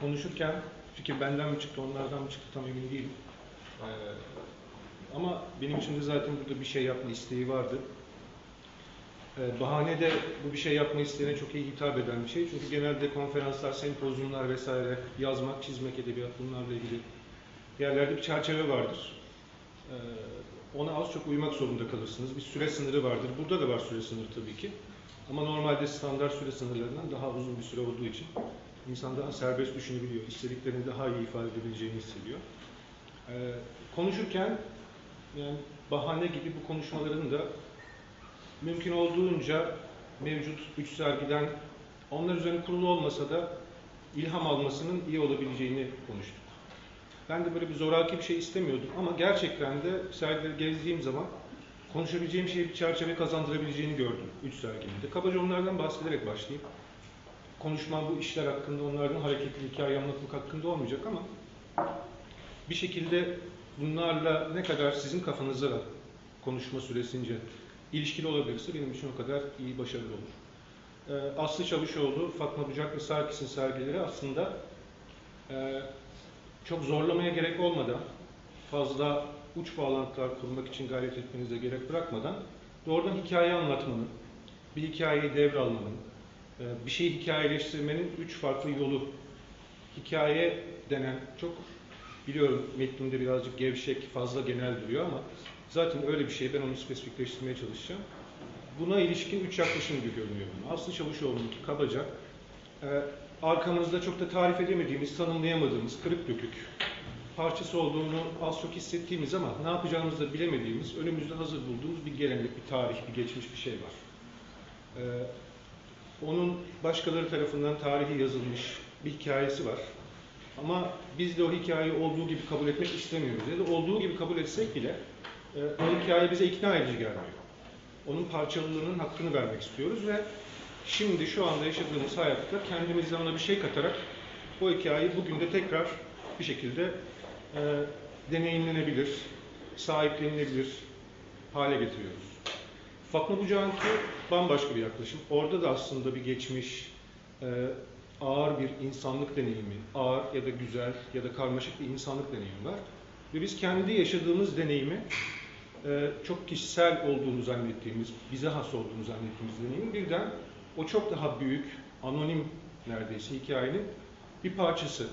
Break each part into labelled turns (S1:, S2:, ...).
S1: konuşurken fikir benden mi çıktı, onlardan mı çıktı tam emin değilim. Ee, ama benim için de zaten burada bir şey yapma isteği vardı. Ee, bahane de bu bir şey yapma isteğine çok iyi hitap eden bir şey. Çünkü genelde konferanslar, sempozyumlar vesaire, yazmak, çizmek, edebiyat bunlarla ilgili yerlerde bir çerçeve vardır. Ee, ona az çok uymak zorunda kalırsınız. Bir süre sınırı vardır. Burada da var süre sınırı tabii ki. Ama normalde standart süre sınırlarından daha uzun bir süre olduğu için insan daha serbest düşünebiliyor. İstediklerini daha iyi ifade edebileceğini hissediyor. Ee, konuşurken yani bahane gibi bu konuşmaların da mümkün olduğunca mevcut üç sergiden onlar üzerine kurulu olmasa da ilham almasının iyi olabileceğini konuştuk. Ben de böyle bir zoraki bir şey istemiyordum ama gerçekten de sergileri gezdiğim zaman konuşabileceğim şeyi bir çerçeve kazandırabileceğini gördüm üç serginin de. Kabaca onlardan bahsederek başlayayım. Konuşmam bu işler hakkında, onlardan hareketli hikaye anlatmak hakkında olmayacak ama bir şekilde bunlarla ne kadar sizin kafanıza da konuşma süresince ilişkili olabilirse benim için o kadar iyi, başarılı olur. Ee, Aslı Çavuşoğlu, Fatma Bucak ve Sarkis'in sergileri aslında e, çok zorlamaya gerek olmadan, fazla uç bağlantılar kurmak için gayret etmenize gerek bırakmadan doğrudan hikaye anlatmanın, bir hikayeyi devralmanın, bir şeyi hikayeleştirmenin üç farklı yolu. Hikaye denen çok biliyorum metninde birazcık gevşek, fazla genel duruyor ama zaten öyle bir şey. Ben onu spesifikleştirmeye çalışacağım. Buna ilişkin üç yaklaşım gibi görünüyor. Aslı Çavuşoğlu'nunki kabaca e, arkamızda çok da tarif edemediğimiz, tanımlayamadığımız, kırık dökük parçası olduğunu az çok hissettiğimiz ama ne yapacağımızı da bilemediğimiz, önümüzde hazır bulduğumuz bir gelenek, bir tarih, bir geçmiş bir şey var. Ee, onun başkaları tarafından tarihi yazılmış bir hikayesi var. Ama biz de o hikayeyi olduğu gibi kabul etmek istemiyoruz. Ya da olduğu gibi kabul etsek bile e, o hikaye bize ikna edici gelmiyor. Onun parçalılığının hakkını vermek istiyoruz ve şimdi şu anda yaşadığımız hayatta kendimizden ona bir şey katarak o hikayeyi bugün de tekrar bir şekilde e, deneyimlenebilir, sahiplenilebilir hale getiriyoruz. Fatma Bucak'ınki bambaşka bir yaklaşım. Orada da aslında bir geçmiş, e, ağır bir insanlık deneyimi, ağır ya da güzel ya da karmaşık bir insanlık deneyimi var. Ve biz kendi yaşadığımız deneyimi e, çok kişisel olduğunu zannettiğimiz, bize has olduğunu zannettiğimiz deneyimi birden o çok daha büyük, anonim neredeyse hikayenin bir parçası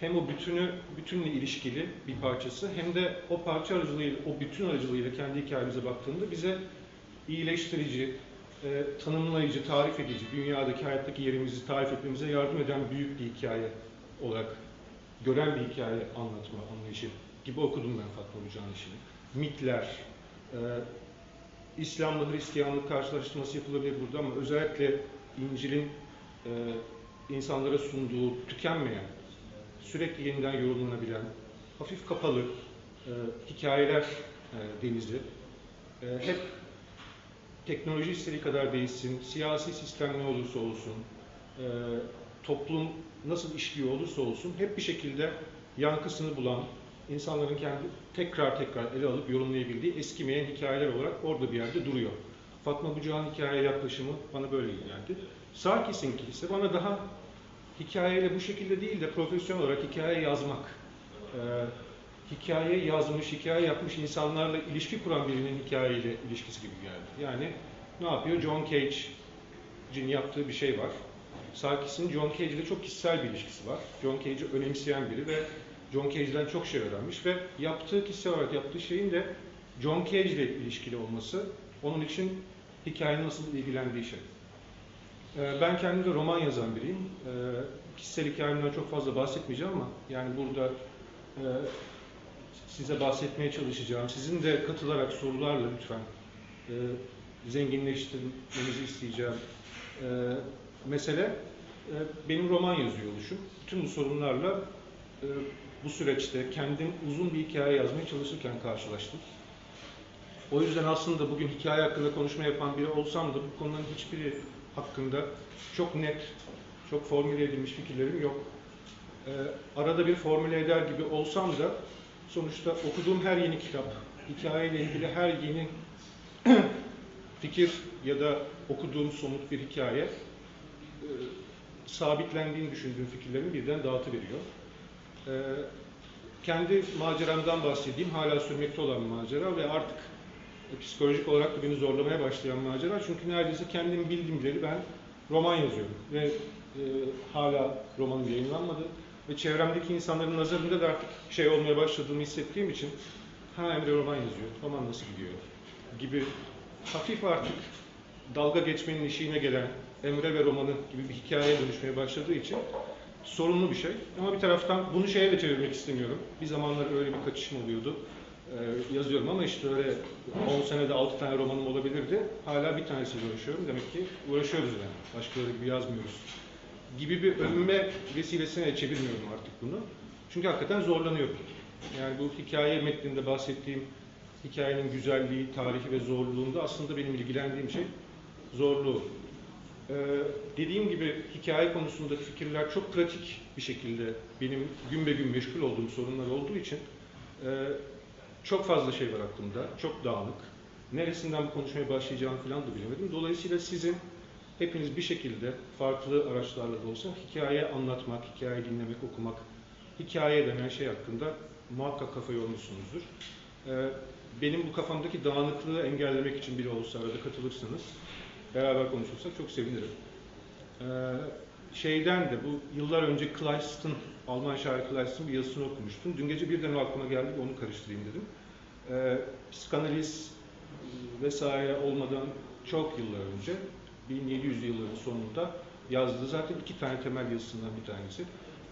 S1: hem o bütünü, bütünle ilişkili bir parçası hem de o parça aracılığıyla, o bütün aracılığıyla kendi hikayemize baktığında bize iyileştirici, e, tanımlayıcı, tarif edici, dünyadaki, hayattaki yerimizi tarif etmemize yardım eden büyük bir hikaye olarak gören bir hikaye anlatma anlayışı gibi okudum ben Fatma Hoca'nın işini. Mitler, e, İslam'la Hristiyanlık karşılaştırması yapılabilir burada ama özellikle İncil'in e, insanlara sunduğu tükenmeyen, sürekli yeniden yorumlanabilen, hafif kapalı e, hikayeler e, denizi. E, hep teknoloji istediği kadar değişsin, siyasi sistem ne olursa olsun, e, toplum nasıl işliyor olursa olsun hep bir şekilde yankısını bulan, insanların kendi tekrar tekrar ele alıp yorumlayabildiği eskimeyen hikayeler olarak orada bir yerde duruyor. Fatma Bucak'ın hikaye yaklaşımı bana böyle geldi. Sarkis'inki ise bana daha hikayeyle bu şekilde değil de profesyonel olarak hikaye yazmak, e, hikaye yazmış, hikaye yapmış insanlarla ilişki kuran birinin hikayeyle ilişkisi gibi geldi. Yani ne yapıyor? John Cage'in yaptığı bir şey var. Sarkis'in John Cage ile çok kişisel bir ilişkisi var. John Cage'i önemseyen biri ve John Cage'den çok şey öğrenmiş ve yaptığı kişisel olarak yaptığı şeyin de John Cage ile ilişkili olması onun için hikayenin nasıl ilgilendiği şey. Ee, ben kendim de roman yazan biriyim. Ee, kişisel hikayemden çok fazla bahsetmeyeceğim ama yani burada e, size bahsetmeye çalışacağım. Sizin de katılarak sorularla lütfen e, zenginleştirmenizi isteyeceğim e, mesele benim roman yazıyor oluşum. Bütün bu sorunlarla bu süreçte kendim uzun bir hikaye yazmaya çalışırken karşılaştım. O yüzden aslında bugün hikaye hakkında konuşma yapan biri olsam da bu konuların hiçbiri hakkında çok net, çok formüle edilmiş fikirlerim yok. Ee, arada bir formüle eder gibi olsam da sonuçta okuduğum her yeni kitap, hikayeyle ilgili her yeni fikir ya da okuduğum somut bir hikaye e, sabitlendiğini düşündüğüm fikirlerimi birden dağıtıveriyor. Ee, kendi maceramdan bahsedeyim. Hala sürmekte olan macera ve artık e, psikolojik olarak da beni zorlamaya başlayan macera. Çünkü neredeyse kendim bildiğim bileli ben roman yazıyorum ve e, hala romanım yayınlanmadı. Ve çevremdeki insanların nazarında da şey olmaya başladığımı hissettiğim için ha Emre roman yazıyor, roman nasıl gidiyor gibi hafif artık dalga geçmenin işine gelen Emre ve romanı gibi bir hikayeye dönüşmeye başladığı için sorunlu bir şey. Ama bir taraftan bunu şeye de çevirmek istemiyorum. Bir zamanlar öyle bir kaçışım oluyordu. Ee, yazıyorum ama işte öyle 10 senede 6 tane romanım olabilirdi. Hala bir tanesiyle uğraşıyorum. Demek ki uğraşıyoruz yani. Başkaları gibi yazmıyoruz. Gibi bir övünme vesilesine çevirmiyorum artık bunu. Çünkü hakikaten zorlanıyorum. Yani bu hikaye metninde bahsettiğim hikayenin güzelliği, tarihi ve zorluğunda aslında benim ilgilendiğim şey zorluğu. Ee, dediğim gibi hikaye konusundaki fikirler çok pratik bir şekilde benim gün be gün meşgul olduğum sorunlar olduğu için e, çok fazla şey var aklımda, çok dağınık. Neresinden bu konuşmaya başlayacağımı falan da bilemedim. Dolayısıyla sizin hepiniz bir şekilde farklı araçlarla da olsa hikaye anlatmak, hikaye dinlemek, okumak, hikaye denen şey hakkında muhakkak kafa yormuşsunuzdur. Ee, benim bu kafamdaki dağınıklığı engellemek için bile olsa arada katılırsanız, beraber konuşursak çok sevinirim. Ee, şeyden de bu yıllar önce Kleist'in, Alman şair Kleist'in bir yazısını okumuştum. Dün gece birden aklıma geldi, onu karıştırayım dedim. Ee, psikanaliz vesaire olmadan çok yıllar önce, 1700 yılların sonunda yazdığı zaten iki tane temel yazısından bir tanesi.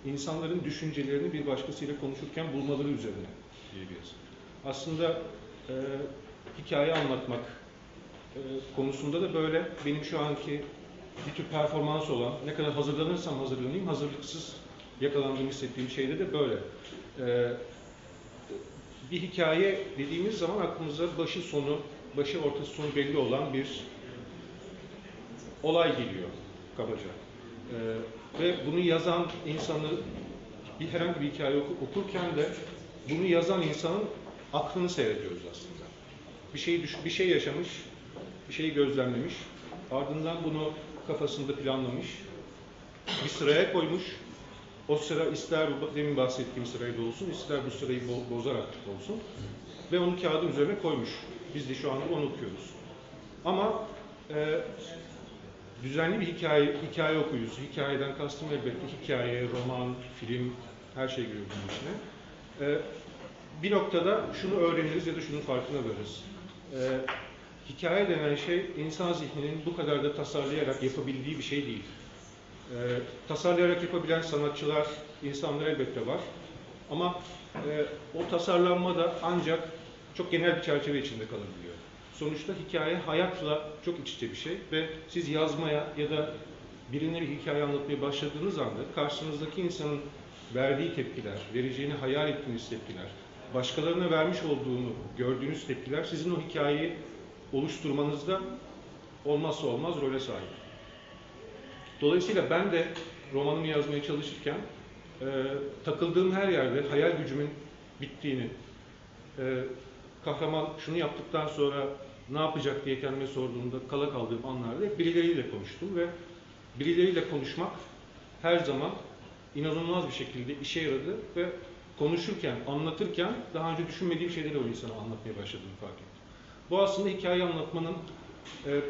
S1: İnsanların düşüncelerini bir başkasıyla konuşurken bulmaları üzerine diye bir yazı. Aslında e, hikaye anlatmak e, konusunda da böyle benim şu anki bir tür performans olan ne kadar hazırlanırsam hazırlanayım hazırlıksız yakalandığımı hissettiğim şeyde de böyle. E, bir hikaye dediğimiz zaman aklımıza başı sonu, başı ortası sonu belli olan bir olay geliyor kabaca. E, ve bunu yazan insanı bir herhangi bir hikaye oku, okurken de bunu yazan insanın aklını seyrediyoruz aslında. Bir şey bir şey yaşamış, bir şeyi gözlemlemiş, ardından bunu kafasında planlamış, bir sıraya koymuş. O sıra ister demin bahsettiğim sırayı da olsun, ister bu sırayı bo bozarak olsun ve onu kağıdın üzerine koymuş. Biz de şu anda onu okuyoruz. Ama e, düzenli bir hikaye, hikaye okuyucusu, hikayeden kastım elbette hikaye, roman, film, her şey giriyor bunun içine. E, bir noktada şunu öğreniriz ya da şunun farkına varırız. E, hikaye denen şey insan zihninin bu kadar da tasarlayarak yapabildiği bir şey değil. E, tasarlayarak yapabilen sanatçılar, insanlar elbette var. Ama e, o tasarlanma da ancak çok genel bir çerçeve içinde kalabiliyor. Sonuçta hikaye hayatla çok iç içe bir şey ve siz yazmaya ya da birine bir hikaye anlatmaya başladığınız anda karşınızdaki insanın verdiği tepkiler, vereceğini hayal ettiğiniz tepkiler, başkalarına vermiş olduğunu gördüğünüz tepkiler sizin o hikayeyi oluşturmanızda olmazsa olmaz role sahip. Dolayısıyla ben de romanımı yazmaya çalışırken e, takıldığım her yerde hayal gücümün bittiğini, e, kahraman şunu yaptıktan sonra ne yapacak diye kendime sorduğumda kala kaldığım anlarda hep birileriyle konuştum ve birileriyle konuşmak her zaman inanılmaz bir şekilde işe yaradı ve konuşurken, anlatırken daha önce düşünmediğim şeyleri o insana anlatmaya başladığımı fark ettim. Bu aslında hikaye anlatmanın e,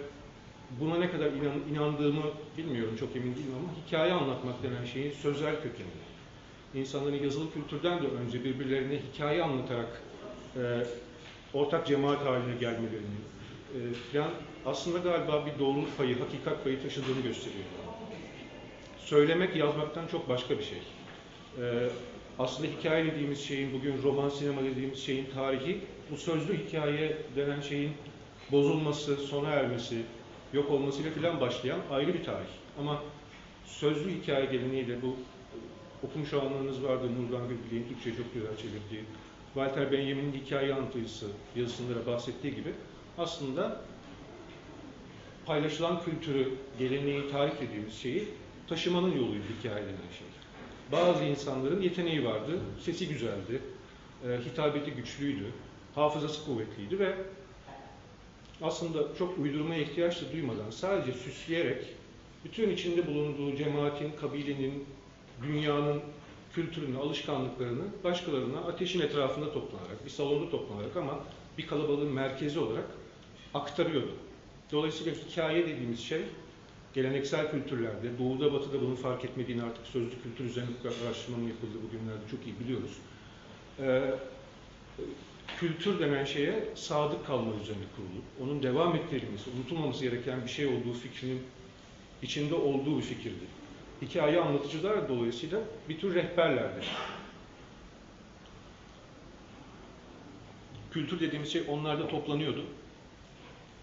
S1: buna ne kadar inan, inandığımı bilmiyorum, çok emin değilim ama hikaye anlatmak denen şeyin sözel kökeni. İnsanların yazılı kültürden de önce birbirlerine hikaye anlatarak e, ortak cemaat haline gelmelerini e, falan aslında galiba bir doğruluk payı, hakikat payı taşıdığını gösteriyor. Söylemek, yazmaktan çok başka bir şey. E, aslında hikaye dediğimiz şeyin, bugün roman sinema dediğimiz şeyin tarihi, bu sözlü hikaye denen şeyin bozulması, sona ermesi, yok olmasıyla filan başlayan ayrı bir tarih. Ama sözlü hikaye geleneğiyle bu okumuş olanlarınız vardı Nurdan Gülbilek'in Türkçe çok güzel çevirdiği, Walter Benjamin'in hikaye anlatıcısı yazısında bahsettiği gibi aslında paylaşılan kültürü, geleneği, tarih dediğimiz şeyi taşımanın yoluydu hikaye denen şey. Bazı insanların yeteneği vardı, sesi güzeldi, e, hitabeti güçlüydü, hafızası kuvvetliydi ve aslında çok uydurmaya ihtiyaç da duymadan sadece süsleyerek bütün içinde bulunduğu cemaatin, kabilenin, dünyanın kültürünü, alışkanlıklarını başkalarına ateşin etrafında toplanarak, bir salonda toplanarak ama bir kalabalığın merkezi olarak aktarıyordu. Dolayısıyla hikaye dediğimiz şey geleneksel kültürlerde, doğuda batıda bunun fark etmediğini artık sözlü kültür üzerine araştırmanın yapıldığı bugünlerde çok iyi biliyoruz. Ee, kültür denen şeye sadık kalma üzerine kurulu. Onun devam ettirilmesi, unutulmaması gereken bir şey olduğu fikrinin içinde olduğu bir fikirdi. Hikaye anlatıcılar dolayısıyla bir tür rehberlerdi. Kültür dediğimiz şey onlarda toplanıyordu.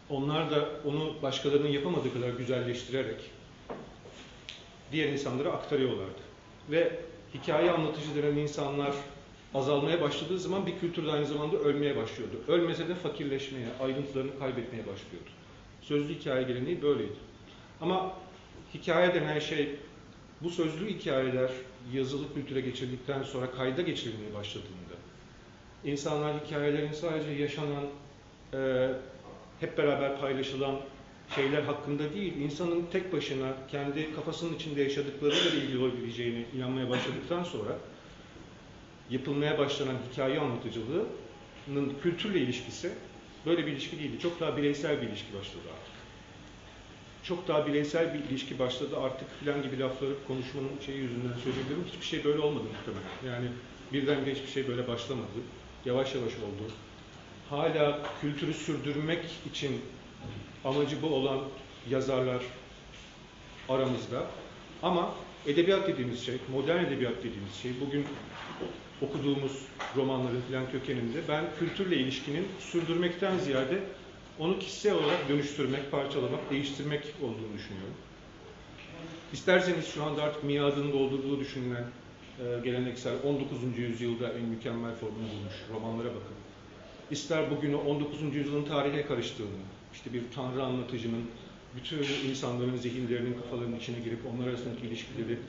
S1: Onlar da onu başkalarının yapamadığı kadar güzelleştirerek diğer insanlara aktarıyorlardı. Ve hikaye anlatıcı denen insanlar azalmaya başladığı zaman bir kültür de aynı zamanda ölmeye başlıyordu. Ölmese de fakirleşmeye, ayrıntılarını kaybetmeye başlıyordu. Sözlü hikaye geleneği böyleydi. Ama hikaye denen şey bu sözlü hikayeler yazılı kültüre geçirdikten sonra kayda geçirilmeye başladığında insanlar hikayelerin sadece yaşanan e, hep beraber paylaşılan şeyler hakkında değil, insanın tek başına kendi kafasının içinde yaşadıklarıyla ilgili olabileceğine inanmaya başladıktan sonra yapılmaya başlanan hikaye anlatıcılığının kültürle ilişkisi böyle bir ilişki değildi. Çok daha bireysel bir ilişki başladı artık. Çok daha bireysel bir ilişki başladı artık filan gibi lafları konuşmanın şeyi yüzünden söyleyebilirim. Hiçbir şey böyle olmadı muhtemelen. Yani birdenbire hiçbir şey böyle başlamadı. Yavaş yavaş oldu. Hala kültürü sürdürmek için amacı bu olan yazarlar aramızda. Ama edebiyat dediğimiz şey, modern edebiyat dediğimiz şey, bugün okuduğumuz romanların filan kökeninde ben kültürle ilişkinin sürdürmekten ziyade onu kişisel olarak dönüştürmek, parçalamak, değiştirmek olduğunu düşünüyorum. İsterseniz şu anda artık miadını doldurduğu düşünülen e, geleneksel 19. yüzyılda en mükemmel formunu bulmuş romanlara bakın. İster bugünü 19. yüzyılın tarihe karıştığını, işte bir tanrı anlatıcının bütün insanların zihinlerinin, kafalarının içine girip onlar arasındaki ilişkileri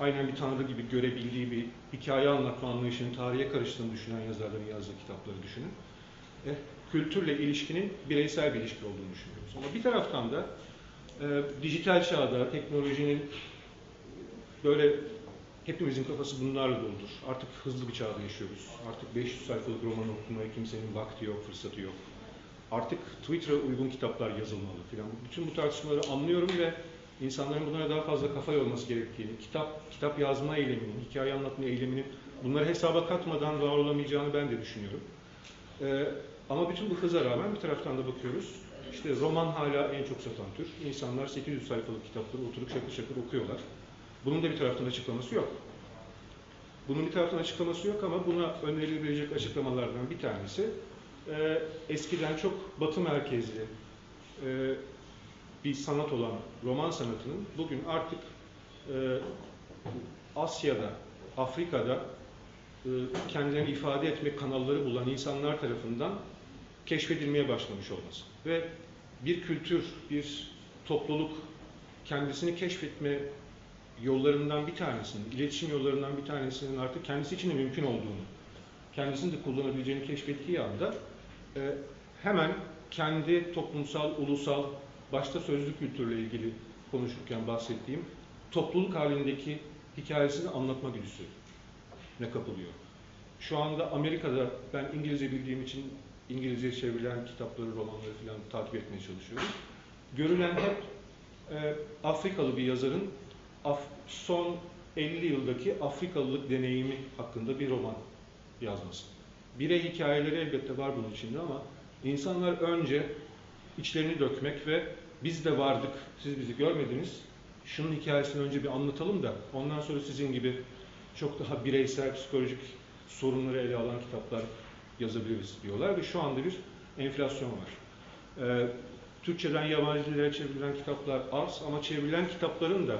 S1: aynen bir tanrı gibi görebildiği bir hikaye anlatma anlayışının tarihe karıştığını düşünen yazarların yazdığı kitapları düşünün. E, kültürle ilişkinin bireysel bir ilişki olduğunu düşünüyoruz. Ama bir taraftan da e, dijital çağda teknolojinin böyle hepimizin kafası bunlarla doludur. Artık hızlı bir çağda yaşıyoruz. Artık 500 sayfalık roman okumaya kimsenin vakti yok, fırsatı yok. Artık Twitter'a uygun kitaplar yazılmalı filan. Bütün bu tartışmaları anlıyorum ve insanların bunlara daha fazla kafa yorması gerektiğini, kitap kitap yazma eyleminin, hikaye anlatma eyleminin bunları hesaba katmadan var olamayacağını ben de düşünüyorum. Ee, ama bütün bu hıza rağmen bir taraftan da bakıyoruz. İşte roman hala en çok satan tür. İnsanlar 800 sayfalık kitapları oturup şakır şakır okuyorlar. Bunun da bir taraftan açıklaması yok. Bunun bir taraftan açıklaması yok ama buna önerilebilecek açıklamalardan bir tanesi e, eskiden çok batı merkezli e, bir sanat olan roman sanatının bugün artık e, Asya'da, Afrika'da e, kendilerini ifade etme kanalları bulan insanlar tarafından keşfedilmeye başlamış olması. Ve bir kültür, bir topluluk kendisini keşfetme yollarından bir tanesinin, iletişim yollarından bir tanesinin artık kendisi için de mümkün olduğunu, kendisini de kullanabileceğini keşfettiği anda e, hemen kendi toplumsal, ulusal, başta sözlü kültürle ilgili konuşurken bahsettiğim topluluk halindeki hikayesini anlatma güdüsü ne kapılıyor. Şu anda Amerika'da ben İngilizce bildiğim için İngilizce çevrilen kitapları, romanları falan takip etmeye çalışıyorum. Görülen hep e, Afrikalı bir yazarın Af son 50 yıldaki Afrikalılık deneyimi hakkında bir roman yazması. Birey hikayeleri elbette var bunun içinde ama insanlar önce içlerini dökmek ve biz de vardık, siz bizi görmediniz, şunun hikayesini önce bir anlatalım da ondan sonra sizin gibi çok daha bireysel psikolojik sorunları ele alan kitaplar yazabiliriz diyorlar ve şu anda bir enflasyon var. Ee, Türkçeden yabancı dillere çevrilen kitaplar az ama çevrilen kitapların da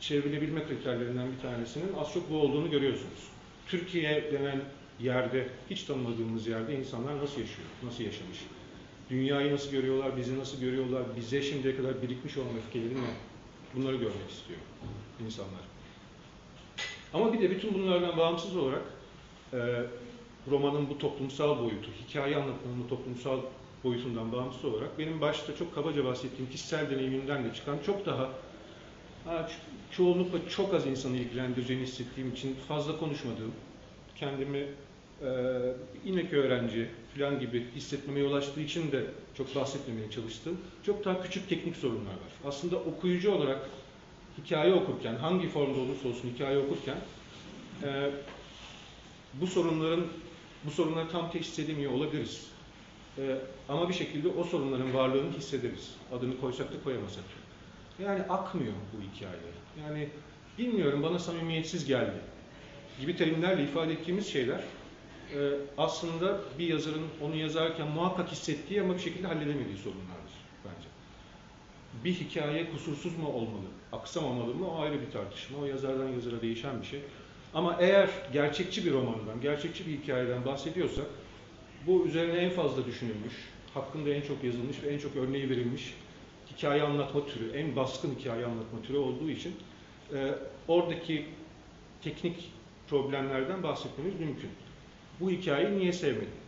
S1: çevrilebilme kriterlerinden bir tanesinin az çok bu olduğunu görüyorsunuz. Türkiye denen yerde, hiç tanımadığımız yerde insanlar nasıl yaşıyor, nasıl yaşamış? Dünyayı nasıl görüyorlar, bizi nasıl görüyorlar, bize şimdiye kadar birikmiş olan öfkeleri ne? Bunları görmek istiyor insanlar. Ama bir de bütün bunlardan bağımsız olarak e, romanın bu toplumsal boyutu, hikaye anlatmanın bu toplumsal boyutundan bağımsız olarak benim başta çok kabaca bahsettiğim kişisel deneyimimden de çıkan çok daha Ha, ço- çoğunlukla çok az insanı ilgilendireceğini hissettiğim için fazla konuşmadığım, kendimi e, inek öğrenci falan gibi hissetmeme yol açtığı için de çok bahsetmemeye çalıştım. Çok daha küçük teknik sorunlar var. Aslında okuyucu olarak hikaye okurken, hangi formda olursa olsun hikaye okurken e, bu sorunların bu sorunları tam teşhis edemiyor olabiliriz. E, ama bir şekilde o sorunların varlığını hissederiz. Adını koysak da koyamasak. Yani akmıyor bu hikayeler. Yani bilmiyorum bana samimiyetsiz geldi gibi terimlerle ifade ettiğimiz şeyler e, aslında bir yazarın onu yazarken muhakkak hissettiği ama bir şekilde halledemediği sorunlardır bence. Bir hikaye kusursuz mu olmalı, aksamamalı mı o ayrı bir tartışma. O yazardan yazara değişen bir şey. Ama eğer gerçekçi bir romandan, gerçekçi bir hikayeden bahsediyorsak bu üzerine en fazla düşünülmüş, hakkında en çok yazılmış ve en çok örneği verilmiş hikaye anlatma türü, en baskın hikaye anlatma türü olduğu için e, oradaki teknik problemlerden bahsetmemiz mümkün. Bu hikayeyi niye sevmedim?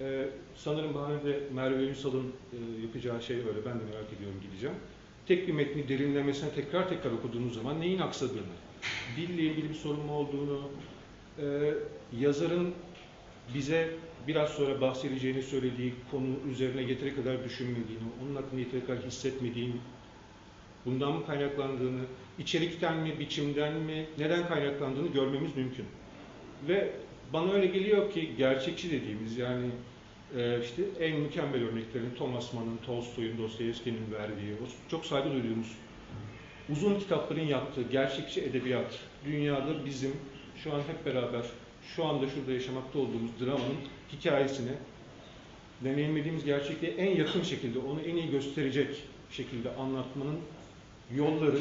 S1: Ee, sanırım bahanede Merve Ünsal'ın e, yapacağı şey öyle. Ben de merak ediyorum gideceğim. Tek bir metni derinlemesine tekrar tekrar okuduğunuz zaman neyin aksadığını, dille ilgili bir sorun mu olduğunu, e, yazarın bize biraz sonra bahsedeceğini söylediği konu üzerine yeteri kadar düşünmediğini, onun hakkında yeteri kadar hissetmediğini, bundan mı kaynaklandığını, içerikten mi, biçimden mi, neden kaynaklandığını görmemiz mümkün. Ve bana öyle geliyor ki gerçekçi dediğimiz yani e, işte en mükemmel örneklerini Thomas Mann'ın, Tolstoy'un, Dostoyevski'nin verdiği, çok saygı duyduğumuz uzun kitapların yaptığı gerçekçi edebiyat dünyada bizim şu an hep beraber şu anda şurada yaşamakta olduğumuz dramanın hikayesini deneyimlediğimiz gerçekliğe en yakın şekilde onu en iyi gösterecek şekilde anlatmanın yolları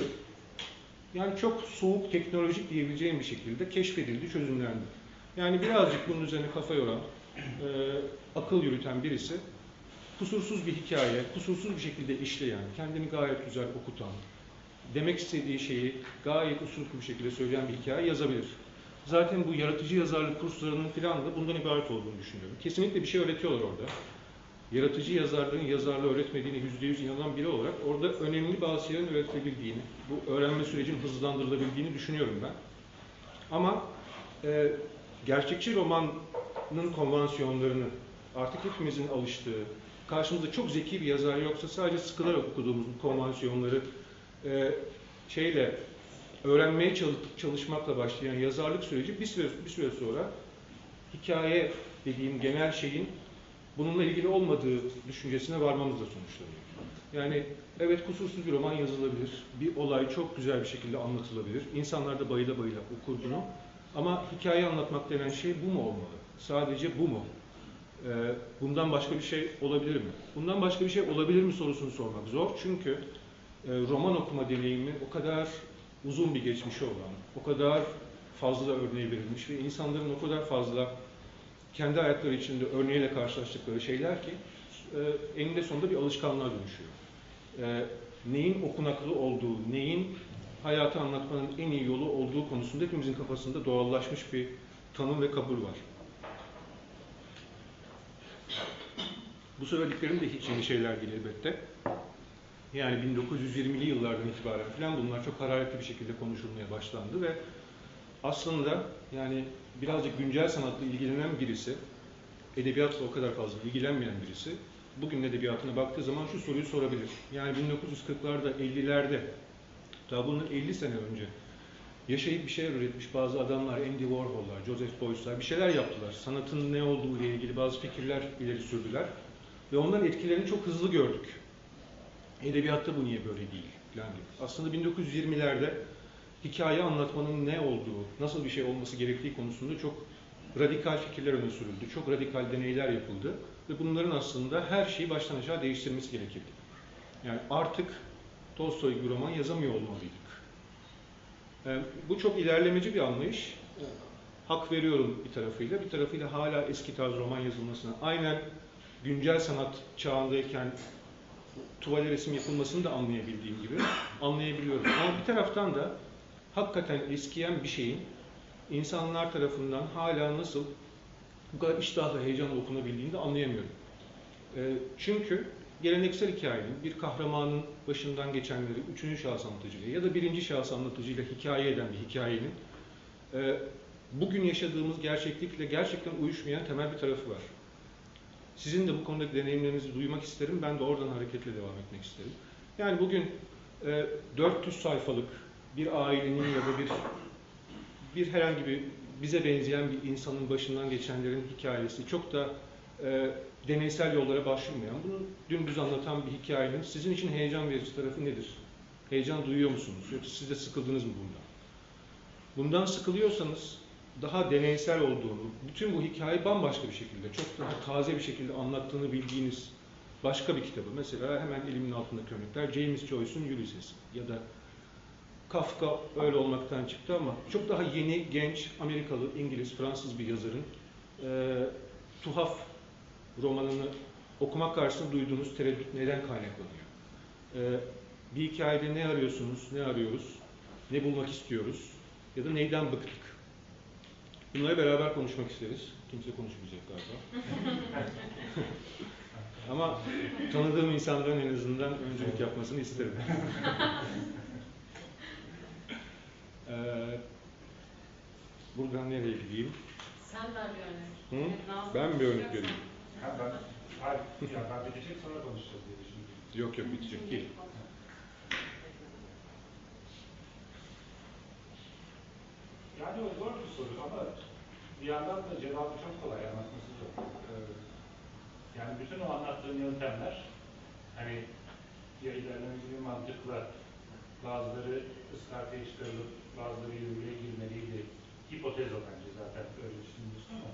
S1: yani çok soğuk teknolojik diyebileceğim bir şekilde keşfedildi, çözümlendi. Yani birazcık bunun üzerine kafa yoran, e, akıl yürüten birisi kusursuz bir hikaye, kusursuz bir şekilde işleyen, kendini gayet güzel okutan, demek istediği şeyi gayet usulü bir şekilde söyleyen bir hikaye yazabilir. Zaten bu yaratıcı yazarlık kurslarının filan da bundan ibaret olduğunu düşünüyorum. Kesinlikle bir şey öğretiyorlar orada. Yaratıcı yazarlığın yazarlığı öğretmediğine yüzde yüz inanan biri olarak orada önemli bazı şeylerin öğretilebildiğini, bu öğrenme sürecinin hızlandırılabildiğini düşünüyorum ben. Ama e, gerçekçi romanın konvansiyonlarını artık hepimizin alıştığı, karşımızda çok zeki bir yazar yoksa sadece sıkılarak okuduğumuz konvansiyonları e, şeyle öğrenmeye çalış- çalışmakla başlayan yazarlık süreci bir süre, bir süre sonra hikaye dediğim genel şeyin bununla ilgili olmadığı düşüncesine varmamızla sonuçlanıyor. Yani evet kusursuz bir roman yazılabilir, bir olay çok güzel bir şekilde anlatılabilir, insanlar da bayıla bayıla okur bunu. Ama hikaye anlatmak denen şey bu mu olmalı? Sadece bu mu? Ee, bundan başka bir şey olabilir mi? Bundan başka bir şey olabilir mi sorusunu sormak zor. Çünkü roman okuma deneyimi o kadar uzun bir geçmişi olan, o kadar fazla örneği verilmiş ve insanların o kadar fazla kendi hayatları içinde örneğiyle karşılaştıkları şeyler ki e, eninde sonunda bir alışkanlığa dönüşüyor. E, neyin okunaklı olduğu, neyin hayatı anlatmanın en iyi yolu olduğu konusunda hepimizin kafasında doğallaşmış bir tanım ve kabul var. Bu söylediklerim de hiç yeni şeyler değil elbette. Yani 1920'li yıllardan itibaren falan bunlar çok hararetli bir şekilde konuşulmaya başlandı ve aslında yani birazcık güncel sanatla ilgilenen birisi, edebiyatla o kadar fazla ilgilenmeyen birisi, bugün edebiyatına baktığı zaman şu soruyu sorabilir. Yani 1940'larda, 50'lerde, daha bunun 50 sene önce yaşayıp bir şeyler üretmiş bazı adamlar, Andy Warhol'lar, Joseph Beuys'lar bir şeyler yaptılar. Sanatın ne olduğu ile ilgili bazı fikirler ileri sürdüler. Ve onların etkilerini çok hızlı gördük. Edebiyatta bu niye böyle değil? Gibi. Aslında 1920'lerde hikaye anlatmanın ne olduğu, nasıl bir şey olması gerektiği konusunda çok radikal fikirler öne sürüldü. Çok radikal deneyler yapıldı. Ve bunların aslında her şeyi baştan aşağı değiştirmesi gerekirdi. Yani artık Tolstoy gibi roman yazamıyor olmalıydık. E, bu çok ilerlemeci bir anlayış. Hak veriyorum bir tarafıyla. Bir tarafıyla hala eski tarz roman yazılmasına. Aynen güncel sanat çağındayken tuvale resim yapılmasını da anlayabildiğim gibi anlayabiliyorum. Ama bir taraftan da hakikaten eskiyen bir şeyin insanlar tarafından hala nasıl bu kadar iştahla, heyecanla okunabildiğini de anlayamıyorum. E, çünkü geleneksel hikayenin bir kahramanın başından geçenleri üçüncü şahıs anlatıcıyla ya da birinci şahıs anlatıcıyla hikaye eden bir hikayenin e, bugün yaşadığımız gerçeklikle gerçekten uyuşmayan temel bir tarafı var. Sizin de bu konudaki deneyimlerinizi duymak isterim. Ben de oradan hareketle devam etmek isterim. Yani bugün e, 400 sayfalık bir ailenin ya da bir bir herhangi bir bize benzeyen bir insanın başından geçenlerin hikayesi çok da e, deneysel yollara başvurmayan, bunu dümdüz anlatan bir hikayenin sizin için heyecan verici tarafı nedir? Heyecan duyuyor musunuz? Yoksa siz de sıkıldınız mı bundan? Bundan sıkılıyorsanız daha deneysel olduğunu, bütün bu hikayeyi bambaşka bir şekilde, çok daha taze bir şekilde anlattığını bildiğiniz başka bir kitabı. Mesela hemen elimin altındaki örnekler James Joyce'un Ulysses ya da Kafka öyle olmaktan çıktı ama çok daha yeni, genç, Amerikalı, İngiliz, Fransız bir yazarın e, tuhaf romanını okumak karşısında duyduğunuz tereddüt neden kaynaklanıyor? E, bir hikayede ne arıyorsunuz, ne arıyoruz, ne bulmak istiyoruz ya da neyden bıktık? Bunları beraber konuşmak isteriz. Kimse konuşmayacak galiba. Ama tanıdığım insanların en azından öncülük yapmasını isterim. Ee, buradan nereye gideyim?
S2: Sen ver bir örnek.
S1: Hı? Ben bir örnek vereyim.
S3: Ha ben, hayır, ya ben bitecek sonra konuşacağız diye düşündüm.
S1: Yok yok bitecek değil.
S3: Yani o zor bir soru ama bir yandan da cevabı çok kolay, anlatması zor. Ee, yani bütün o anlattığım yöntemler, hani ya ilerlemeci mantıkla bazıları ıskartaya çıkarılıp bazıları yürürlüğe girmeliydi. Hipotez o bence zaten öyle düşünüyorsun ama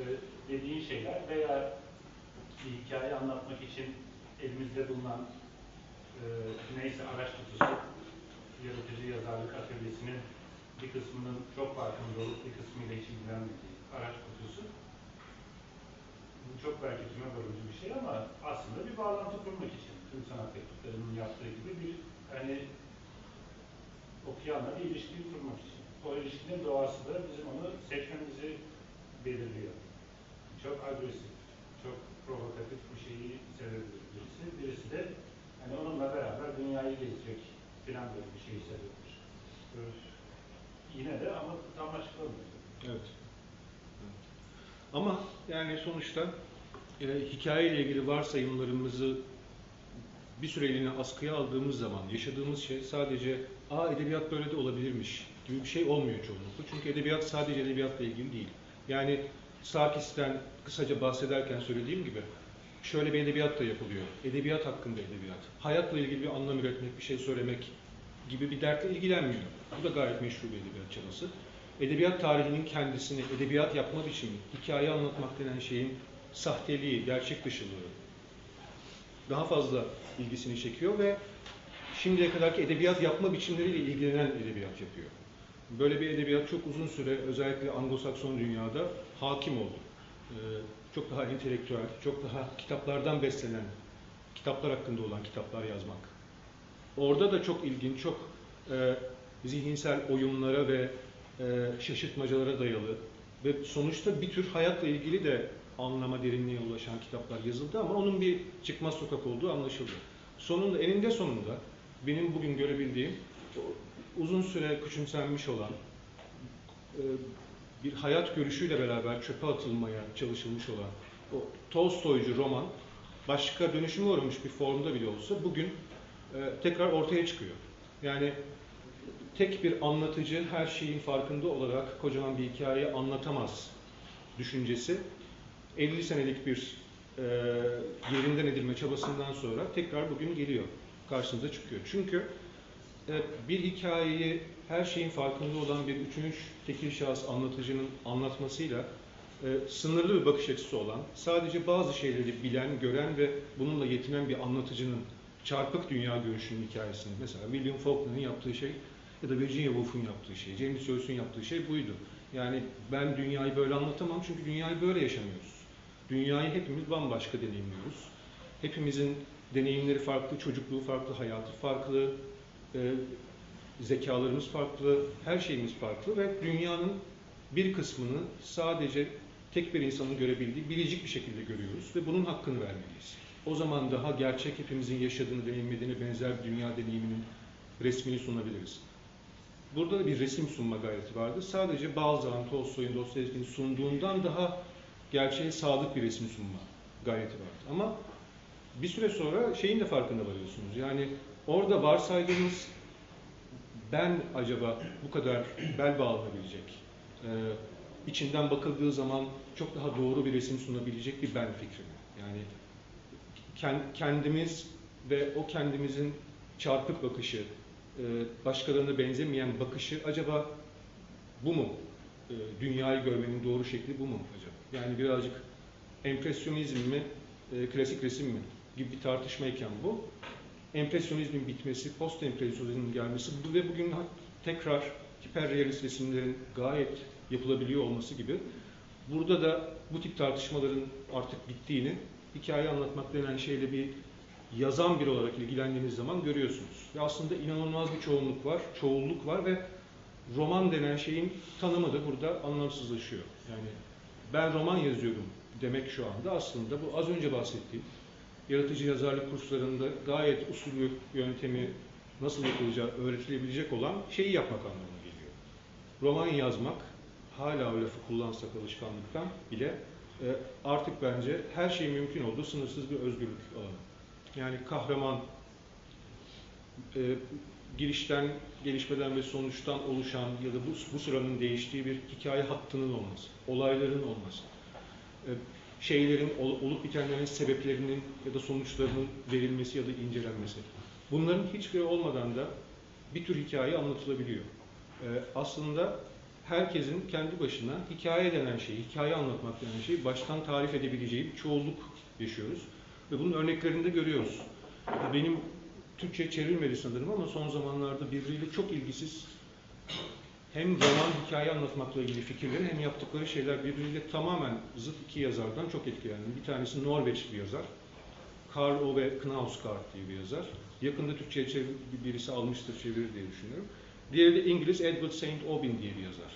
S3: e, dediğin şeyler veya bir hikaye anlatmak için elimizde bulunan e, neyse araç kutusu yaratıcı yazarlık atölyesinin bir kısmının çok farkında olup bir kısmıyla hiç ilgilenmediği araç kutusu. Çok belki tüme varıcı bir şey ama aslında bir bağlantı kurmak için tüm sanat yapıtlarının yaptığı gibi bir hani okuyanla bir ilişki kurmak için. O ilişkinin doğası da bizim onu seçmemizi belirliyor. Çok agresif, çok provokatif bir şeyi sevebilir birisi. Birisi de hani onunla beraber dünyayı gezecek filan böyle bir şeyi sevebilir. Öf. Yine de ama tam açıklamıyor.
S1: Evet. Ama yani sonuçta e, hikayeyle ilgili varsayımlarımızı bir süreliğine askıya aldığımız zaman yaşadığımız şey sadece aa edebiyat böyle de olabilirmiş gibi bir şey olmuyor çoğunlukla. Çünkü edebiyat sadece edebiyatla ilgili değil. Yani Sarkis'ten kısaca bahsederken söylediğim gibi şöyle bir edebiyat da yapılıyor. Edebiyat hakkında edebiyat. Hayatla ilgili bir anlam üretmek, bir şey söylemek gibi bir dertle ilgilenmiyor. Bu da gayet meşru bir edebiyat çabası. Edebiyat tarihinin kendisini, edebiyat yapma biçimi, hikaye anlatmak denen şeyin sahteliği, gerçek dışılığı daha fazla ilgisini çekiyor ve şimdiye kadarki edebiyat yapma biçimleriyle ilgilenen edebiyat yapıyor. Böyle bir edebiyat çok uzun süre özellikle Anglo-Sakson dünyada hakim oldu. Ee, çok daha entelektüel, çok daha kitaplardan beslenen, kitaplar hakkında olan kitaplar yazmak. Orada da çok ilginç, çok e, zihinsel oyunlara ve e, şaşırtmacalara dayalı ve sonuçta bir tür hayatla ilgili de anlama derinliğe ulaşan kitaplar yazıldı ama onun bir çıkmaz sokak olduğu anlaşıldı. Sonunda, eninde sonunda benim bugün görebildiğim uzun süre küçümsenmiş olan e, bir hayat görüşüyle beraber çöpe atılmaya çalışılmış olan o Tolstoycu roman başka dönüşüme uğramış bir formda bile olsa bugün e, tekrar ortaya çıkıyor. Yani tek bir anlatıcı her şeyin farkında olarak kocaman bir hikayeyi anlatamaz düşüncesi 50 senelik bir e, yerinden edilme çabasından sonra tekrar bugün geliyor, karşınıza çıkıyor. Çünkü e, bir hikayeyi her şeyin farkında olan bir üçüncü tekil şahıs anlatıcının anlatmasıyla e, sınırlı bir bakış açısı olan, sadece bazı şeyleri bilen, gören ve bununla yetinen bir anlatıcının çarpık dünya görüşünün hikayesini, mesela William Faulkner'ın yaptığı şey ya da Virginia Woolf'un yaptığı şey, James Joyce'un yaptığı şey buydu. Yani ben dünyayı böyle anlatamam çünkü dünyayı böyle yaşamıyoruz. Dünyayı hepimiz bambaşka deneyimliyoruz. Hepimizin deneyimleri farklı, çocukluğu farklı, hayatı farklı, e, zekalarımız farklı, her şeyimiz farklı ve dünyanın bir kısmını sadece tek bir insanın görebildiği biricik bir şekilde görüyoruz ve bunun hakkını vermeliyiz. o zaman daha gerçek hepimizin yaşadığını, deneyimlediğine benzer bir dünya deneyiminin resmini sunabiliriz. Burada da bir resim sunma gayreti vardı. Sadece Balzac'ın, Tolstoy'un, Dostoyevski'nin sunduğundan daha gerçeğe sadık bir resim sunma gayreti vardı. Ama bir süre sonra şeyin de farkında varıyorsunuz. Yani orada varsaydığınız ben acaba bu kadar bel bağlanabilecek, e, içinden bakıldığı zaman çok daha doğru bir resim sunabilecek bir ben fikri. Yani ken- kendimiz ve o kendimizin çarpık bakışı, başkalarına benzemeyen bakışı acaba bu mu? E, Dünyayı görmenin doğru şekli bu mu acaba? Yani birazcık empresyonizm mi, e, klasik resim mi gibi bir tartışmayken bu. Empresyonizmin bitmesi, post empresyonizmin gelmesi ve bugün tekrar hiperrealist resimlerin gayet yapılabiliyor olması gibi burada da bu tip tartışmaların artık bittiğini hikaye anlatmak denen şeyle bir yazan biri olarak ilgilendiğiniz zaman görüyorsunuz. Ve aslında inanılmaz bir çoğunluk var, çoğulluk var ve roman denen şeyin tanımı da burada anlamsızlaşıyor. Yani ben roman yazıyorum demek şu anda aslında bu az önce bahsettiğim yaratıcı yazarlık kurslarında gayet usulü yöntemi nasıl yapılacağı öğretilebilecek olan şeyi yapmak anlamına geliyor. Roman yazmak hala o lafı kullansak alışkanlıktan bile e, artık bence her şey mümkün olduğu sınırsız bir özgürlük alanı. Yani kahraman e, girişten, gelişmeden ve sonuçtan oluşan ya da bu, bu sıranın değiştiği bir hikaye hattının olması, olayların olması, e, şeylerin, ol- olup bitenlerin sebeplerinin ya da sonuçlarının verilmesi ya da incelenmesi. Bunların hiçbiri olmadan da bir tür hikaye anlatılabiliyor. E, aslında herkesin kendi başına hikaye denen şeyi, hikaye anlatmak denen şeyi baştan tarif edebileceği bir çoğulluk yaşıyoruz. Ve bunun örneklerini de görüyoruz. Benim Türkçe çevrilmedi sanırım ama son zamanlarda birbiriyle çok ilgisiz hem roman hikaye anlatmakla ilgili fikirleri hem yaptıkları şeyler birbiriyle tamamen zıt iki yazardan çok etkilendim. Bir tanesi Norveç bir yazar. Karl Ove Knausgaard diye bir yazar. Yakında Türkçe'ye çevir, birisi almıştır, çevirir diye düşünüyorum. Diğeri de İngiliz Edward St. Aubyn diye bir yazar.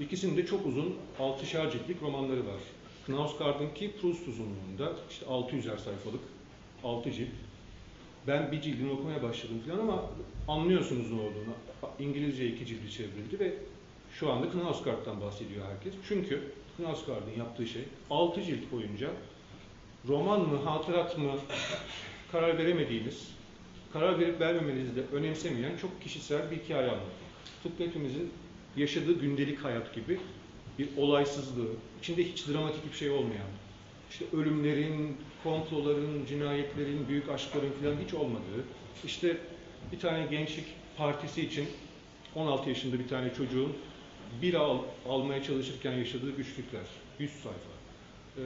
S1: İkisinin de çok uzun, altışar ciltlik romanları var. Knausgaard'ınki Proust uzunluğunda, işte 600'er sayfalık, 6 cilt. Ben bir cildini okumaya başladım falan ama anlıyorsunuz ne olduğunu. İngilizce iki cildi çevrildi ve şu anda Knausgaard'dan bahsediyor herkes. Çünkü Knausgaard'ın yaptığı şey 6 cilt boyunca roman mı, hatırat mı karar veremediğiniz, karar verip vermemenizi de önemsemeyen çok kişisel bir hikaye anlatmak. Tıpkı hepimizin yaşadığı gündelik hayat gibi bir olaysızlığı, içinde hiç dramatik bir şey olmayan, işte ölümlerin, komploların, cinayetlerin, büyük aşkların falan hiç olmadığı, işte bir tane gençlik partisi için 16 yaşında bir tane çocuğun bir al, almaya çalışırken yaşadığı güçlükler, 100 sayfa. Ee,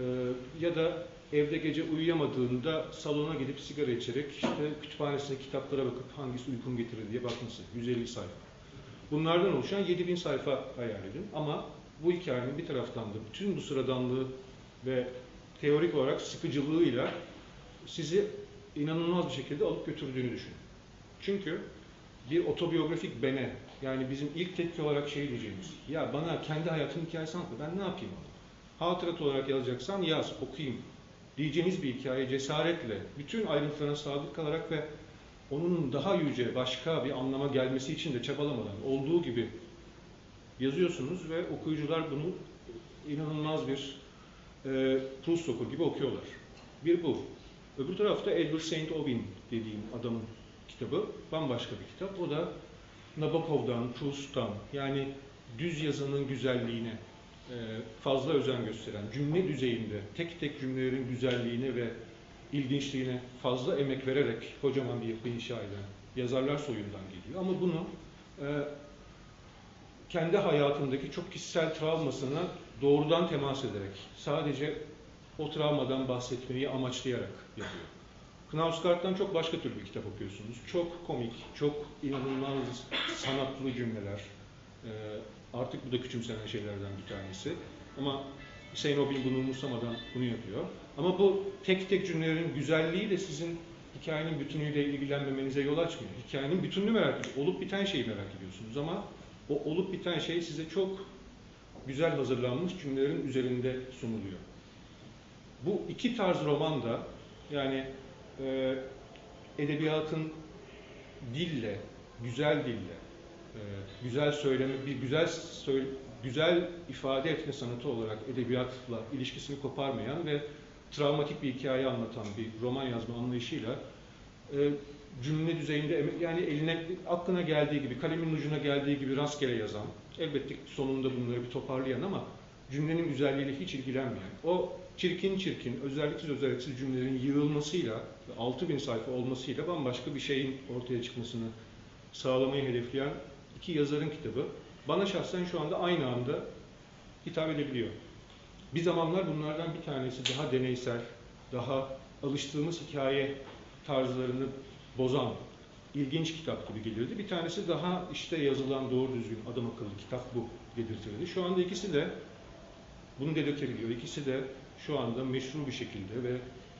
S1: ya da evde gece uyuyamadığında salona gidip sigara içerek işte kütüphanesine kitaplara bakıp hangisi uykum getirir diye bakması, 150 sayfa. Bunlardan oluşan 7000 sayfa hayal edin ama bu hikayenin bir taraftan da bütün bu sıradanlığı ve teorik olarak sıkıcılığıyla sizi inanılmaz bir şekilde alıp götürdüğünü düşünün. Çünkü bir otobiyografik bene, yani bizim ilk tepki olarak şey diyeceğimiz, ya bana kendi hayatımın hikayesini anlatma, ben ne yapayım? Hatırat olarak yazacaksan yaz, okuyayım diyeceğiniz bir hikaye cesaretle, bütün ayrıntılarına sadık kalarak ve onun daha yüce, başka bir anlama gelmesi için de çabalamadan, olduğu gibi yazıyorsunuz ve okuyucular bunu inanılmaz bir e, Proust okur gibi okuyorlar. Bir bu. Öbür tarafta Edward St. Aubyn dediğim adamın kitabı bambaşka bir kitap. O da Nabokov'dan, Proust'tan yani düz yazının güzelliğine e, fazla özen gösteren, cümle düzeyinde tek tek cümlelerin güzelliğine ve ilginçliğine fazla emek vererek kocaman bir yapı inşa eden yazarlar soyundan geliyor. Ama bunu e, kendi hayatındaki çok kişisel travmasına doğrudan temas ederek, sadece o travmadan bahsetmeyi amaçlayarak yapıyor. Knausgaard'dan çok başka türlü bir kitap okuyorsunuz. Çok komik, çok inanılmaz sanatlı cümleler. Ee, artık bu da küçümsenen şeylerden bir tanesi. Ama Hüseyin Obin bunu umursamadan bunu yapıyor. Ama bu tek tek cümlelerin güzelliği de sizin hikayenin bütünüyle ilgilenmemenize yol açmıyor. Hikayenin bütününü merak ediyorsunuz. Olup biten şeyi merak ediyorsunuz ama o olup biten şey size çok güzel hazırlanmış cümlelerin üzerinde sunuluyor. Bu iki tarz roman da Yani e, edebiyatın dille, güzel dille, e, güzel söyleme, bir güzel söyle, güzel ifade etme sanatı olarak edebiyatla ilişkisini koparmayan ve travmatik bir hikaye anlatan bir roman yazma anlayışıyla e, cümle düzeyinde yani eline aklına geldiği gibi, kalemin ucuna geldiği gibi rastgele yazan, elbette sonunda bunları bir toparlayan ama cümlenin güzelliğiyle hiç ilgilenmeyen, o çirkin çirkin, özelliksiz özelliksiz cümlelerin yığılmasıyla, ve 6000 sayfa olmasıyla bambaşka bir şeyin ortaya çıkmasını sağlamayı hedefleyen iki yazarın kitabı bana şahsen şu anda aynı anda hitap edebiliyor. Bir zamanlar bunlardan bir tanesi daha deneysel, daha alıştığımız hikaye tarzlarını bozan, ilginç kitap gibi gelirdi. Bir tanesi daha işte yazılan doğru düzgün, adam akıllı kitap bu dedirtirdi. Şu anda ikisi de bunu dedirtebiliyor. İkisi de şu anda meşru bir şekilde ve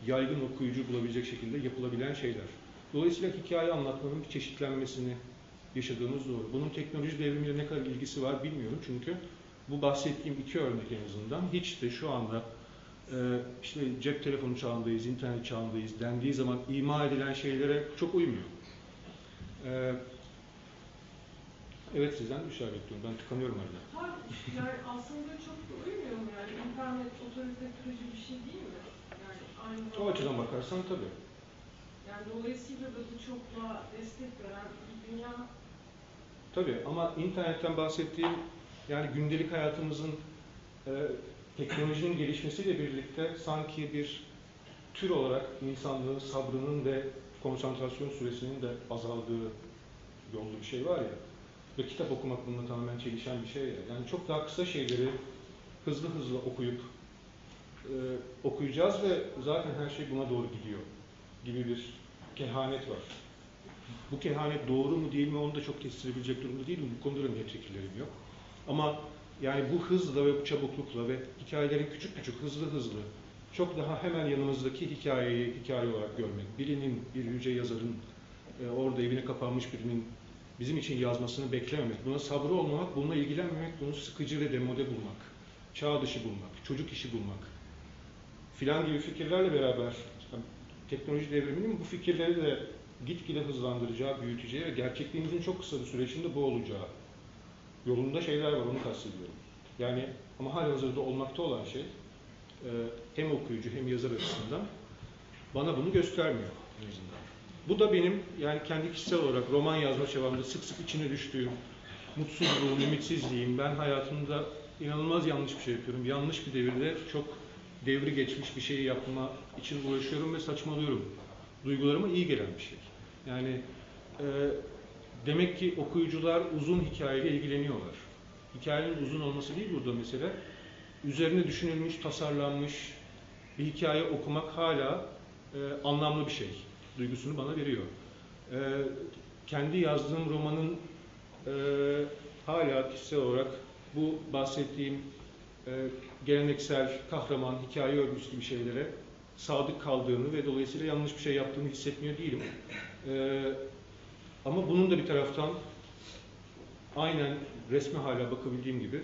S1: yaygın okuyucu bulabilecek şekilde yapılabilen şeyler. Dolayısıyla hikaye anlatmanın bir çeşitlenmesini yaşadığımız doğru. Bunun teknoloji devrimiyle ne kadar ilgisi var bilmiyorum çünkü bu bahsettiğim iki örnek en azından hiç de şu anda işte cep telefonu çağındayız, internet çağındayız dendiği zaman ima edilen şeylere çok uymuyor. E, evet sizden şey bekliyorum. Ben tıkanıyorum arada.
S2: Yani aslında çok da uymuyor mu yani? İnternet otorite kırıcı bir şey değil mi? Yani aynı
S1: O açıdan bakarsan tabii.
S2: Yani dolayısıyla da bu çok daha destek veren bir dünya
S1: Tabii ama internetten bahsettiğim yani gündelik hayatımızın e, teknolojinin gelişmesiyle birlikte sanki bir tür olarak insanlığın sabrının ve konsantrasyon süresinin de azaldığı yolda bir şey var ya. Ve kitap okumak bununla tamamen çelişen bir şey ya. Yani çok daha kısa şeyleri hızlı hızlı okuyup e, okuyacağız ve zaten her şey buna doğru gidiyor gibi bir kehanet var. Bu kehanet doğru mu değil mi onu da çok edebilecek durumda değilim. Bu konuda da net fikirlerim yok. Ama yani bu hızla ve bu çabuklukla ve hikayelerin küçük küçük, hızlı hızlı, çok daha hemen yanımızdaki hikayeyi hikaye olarak görmek, birinin, bir yüce yazarın, e, orada evine kapanmış birinin bizim için yazmasını beklememek, buna sabrı olmamak, bununla ilgilenmemek, bunu sıkıcı ve demode bulmak, çağ dışı bulmak, çocuk işi bulmak filan gibi fikirlerle beraber teknoloji devriminin bu fikirleri de gitgide hızlandıracağı, büyüteceği ve gerçekliğimizin çok kısa bir süreçinde bu olacağı yolunda şeyler var, onu kastediyorum. Yani ama halihazırda olmakta olan şey e, hem okuyucu hem yazar açısından bana bunu göstermiyor en azından. Bu da benim yani kendi kişisel olarak roman yazma çabamda sık sık içine düştüğüm mutsuzluğum, ümitsizliğim, ben hayatımda inanılmaz yanlış bir şey yapıyorum. Yanlış bir devirde çok devri geçmiş bir şeyi yapma için uğraşıyorum ve saçmalıyorum. Duygularıma iyi gelen bir şey. Yani e, demek ki okuyucular uzun hikayeyle ilgileniyorlar. Hikayenin uzun olması değil burada mesele. Üzerine düşünülmüş, tasarlanmış bir hikaye okumak hala e, anlamlı bir şey. Duygusunu bana veriyor. E, kendi yazdığım romanın e, hala kişisel olarak bu bahsettiğim e, geleneksel kahraman, hikaye örgüsü gibi şeylere sadık kaldığını ve dolayısıyla yanlış bir şey yaptığını hissetmiyor değilim. E, ama bunun da bir taraftan aynen resme hala bakabildiğim gibi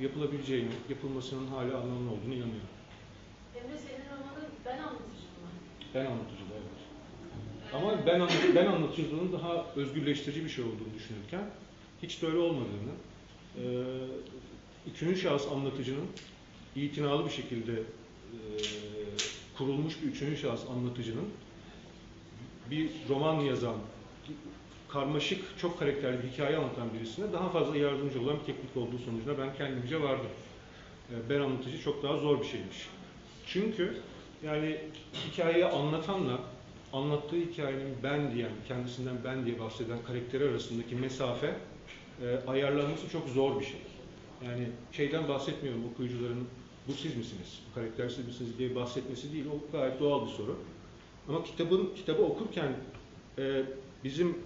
S1: yapılabileceğini, yapılmasının hala anlamlı olduğunu inanıyorum.
S4: Emre senin romanın ben anlatıcım mı?
S1: Ben anlatıcılığı evet. Ama ben, ben anlatıcılığın daha özgürleştirici bir şey olduğunu düşünürken hiç de öyle olmadığını, e, üçüncü şahıs anlatıcının itinalı bir şekilde e, kurulmuş bir üçüncü şahıs anlatıcının bir roman yazan, karmaşık, çok karakterli bir hikaye anlatan birisine daha fazla yardımcı olan bir teknik olduğu sonucuna ben kendimce vardım. E, ben anlatıcı çok daha zor bir şeymiş. Çünkü yani hikayeyi anlatanla anlattığı hikayenin ben diyen, kendisinden ben diye bahseden karakteri arasındaki mesafe e, ayarlanması çok zor bir şey. Yani şeyden bahsetmiyorum okuyucuların bu siz misiniz, bu karakter siz misiniz diye bahsetmesi değil. O gayet doğal bir soru. Ama kitabın kitabı okurken e, bizim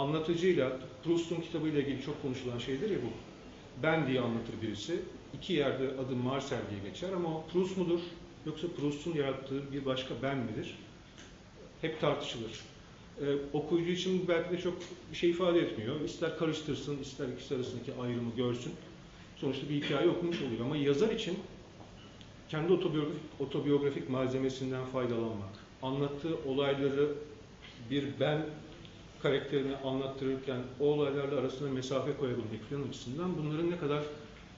S1: anlatıcıyla Proust'un kitabıyla ilgili çok konuşulan şeydir ya bu. Ben diye anlatır birisi. İki yerde adı Marcel diye geçer ama o Proust mudur yoksa Proust'un yarattığı bir başka ben midir? Hep tartışılır. Ee, okuyucu için belki de çok bir şey ifade etmiyor. İster karıştırsın, ister ikisi arasındaki ayrımı görsün. Sonuçta bir hikaye okumuş oluyor. Ama yazar için kendi otobiyografik, otobiyografik malzemesinden faydalanmak, anlattığı olayları bir ben karakterini anlattırırken o olaylarla arasına mesafe koyabilmek falan açısından bunların ne kadar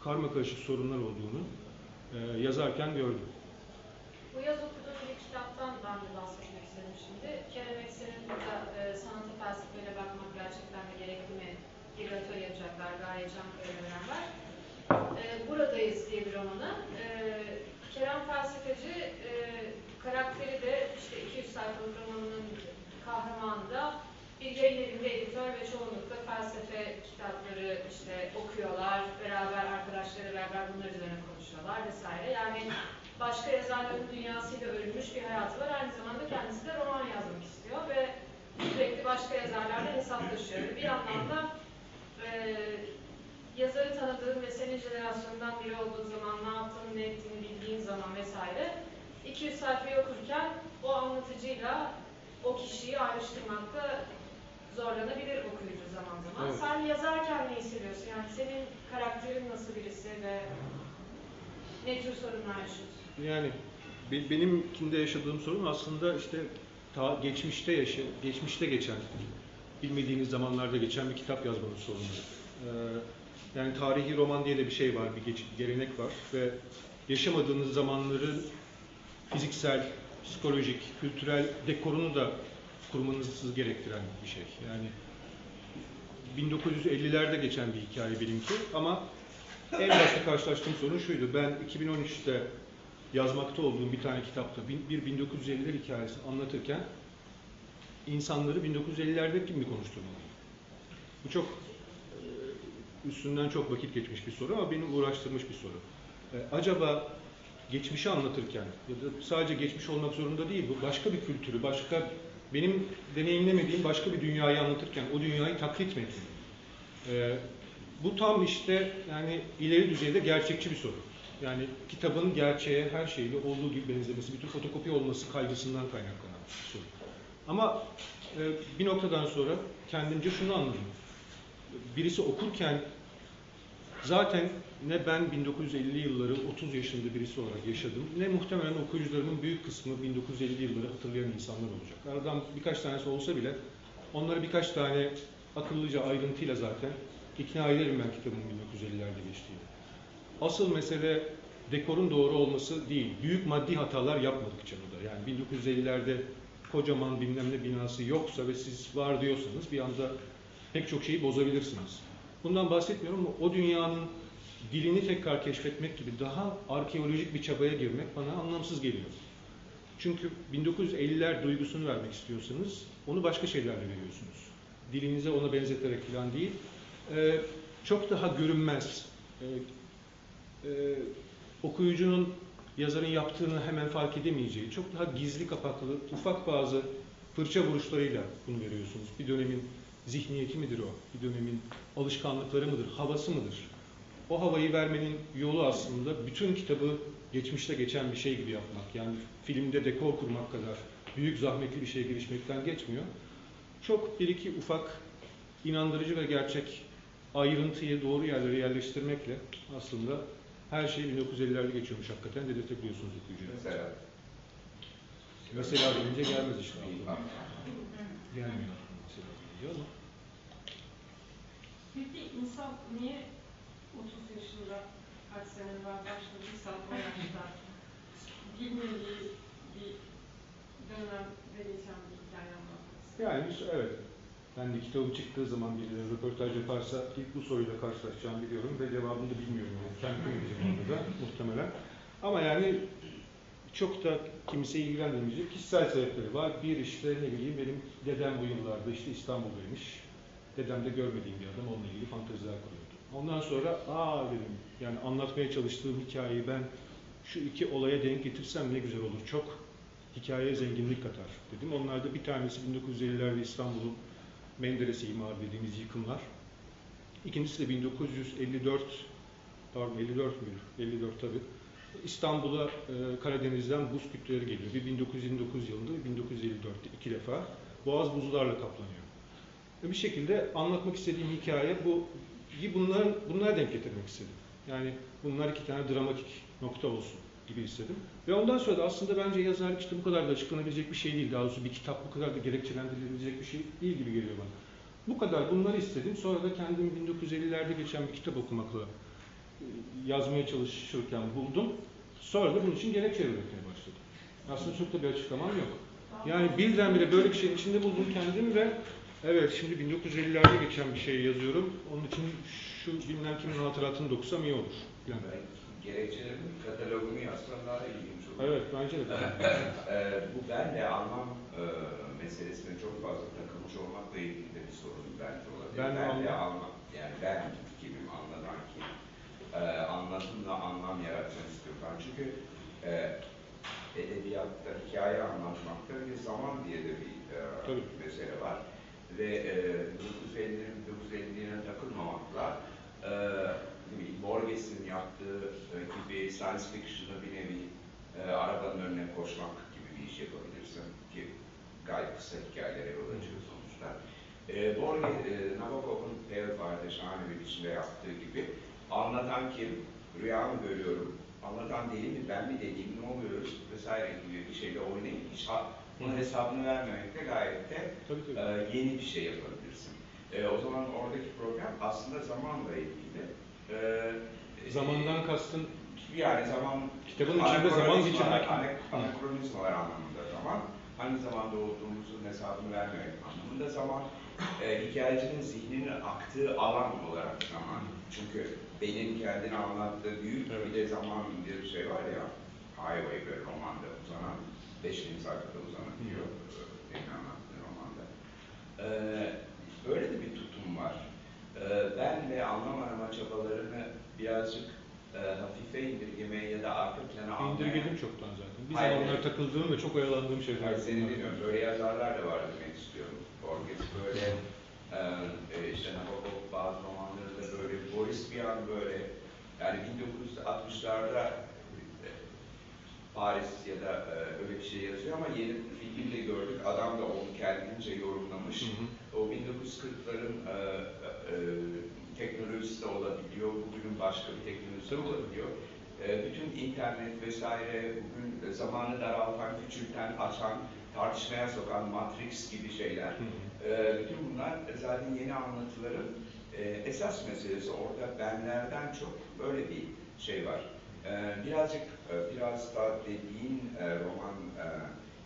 S1: karma karışık sorunlar olduğunu e, yazarken gördüm.
S4: Bu yaz okuduğum bir kitaptan ben de bahsetmek istedim şimdi. Kerem Eksen'in burada e, sanata felsefeyle bakmak gerçekten de gerekli mi? Bir atölye yapacaklar Gaye Çankaya ile beraber. E, Buradayız diye bir romanı. E, Kerem felsefeci, e, karakteri de işte 200 sayfalık romanının kahramanı da bir evinde editör ve çoğunlukla felsefe kitapları işte okuyorlar, beraber arkadaşlarıyla beraber bunlar üzerine konuşuyorlar vesaire. Yani başka yazarların dünyasıyla örülmüş bir hayatı var. Aynı zamanda kendisi de roman yazmak istiyor ve sürekli başka yazarlarla hesaplaşıyor. Bir yandan da e, yazarı tanıdığın ve senin jenerasyonundan biri olduğun zaman ne yaptığını, ne ettiğini bildiğin zaman vesaire 200 sayfayı okurken o anlatıcıyla o kişiyi ayrıştırmakta zorlanabilir okuyucu zaman zaman.
S1: Evet.
S4: Sen yazarken ne hissediyorsun? Yani senin karakterin nasıl birisi ve ne tür sorunlar yaşıyorsun?
S1: Yani be- benimkinde yaşadığım sorun aslında işte ta geçmişte yaşa, geçmişte geçen, bilmediğiniz zamanlarda geçen bir kitap yazmanın sorunu. Ee, yani tarihi roman diye de bir şey var, bir geç- gelenek var ve yaşamadığınız zamanların fiziksel, psikolojik, kültürel dekorunu da kurmanızı gerektiren bir şey. Yani 1950'lerde geçen bir hikaye benimki ama en başta karşılaştığım sorun şuydu. Ben 2013'te yazmakta olduğum bir tane kitapta bir bir 1950'ler hikayesi anlatırken insanları 1950'lerde kim mi konuşturmalıyım? Bu çok e, üstünden çok vakit geçmiş bir soru ama beni uğraştırmış bir soru. E, Acaba geçmişi anlatırken ya da sadece geçmiş olmak zorunda değil bu başka bir kültürü, başka benim deneyimlemediğim başka bir dünyayı anlatırken o dünyayı taklit mi etmeliyim? E, bu tam işte yani ileri düzeyde gerçekçi bir soru. Yani kitabın gerçeğe her şeyle olduğu gibi benzemesi, bütün fotokopi olması kaygısından kaynaklanan bir soru. Ama e, bir noktadan sonra kendimce şunu anladım. Birisi okurken zaten ne ben 1950 yılları 30 yaşında birisi olarak yaşadım, ne muhtemelen okuyucularımın büyük kısmı 1950 yılları hatırlayan insanlar olacak. Aradan birkaç tanesi olsa bile onları birkaç tane akıllıca ayrıntıyla zaten ikna ederim ben kitabın 1950'lerde geçtiğini. Asıl mesele dekorun doğru olması değil. Büyük maddi hatalar yapmadıkça bu da. Yani 1950'lerde kocaman bilmem ne binası yoksa ve siz var diyorsanız bir anda pek çok şeyi bozabilirsiniz. Bundan bahsetmiyorum ama o dünyanın dilini tekrar keşfetmek gibi daha arkeolojik bir çabaya girmek bana anlamsız geliyor. Çünkü 1950'ler duygusunu vermek istiyorsanız onu başka şeylerle veriyorsunuz. Dilinize ona benzeterek falan değil. Ee, çok daha görünmez, e, e, okuyucunun yazarın yaptığını hemen fark edemeyeceği, çok daha gizli kapaklı, ufak bazı fırça vuruşlarıyla bunu veriyorsunuz. Bir dönemin zihniyeti midir o? Bir dönemin alışkanlıkları mıdır? Havası mıdır? O havayı vermenin yolu aslında bütün kitabı geçmişte geçen bir şey gibi yapmak. Yani filmde dekor kurmak kadar büyük zahmetli bir şeye girişmekten geçmiyor. Çok bir iki ufak inandırıcı ve gerçek ayrıntıyı doğru yerlere yerleştirmekle aslında her şey 1950'lerde geçiyormuş hakikaten dedirtebiliyorsunuz okuyucuya.
S5: Mesela
S1: Mesela deyince gelmez işte. Gelmiyor mesela deyince ama.
S2: Peki insan niye 30 yaşında kaç sene evvel başladıysa o yaşta bilmediği bir dönemde geçen bir hikaye anlatmak?
S1: Yani evet. Ben de kitabım çıktığı zaman birileri röportaj yaparsa ilk bu soruyla karşılaşacağımı biliyorum ve cevabını da bilmiyorum. Yani. Kendim bileceğim orada da muhtemelen. Ama yani çok da kimseyi ilgilendirmeyecek kişisel sebepleri var. Bir işte ne bileyim benim dedem bu yıllarda işte İstanbul'daymış. Dedem de görmediğim bir adam onunla ilgili fanteziler kuruyordu. Ondan sonra aa dedim yani anlatmaya çalıştığım hikayeyi ben şu iki olaya denk getirsem ne güzel olur. Çok hikayeye zenginlik katar dedim. Onlarda bir tanesi 1950'lerde İstanbul'un Menderes imarı dediğimiz yıkımlar. İkincisi de 1954 pardon 54 müydü? 54 tabii. İstanbul'a e, Karadeniz'den buz kütleleri geliyor. Bir 1929 yılında bir 1954'te iki defa. Boğaz buzlarla kaplanıyor. Bir şekilde anlatmak istediğim hikaye bu bunlar bunlara denk getirmek istedim. Yani bunlar iki tane dramatik nokta olsun. gibi istedim. Ve ondan sonra da aslında bence yazarlık işte bu kadar da açıklanabilecek bir şey değil. Daha doğrusu bir kitap bu kadar da gerekçelendirilebilecek bir şey değil gibi geliyor bana. Bu kadar bunları istedim. Sonra da kendimi 1950'lerde geçen bir kitap okumakla e, yazmaya çalışırken buldum. Sonra da bunun için gerekçe üretmeye başladım. Aslında çok da bir açıklamam yok. Yani birdenbire böyle bir şeyin içinde buldum kendimi ve evet şimdi 1950'lerde geçen bir şey yazıyorum. Onun için şu bilmem kimin hatıratını dokusam iyi olur. Yani.
S5: Gerekçelerin katalogunu yazsam daha ilginç olur.
S1: Evet bence de.
S5: Ee, bu ben de anlam e, meselesine çok fazla takılmış olmakla ilgili de bir sorun bence olabilir.
S1: Ben
S5: Ben, de
S1: anlam,
S5: yani ben kimim anlatan kim? Ee, anlatımla anlam yaratmak istiyorum ben. Çünkü e, edebiyatta hikaye anlatmakta bir zaman diye de bir e,
S1: Tabii.
S5: mesele var. Ve e, 1950'lerin 1950'lerine takılmamakla e, Borges'in yaptığı e, gibi science fiction'da bir nevi e, arabanın önüne koşmak gibi bir iş yapabilirsin ki gayet kısa hikayelere yol açıyor sonuçta. E, Borges, e, Nabokov'un Pale şahane bir biçimde yaptığı gibi anlatan kim, rüya mı görüyorum, anlatan deli mi, ben mi deliyim, ne oluyoruz? Vesaire gibi bir şeyle ha- bunun hesabını vermemekte gayet de
S1: Tabii tabii.
S5: e, yeni bir şey yapabilirsin. E, o zaman oradaki problem aslında zamanla ilgili. E,
S1: Zamandan kastın
S5: yani zaman
S1: Kitabın içinde zaman geçirmek
S5: Anakronizmalar anlamında zaman. Hangi zamanda olduğumuzun hesabını vermemek anlamında zaman. E, hikayecinin zihninin aktığı alan olarak zaman. Çünkü benim kendini anlattığı büyük
S1: Evet.
S5: bir de zaman bir şey var ya. Highway böyle romanda uzanan, 5000 sayfada uzanabiliyor. Benim anlattığım romanda. E, böyle de bir tutum var. E, ben ve anlam arama çabalarını birazcık e, hafife indirgemeye ya da arka plana almaya...
S1: indirgedim çoktan zaten. Bir
S5: Hayır.
S1: zamanlar takıldığım ve çok oyalandığım şeyler.
S5: Hayır, seni
S1: bunlar.
S5: dinliyorum. Böyle yazarlar da var demek istiyorum. Borges böyle, e, e, işte Nabokov bazı romanlarında böyle, Boris bir an böyle, yani 1960'larda e, Paris ya da e, öyle bir şey yazıyor ama yeni filmde gördük. Adam da onu kendince yorumlamış.
S1: Hı hı.
S5: O 1940'ların e, e, teknolojisi de olabiliyor, bugünün başka bir teknolojisi de olabiliyor. E, bütün internet vesaire bugün zamanı daraltan, küçülten, açan, tartışmaya sokan Matrix gibi şeyler.
S1: Hı hı.
S5: E, bütün bunlar zaten yeni anlatıların e, esas meselesi. Orada benlerden çok böyle bir şey var. E, birazcık, e, biraz da dediğin e, roman e,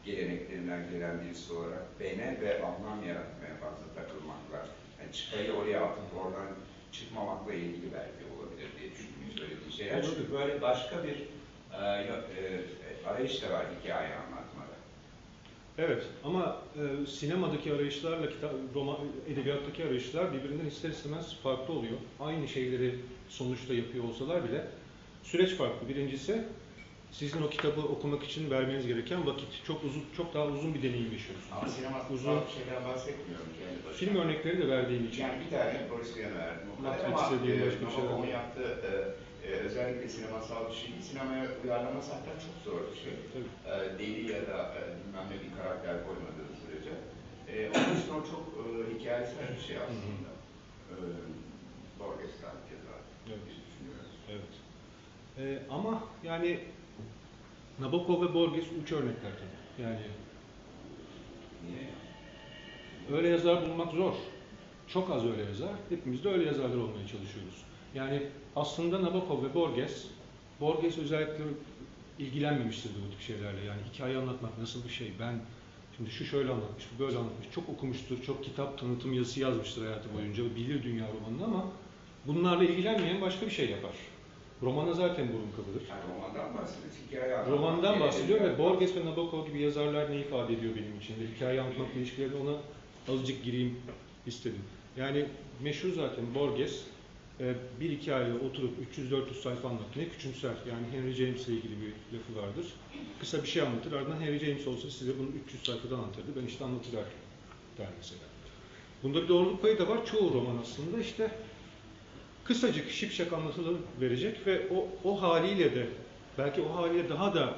S5: geleneklerinden gelen birisi olarak bene ve anlam yaratmaya fazla takılmakla, yani çıtayı oraya atıp oradan çıkmamakla ilgili belki olabilir diye düşündüğüm söylediğin şeyler. Çünkü böyle başka bir arayış da var hikaye anlatmada.
S1: Evet ama e, sinemadaki arayışlarla kitap, roman, edebiyattaki arayışlar birbirinden ister istemez farklı oluyor. Aynı şeyleri sonuçta yapıyor olsalar bile süreç farklı. Birincisi sizin o kitabı okumak için vermeniz gereken vakit. Çok uzun, çok daha uzun bir deneyim yaşıyorsunuz.
S5: Ama sinemasal
S1: Uzun
S5: şeyden bahsetmiyorum kendi
S1: film örnekleri de verdiğim için.
S5: Yani bir tane Boris Vian'a verdim. O kadar ama
S1: dediğim
S5: e,
S1: başka bir şey var.
S5: yaptığı e, e, özellikle sinemasal bir şey. Sinemaya uyarlaması hatta çok zor bir şey.
S1: Tabii.
S5: E, deli ya da e, bilmem ne bir karakter koymadığı sürece. E, onun için o çok e, hikayesel bir şey aslında. E, Borges'ten keza.
S1: Evet. E, ama yani Nabokov ve Borges uç örnekler tabii. Yani? Öyle yazar bulmak zor. Çok az öyle yazar. Hepimiz de öyle yazarlar olmaya çalışıyoruz. Yani aslında Nabokov ve Borges, Borges özellikle ilgilenmemiştir bu tip şeylerle. Yani hikaye anlatmak nasıl bir şey? Ben şimdi şu şöyle anlatmış, bu böyle anlatmış. Çok okumuştur, çok kitap tanıtım yazısı yazmıştır hayatı boyunca. Bilir dünya romanını ama bunlarla ilgilenmeyen başka bir şey yapar. Romana zaten burun kıvırır.
S5: Yani romandan bahsediyoruz. Hikaye anlatmak.
S1: Romandan bahsediyor ve Borges ve Nabokov gibi yazarlar ne ifade ediyor benim için ve hikaye anlatmakla ilişkilerine ona azıcık gireyim istedim. Yani meşhur zaten Borges e, bir hikaye oturup 300-400 sayfa anlatır. Ne küçümser. Yani Henry James ile ilgili bir lafı vardır. Kısa bir şey anlatır. Ardından Henry James olsa size bunu 300 sayfadan anlatırdı. Ben işte anlatıver der mesela. Bunda bir doğruluk payı da var. Çoğu roman aslında işte kısacık şipşak anlatılır verecek ve o, o haliyle de belki o haliyle daha da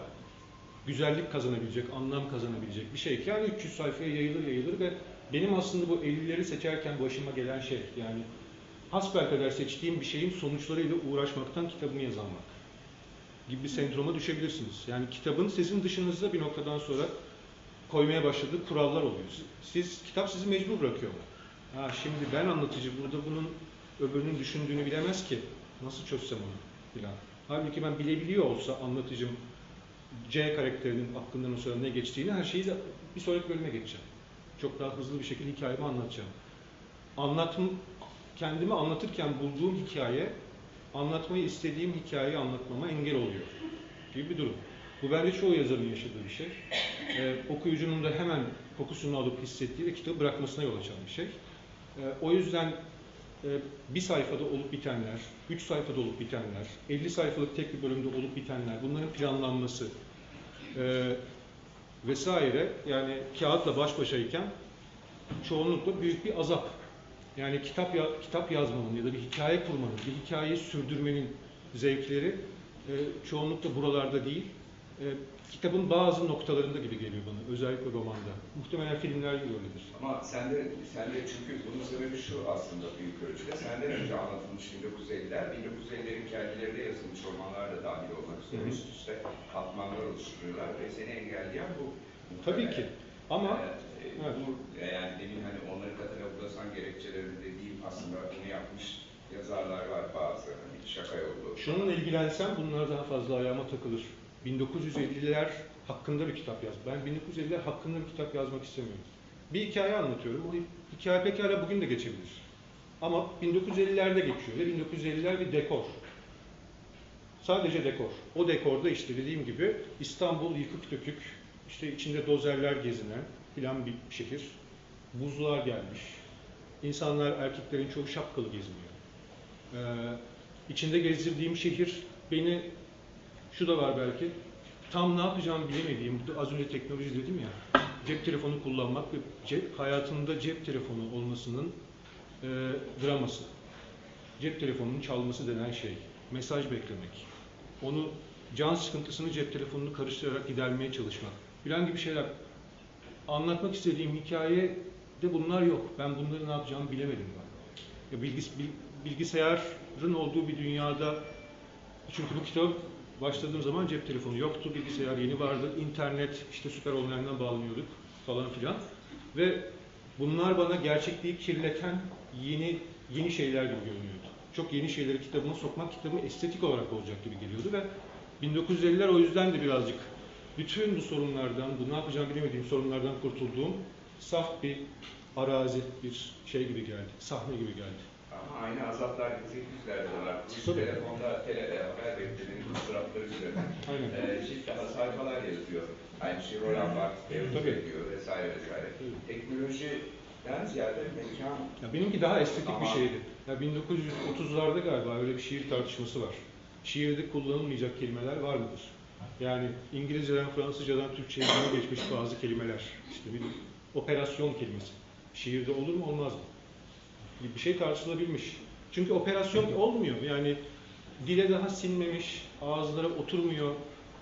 S1: güzellik kazanabilecek, anlam kazanabilecek bir şey yani 300 sayfaya yayılır yayılır ve benim aslında bu 50'leri seçerken başıma gelen şey yani hasbelkader seçtiğim bir şeyin sonuçlarıyla uğraşmaktan kitabımı yazanmak. gibi bir sendroma düşebilirsiniz. Yani kitabın sizin dışınızda bir noktadan sonra koymaya başladığı kurallar oluyor. Siz, kitap sizi mecbur bırakıyor. Ha, şimdi ben anlatıcı burada bunun öbürünün düşündüğünü bilemez ki. Nasıl çözsem onu filan. Halbuki ben bilebiliyor olsa anlatıcım C karakterinin aklından o sırada ne geçtiğini her şeyi de bir sonraki bölüme geçeceğim. Çok daha hızlı bir şekilde hikayemi anlatacağım. Anlatım, kendimi anlatırken bulduğum hikaye, anlatmayı istediğim hikayeyi anlatmama engel oluyor gibi bir durum. Bu bence çoğu yazarın yaşadığı bir şey. Ee, okuyucunun da hemen kokusunu alıp hissettiği ve kitabı bırakmasına yol açan bir şey. Ee, o yüzden bir sayfada olup bitenler, üç sayfada olup bitenler, 50 sayfalık tek bir bölümde olup bitenler, bunların planlanması e, vesaire yani kağıtla baş başayken çoğunlukla büyük bir azap. Yani kitap kitap yazmanın ya da bir hikaye kurmanın, bir hikayeyi sürdürmenin zevkleri e, çoğunlukla buralarda değil. E, kitabın bazı noktalarında gibi geliyor bana, özellikle romanda. Muhtemelen filmler gibi öyledir.
S5: Ama sende, sende çünkü bunun sebebi şu aslında büyük ölçüde. Senden önce anlatılmış 1950'ler, 1950'lerin kendilerine yazılmış romanlar da dahil olmak üzere üst üste katmanlar oluşturuyorlar ve seni engelleyen bu.
S1: Tabii ki. Ama
S5: Ee, e,
S1: evet.
S5: bu yani demin hani onları kataloglasan gerekçelerinde dediğim aslında bunu yapmış yazarlar var bazı. Hani şaka yolu.
S1: Şununla ilgilensem bunlar daha fazla ayağıma takılır. 1950'ler hakkında bir kitap yaz. Ben 1950'ler hakkında bir kitap yazmak istemiyorum. Bir hikaye anlatıyorum. O hikaye pekala bugün de geçebilir. Ama 1950'lerde geçiyor ve 1950'ler bir dekor. Sadece dekor. O dekorda işte dediğim gibi İstanbul yıkık dökük, işte içinde dozerler gezinen filan bir şehir. Buzluğa gelmiş. İnsanlar, erkeklerin çoğu şapkalı geziniyor. Ee, içinde gezdirdiğim şehir beni şu da var belki tam ne yapacağımı bilemediğim az önce teknoloji dedim ya cep telefonu kullanmak ve cep, hayatında cep telefonu olmasının e, draması. Cep telefonunun çalması denen şey. Mesaj beklemek. Onu can sıkıntısını cep telefonunu karıştırarak gidermeye çalışmak. Filan gibi şeyler. Anlatmak istediğim hikayede bunlar yok. Ben bunları ne yapacağımı bilemedim ben. Ya bilgis, bil- bilgisayarın olduğu bir dünyada çünkü bu kitap başladığım zaman cep telefonu yoktu, bilgisayar yeni vardı, internet işte süper online'dan bağlanıyorduk falan filan ve bunlar bana gerçekliği kirleten yeni yeni şeyler gibi görünüyordu. Çok yeni şeyleri kitabıma sokmak kitabın estetik olarak olacak gibi geliyordu ve 1950'ler o yüzden de birazcık bütün bu sorunlardan, bu ne yapacağımı bilemediğim sorunlardan kurtulduğum saf bir arazi, bir şey gibi geldi, sahne gibi geldi.
S5: Ama aynı azaplar 1800'lerde de var. Bu
S1: Tabii.
S5: telefonda tele, e, haber beklemenin ıstırapları üzerine. Çift daha sayfalar yazıyor. Aynı şey Roland Barthes teorisi ediyor vesaire vesaire. Teknolojiden ziyade mekan
S1: Ya benimki daha estetik bir
S5: Ama-
S1: şeydi. Ya 1930'larda galiba öyle bir şiir tartışması var. Şiirde kullanılmayacak kelimeler var mıdır? Yani İngilizceden, Fransızcadan Türkçe'ye geçmiş bazı kelimeler. İşte bir operasyon kelimesi. Şiirde olur mu olmaz mı? Bir şey tartışılabilmiş. Çünkü operasyon olmuyor. Yani dile daha sinmemiş, ağızlara oturmuyor.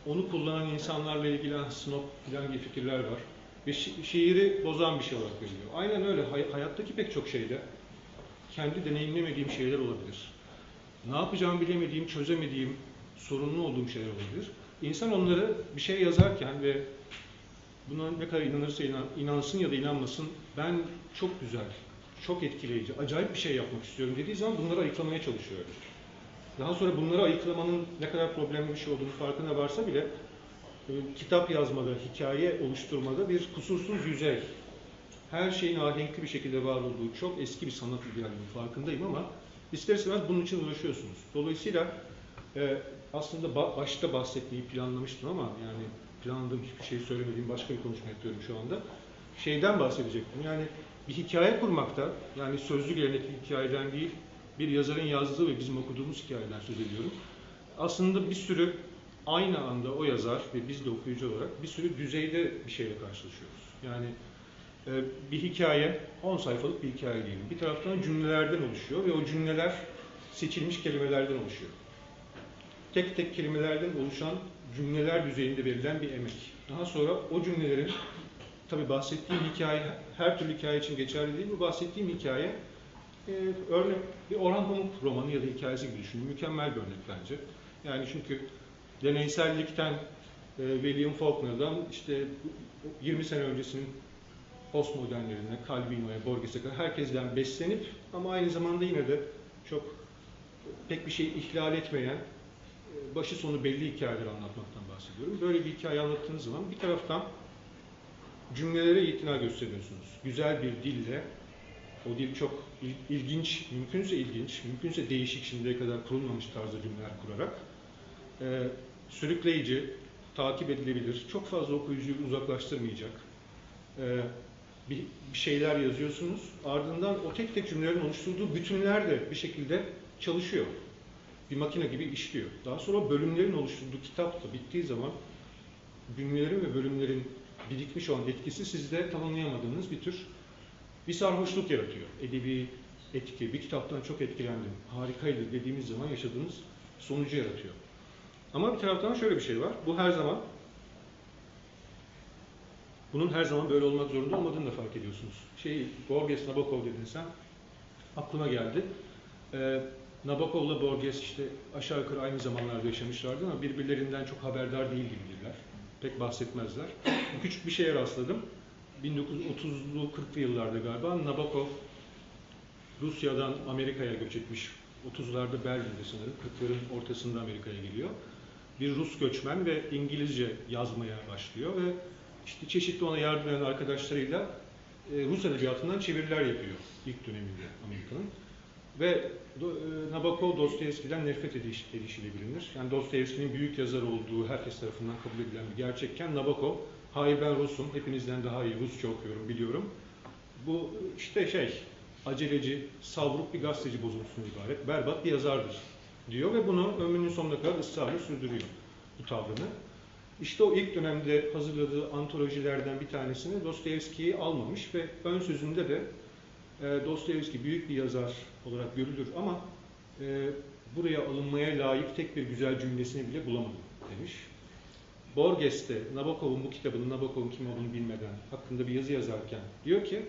S1: Onu kullanan insanlarla ilgili "Ah, snob falan gibi fikirler var. Ve şi- şiiri bozan bir şey olarak görülüyor. Aynen öyle. Hay- hayattaki pek çok şeyde kendi deneyimlemediğim şeyler olabilir. Ne yapacağımı bilemediğim, çözemediğim, sorunlu olduğum şeyler olabilir. İnsan onları bir şey yazarken ve buna ne kadar inanırsa inan, inansın ya da inanmasın, ben çok güzel, çok etkileyici, acayip bir şey yapmak istiyorum dediği zaman bunları ayıklamaya çalışıyor. Daha sonra bunları ayıklamanın ne kadar problemli bir şey olduğunu farkına varsa bile e, kitap yazmada, hikaye oluşturmada bir kusursuz yüzey, her şeyin ahenkli bir şekilde var olduğu çok eski bir sanat idealinin farkındayım ama ister istemez bunun için uğraşıyorsunuz. Dolayısıyla e, aslında ba- başta bahsetmeyi planlamıştım ama yani planladığım hiçbir şey söylemediğim başka bir konuşma yapıyorum şu anda. Şeyden bahsedecektim yani bir hikaye kurmakta yani sözlü gelenek hikayeden değil bir yazarın yazdığı ve bizim okuduğumuz hikayeden söz ediyorum. Aslında bir sürü aynı anda o yazar ve biz de okuyucu olarak bir sürü düzeyde bir şeyle karşılaşıyoruz. Yani e, bir hikaye, 10 sayfalık bir hikaye diyelim. Bir taraftan cümlelerden oluşuyor ve o cümleler seçilmiş kelimelerden oluşuyor. Tek tek kelimelerden oluşan cümleler düzeyinde verilen bir emek. Daha sonra o cümlelerin, tabi bahsettiğim hikaye, her türlü hikaye için geçerli değil bu bahsettiğim hikaye, e, örnek bir Orhan Pamuk romanı ya da hikayesi gibi düşünün. Mükemmel bir örnek bence. Yani çünkü deneysellikten e, William Faulkner'dan işte 20 sene öncesinin postmodernlerine, Calvino'ya, Borges'e kadar herkesten beslenip ama aynı zamanda yine de çok pek bir şey ihlal etmeyen, e, başı sonu belli hikayeler anlatmaktan bahsediyorum. Böyle bir hikaye anlattığınız zaman bir taraftan cümlelere itina gösteriyorsunuz. Güzel bir dille, o dil çok il- ilginç, mümkünse ilginç, mümkünse değişik şimdiye kadar kurulmamış tarzda cümleler kurarak e, sürükleyici, takip edilebilir, çok fazla okuyucuyu uzaklaştırmayacak e, bir, bir şeyler yazıyorsunuz. Ardından o tek tek cümlelerin oluşturduğu bütünler de bir şekilde çalışıyor. Bir makine gibi işliyor. Daha sonra bölümlerin oluşturduğu kitap da bittiği zaman cümlelerin ve bölümlerin birikmiş olan etkisi sizde tanımlayamadığınız bir tür bir sarhoşluk yaratıyor. Edebi etki, bir kitaptan çok etkilendim, harikaydı dediğimiz zaman yaşadığınız sonucu yaratıyor. Ama bir taraftan şöyle bir şey var. Bu her zaman bunun her zaman böyle olmak zorunda olmadığını da fark ediyorsunuz. Şey, Borges, Nabokov dedin sen. Aklıma geldi. Ee, Nabokov'la Borges işte aşağı yukarı aynı zamanlarda yaşamışlardı ama birbirlerinden çok haberdar değil gibidirler. Pek bahsetmezler. Küçük bir şeye rastladım. 1930'lu 40'lı yıllarda galiba Nabokov Rusya'dan Amerika'ya göç etmiş. 30'larda Berlin'de sanırım. 40'ların ortasında Amerika'ya geliyor. Bir Rus göçmen ve İngilizce yazmaya başlıyor ve işte çeşitli ona yardım eden arkadaşlarıyla e, Rus edebiyatından çeviriler yapıyor ilk döneminde Amerika'nın. Ve Nabokov Dostoyevski'den nefret ediş, edişiyle bilinir. Yani Dostoyevski'nin büyük yazar olduğu herkes tarafından kabul edilen bir gerçekken Nabokov, hayır ben Rus'um, hepinizden daha iyi Rusça okuyorum, biliyorum. Bu işte şey, aceleci, savruk bir gazeteci bozuntusundan ibaret, berbat bir yazardır diyor ve bunu ömrünün sonuna kadar ısrarla sürdürüyor bu tavrını. İşte o ilk dönemde hazırladığı antolojilerden bir tanesini Dostoyevski'yi almamış ve ön sözünde de e, Dostoyevski büyük bir yazar olarak görülür ama e, buraya alınmaya layık tek bir güzel cümlesini bile bulamadım demiş. Borges de Nabokov'un bu kitabının Nabokov'un kim olduğunu bilmeden hakkında bir yazı yazarken diyor ki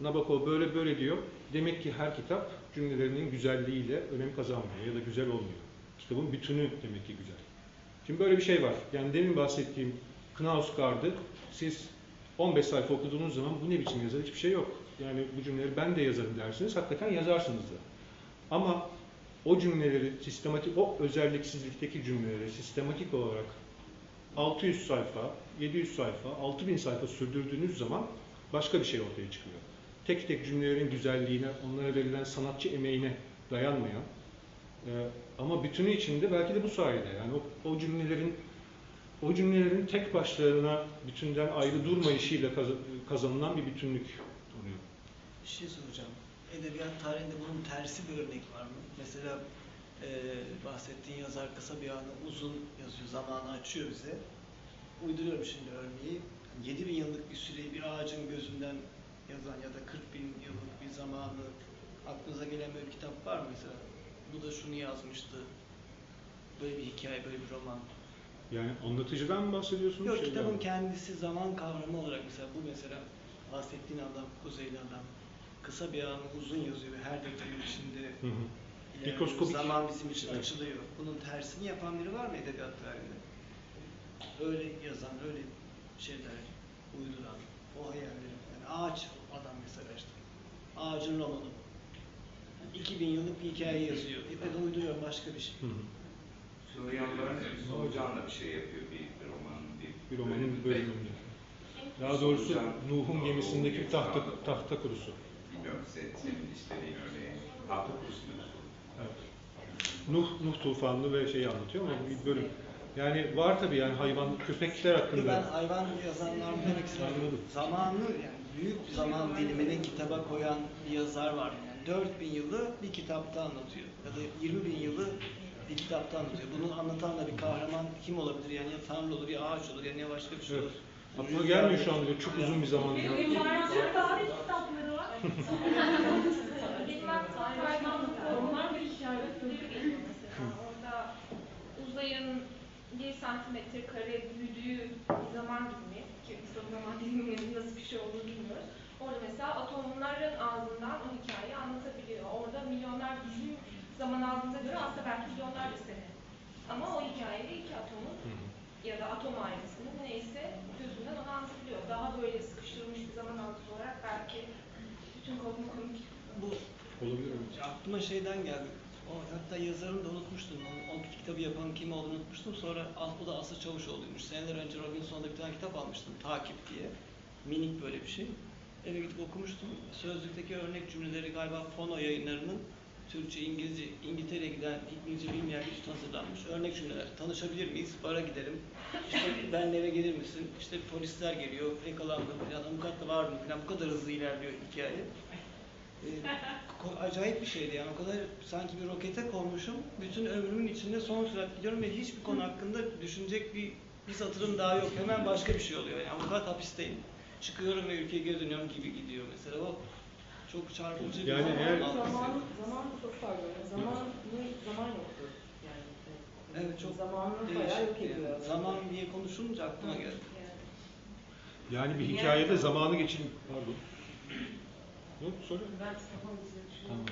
S1: Nabokov böyle böyle diyor. Demek ki her kitap cümlelerinin güzelliğiyle önem kazanmıyor ya da güzel olmuyor. Kitabın bütünü demek ki güzel. Şimdi böyle bir şey var. Yani demin bahsettiğim Knausgaard'ı siz 15 sayfa okuduğunuz zaman bu ne biçim yazar hiçbir şey yok. Yani bu cümleleri ben de yazarım dersiniz. Hakikaten yazarsınız da. Ama o cümleleri sistematik, o özelliksizlikteki cümleleri sistematik olarak 600 sayfa, 700 sayfa, 6000 sayfa sürdürdüğünüz zaman başka bir şey ortaya çıkıyor. Tek tek cümlelerin güzelliğine, onlara verilen sanatçı emeğine dayanmayan e, ama bütünü içinde belki de bu sayede yani o, o cümlelerin o cümlelerin tek başlarına bütünden ayrı durmayışıyla kaz- kazanılan bir bütünlük.
S6: Bir şey soracağım. Edebiyat tarihinde bunun tersi bir örnek var mı? Mesela e, bahsettiğin yazar kısa bir anı uzun yazıyor, zamanı açıyor bize. Uyduruyorum şimdi örneği. 7 bin yıllık bir süreyi bir ağacın gözünden yazan ya da 40 bin yıllık bir zamanı aklınıza gelen bir kitap var mı mesela? Bu da şunu yazmıştı. Böyle bir hikaye, böyle bir roman.
S1: Yani anlatıcıdan mı bahsediyorsunuz?
S6: Yok kitabın kendisi zaman kavramı olarak mesela bu mesela bahsettiğin adam, Kuzeyli adam kısa bir anı uzun yazıyor ve her detayın içinde
S1: Hı hı. Mikroskopik.
S6: zaman bizim için
S1: Evet.
S6: açılıyor. Bunun tersini yapan biri var mı edebiyat tarihinde? Öyle yazan, öyle şeyler uyduran, o hayalleri. Yani ağaç adam mesela işte. Ağacın romanı. Yani 2000 yıllık bir hikaye yazıyor. Ya da uyduruyor başka bir şey.
S1: Hı hı.
S5: Suriyan Barnes Solucan'la bir şey yapıyor bir romanın bir,
S1: Bir romanın bir bölümünde. Daha doğrusu Nuh'un gemisindeki tahta, tahta kurusu.
S5: Bilmiyorum senin, senin istediğin örneği. Tahta.
S1: Evet. Nuh, Nuh tufanını ve şeyi anlatıyor ama bir bölüm. Yani var tabii yani hayvan, köpekler
S6: Ben
S1: hakkında.
S6: hayvan yazanlar demek istiyorum.
S1: Anladım.
S6: Zamanı yani büyük zaman dilimini kitaba koyan bir yazar var. Yani 4000 yılı bir kitapta anlatıyor. Ya da 20 bin yılı bir kitapta anlatıyor. Bunu anlatan da bir kahraman kim olabilir? Yani ya Tanrı olur, ya ağaç olur, ya başka bir şey
S1: Evet. Aklıma gelmiyor şu anda çok uzun bir zaman. ya.
S2: Mimarcı tarih kitapları var.
S4: Bilmem hayvan
S2: Onlar da
S4: geliyor mesela. Orada uzayın bir santimetre kare büyüdüğü bir zaman dilimi, ki biz o zaman diliminin nasıl bir şey olduğunu bilmiyoruz. Orada mesela atomların ağzından o hikayeyi anlatabiliyor. Orada milyonlar bizim zaman ağzımıza göre aslında belki milyonlarca sene. Ama o hikayeyi atomun
S1: Hı hı.
S4: ya da atom ayrıntısının neyse gözünden onu anlatabiliyor. Daha böyle sıkıştırılmış bir zaman algısı olarak belki bütün kozmokomik
S6: Bu
S1: Olabilir mi?
S6: aklıma şeyden geldi. O hatta yazarını da unutmuştum. O, o kitabı yapan kim olduğunu unutmuştum. Sonra As- o da Asır Çavuşoğlu'ymuş. Seneler önce Robinson'da bir tane kitap almıştım. Takip diye. Minik böyle bir şey. Eve gidip okumuştum. Sözlükteki örnek cümleleri galiba Fono yayınlarının Türkçe, İngilizce, İngiltere'ye giden İngilizce bilmeyen bir için hazırlanmış. Örnek cümleler. Tanışabilir miyiz? Bara gidelim. İşte benle eve gelir misin? İşte polisler geliyor. Yakalandım falan. Avukat da var mı falan. Bu kadar hızlı ilerliyor hikaye. Ee, acayip bir şeydi yani o kadar sanki bir rokete konmuşum. Bütün ömrümün içinde son sürat gidiyorum ve hiçbir konu hakkında düşünecek bir bir satırım daha yok. Hemen başka bir şey oluyor. Yani avukat hapisteyim. Çıkıyorum ve ülkeye geri dönüyorum gibi gidiyor mesela. O çok çarpıcı bir
S1: Yani
S6: zaman
S1: eğer-
S6: algısı.
S7: Zaman, zaman çok pardon. Zamanı, zaman yoktu. Yani,
S6: Evet, çok
S7: zamanını bayağı yok
S6: yani.
S7: ediyor.
S6: Zaman diye konuşulunca aklıma geldi.
S1: Yani bir hikayede zamanı geçin... Pardon. Yok, söyle.
S7: Ben
S1: Tamam.
S7: düşünüyorum.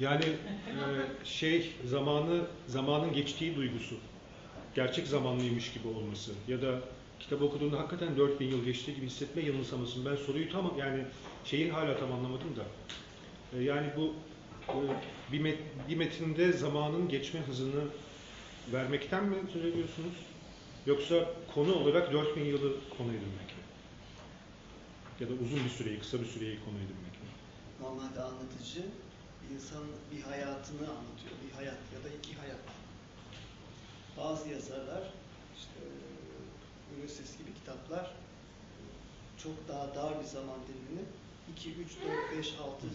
S1: Yani e, şey zamanı zamanın geçtiği duygusu. Gerçek zamanlıymış gibi olması ya da kitap okuduğunda hakikaten 4000 yıl geçtiği gibi hissetme yanılsamasın. Ben soruyu tam yani şeyin hala tam anlamadım da. E, yani bu e, bir, met, bir metinde zamanın geçme hızını vermekten mi söz ediyorsunuz? Yoksa konu olarak 4000 yılı konu edinmek mi? Ya da uzun bir süreyi, kısa bir süreyi konu edinmek mi?
S6: Normalde anlatıcı insan bir hayatını anlatıyor. Bir hayat ya da iki hayat. Bazı yazarlar işte e, Ulysses gibi kitaplar çok daha dar bir zaman dilimini 2, 3, 4, 5, 6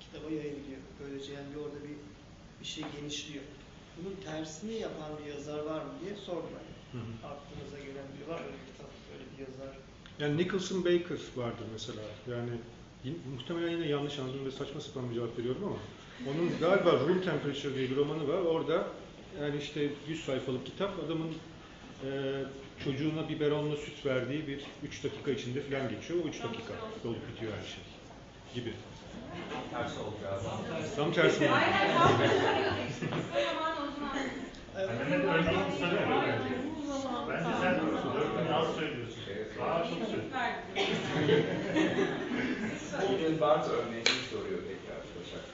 S6: kitaba yayabiliyor. Böylece yani bir orada bir, bir şey genişliyor. Bunun tersini yapan bir yazar var mı diye.
S1: Hı hı.
S6: Aklınıza gelen biri var mı? Öyle bir kitap, öyle bir yazar.
S1: Yani Nicholson Baker vardır mesela. Yani muhtemelen yine yanlış anladım ve saçma sapan bir cevap veriyorum ama onun galiba Room Temperature diye bir romanı var. Orada yani işte 100 sayfalık kitap adamın e, çocuğuna biberonla süt verdiği bir 3 dakika içinde falan geçiyor. O 3 dakika olup bitiyor her şey gibi.
S8: Tersi oldu galiba.
S1: Tam tersi.
S4: Aynen tam.
S3: Mehmet bence. Bence sen dört az söylüyorsun. Daha çok söylüyorsun.
S5: Bugün Barth örneğini soruyor tekrar Başak.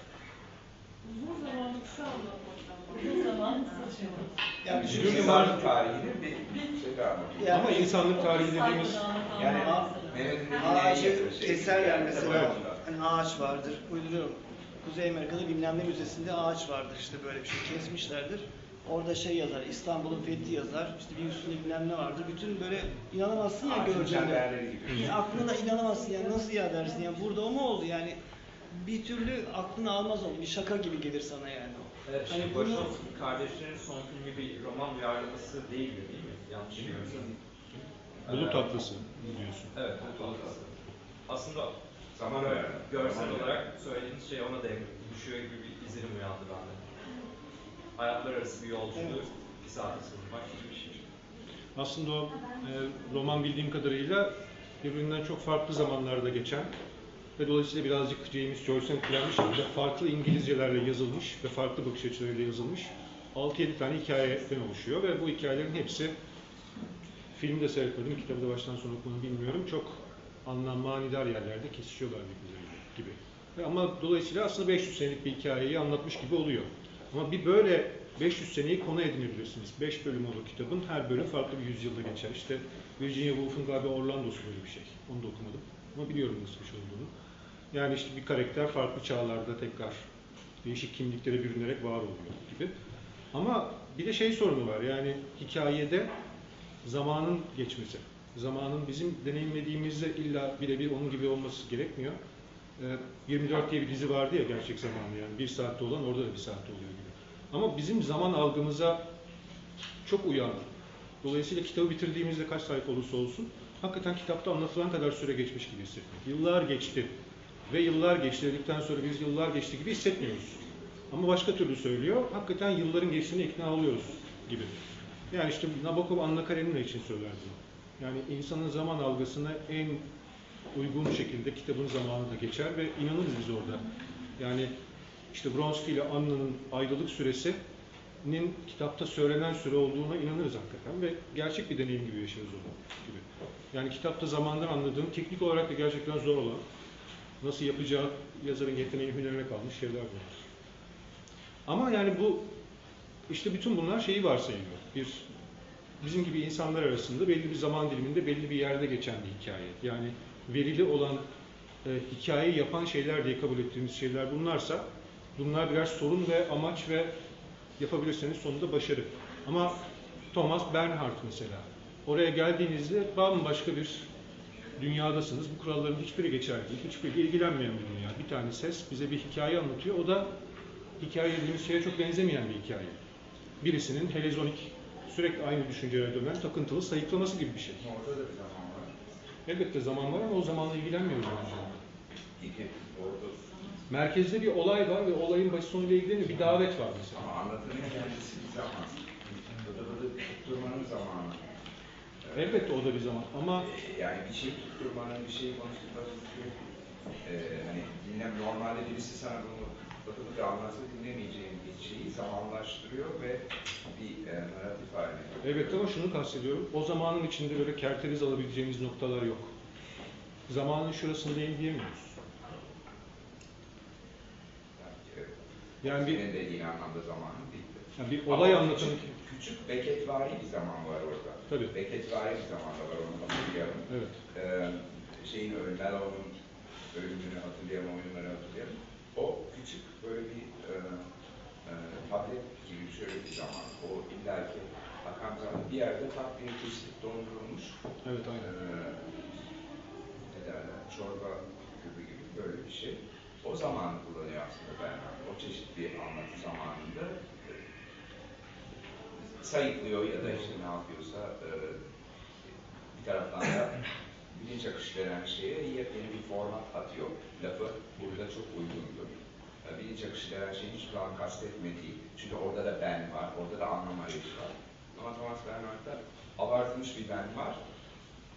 S7: Uzun zamanı kısa anlatmaktan. Uzun zaman kısa şey.
S6: Yani
S1: Çünkü
S5: İnsanlık tarihini bir şey.
S6: Yani-
S1: Ama insanlık tarihi dediğimiz
S5: Yani en
S6: Ağacı
S5: yakın şey.
S6: keserler
S5: Yani
S6: mesela. Hani ağaç vardır. Uyduruyorum. Kuzey Amerika'da bilmem ne müzesinde ağaç vardır işte böyle bir şey kesmişlerdir. Orada şey yazar, İstanbul'un fethi yazar, işte bir üstünde bilmem ne vardır. Bütün böyle inanamazsın ya
S5: Ağacın.
S6: Yani aklına inanamazsın yani nasıl ya dersin yani burada o mu oldu yani bir türlü aklını almaz onu bir şaka gibi gelir sana yani o.
S8: Evet,
S6: Hani bunu-
S8: kardeşlerin son filmi bir roman uyarlaması değildi değil mi? Yanlış bilmiyorsam.
S1: bulut atlısı diyorsun.
S8: Evet, Bulut Atlısı. Aslında Gör-
S5: uyarlaması.
S8: görsel
S5: Zaman
S8: olarak söylediğiniz şey ona da düşüyor gibi bir izlenim uyandı bende. Hayatlar arası bir yolculuğu
S6: Evet.
S8: bir saate sığdırmak gibi bir şey.
S1: Aslında o e, roman bildiğim kadarıyla birbirinden çok farklı zamanlarda geçen ve dolayısıyla birazcık James Joyce'un kullanmış şekilde farklı İngilizcelerle yazılmış ve farklı bakış açılarıyla yazılmış 6-7 tane hikayeden oluşuyor ve bu hikayelerin hepsi filmi de seyretmedim, kitabı da baştan sona okumadım bilmiyorum. Çok anlam, manidar yerlerde kesişiyorlar birbirleriyle gibi. Ama dolayısıyla aslında 500 senelik bir hikayeyi anlatmış gibi oluyor. Ama bir böyle 500 seneyi konu edinebilirsiniz. 5 bölüm olur kitabın, her bölüm farklı bir yüzyılda geçer. İşte Virginia Woolf'un galiba Orlando'su böyle bir şey. Onu da okumadım. Ama biliyorum nasıl bir şey olduğunu. Yani işte bir karakter farklı çağlarda tekrar değişik kimliklere bürünerek var oluyor gibi. Ama bir de şey sorunu var yani hikayede zamanın geçmesi. Zamanın bizim deneyimlediğimizde illa birebir onun gibi olması gerekmiyor. Ee, 24 diye bir dizi vardı ya gerçek zamanlı yani bir saatte olan orada da bir saatte oluyor gibi. Ama bizim zaman algımıza çok uyan. Dolayısıyla kitabı bitirdiğimizde kaç sayfa olursa olsun hakikaten kitapta anlatılan kadar süre geçmiş gibi hissetmek. Yıllar geçti ve yıllar geçti dedikten sonra biz yıllar geçti gibi hissetmiyoruz. Ama başka türlü söylüyor. Hakikaten yılların geçtiğine ikna oluyoruz gibi. Yani işte Nabokov Anna Karenina için söyler bunu. Yani insanın zaman algısına en uygun şekilde kitabın zamanı da geçer ve inanırız biz orada. Yani işte Bronski ile Anna'nın ayrılık süresi sürenin kitapta söylenen süre olduğuna inanırız hakikaten ve gerçek bir deneyim gibi yaşarız onu gibi. Yani kitapta zamandan anladığım, teknik olarak da gerçekten zor olan, nasıl yapacağı yazarın yeteneği, hünerine kalmış şeyler bunlar. Ama yani bu, işte bütün bunlar şeyi varsayıyor. Bir, bizim gibi insanlar arasında belli bir zaman diliminde belli bir yerde geçen bir hikaye. Yani verili olan e, hikayeyi yapan şeyler diye kabul ettiğimiz şeyler bunlarsa bunlar birer sorun ve amaç ve yapabilirseniz sonunda başarı. Ama Thomas Bernhard mesela oraya geldiğinizde bambaşka bir dünyadasınız. Bu kuralların hiçbiri geçerli değil. Hiçbiri ilgilenmeyen bir dünya. Bir tane ses bize bir hikaye anlatıyor. O da hikaye dediğimiz şeye çok benzemeyen bir hikaye. Birisinin helezonik, sürekli aynı düşüncelere dönen, takıntılı, sayıklaması gibi bir şey.
S5: Orada da bir zaman var.
S1: Elbette zaman var ama o zamanla ilgilenmiyoruz bence.
S5: İki, orada
S1: Merkezde bir olay var ve olayın başı sonuyla ilgileniyor. Bir davet var mesela.
S5: ama anlatının kendisi bir zaman. Bıdı bıdı tutturmanın zamanı.
S1: Elbette o da bir zaman ama
S5: Ee, Yani bir şey tutturmanın, bir şeyi konuşturmanın ee, hani dinlem normalde birisi sana bunu bıdı bıdı anlatsa dinlemeyeceğin şeyi zamanlaştırıyor ve bir e, narratif haline getiriyor.
S1: elbette ama şunu kastediyorum. O zamanın içinde böyle kerteriz alabileceğimiz noktalar yok. Zamanın şurasındayım diyemiyoruz.
S5: Evet.
S1: Yani bir,
S5: Senin dediğin anlamda zamanın değil.
S1: yani bir olay
S5: Ama
S1: anlatan...
S5: Küçük, küçük beketvari bir zaman var orada.
S1: Tabii.
S5: Beketvari bir zaman da var onu hatırlayalım.
S1: Evet.
S5: Ee, şeyin Melon'un ölümünü hatırlayalım, oyunları hatırlayalım. O küçük böyle bir e, e, tablet gibi şöyle bir zaman. O illaki akan zaman bir yerde tak bir kesip dondurulmuş
S1: Evet
S5: e,
S1: aynen.
S5: ne derler, çorba küpü gibi böyle bir şey. O zamanı kullanıyor aslında Bernard. O çeşit bir anlatı zamanında e, sayıklıyor ya da işte ne yapıyorsa e, bir taraftan da bilinç akışı denen şeye yepyeni bir format atıyor. Lafı burada çok uygundur. E, Bilinç akışı denen şeyin hiçbir zaman kastetmediği, çünkü orada da ben var, orada da anlam arayışı var. Ama Thomas Bernhard'da abartılmış bir ben var,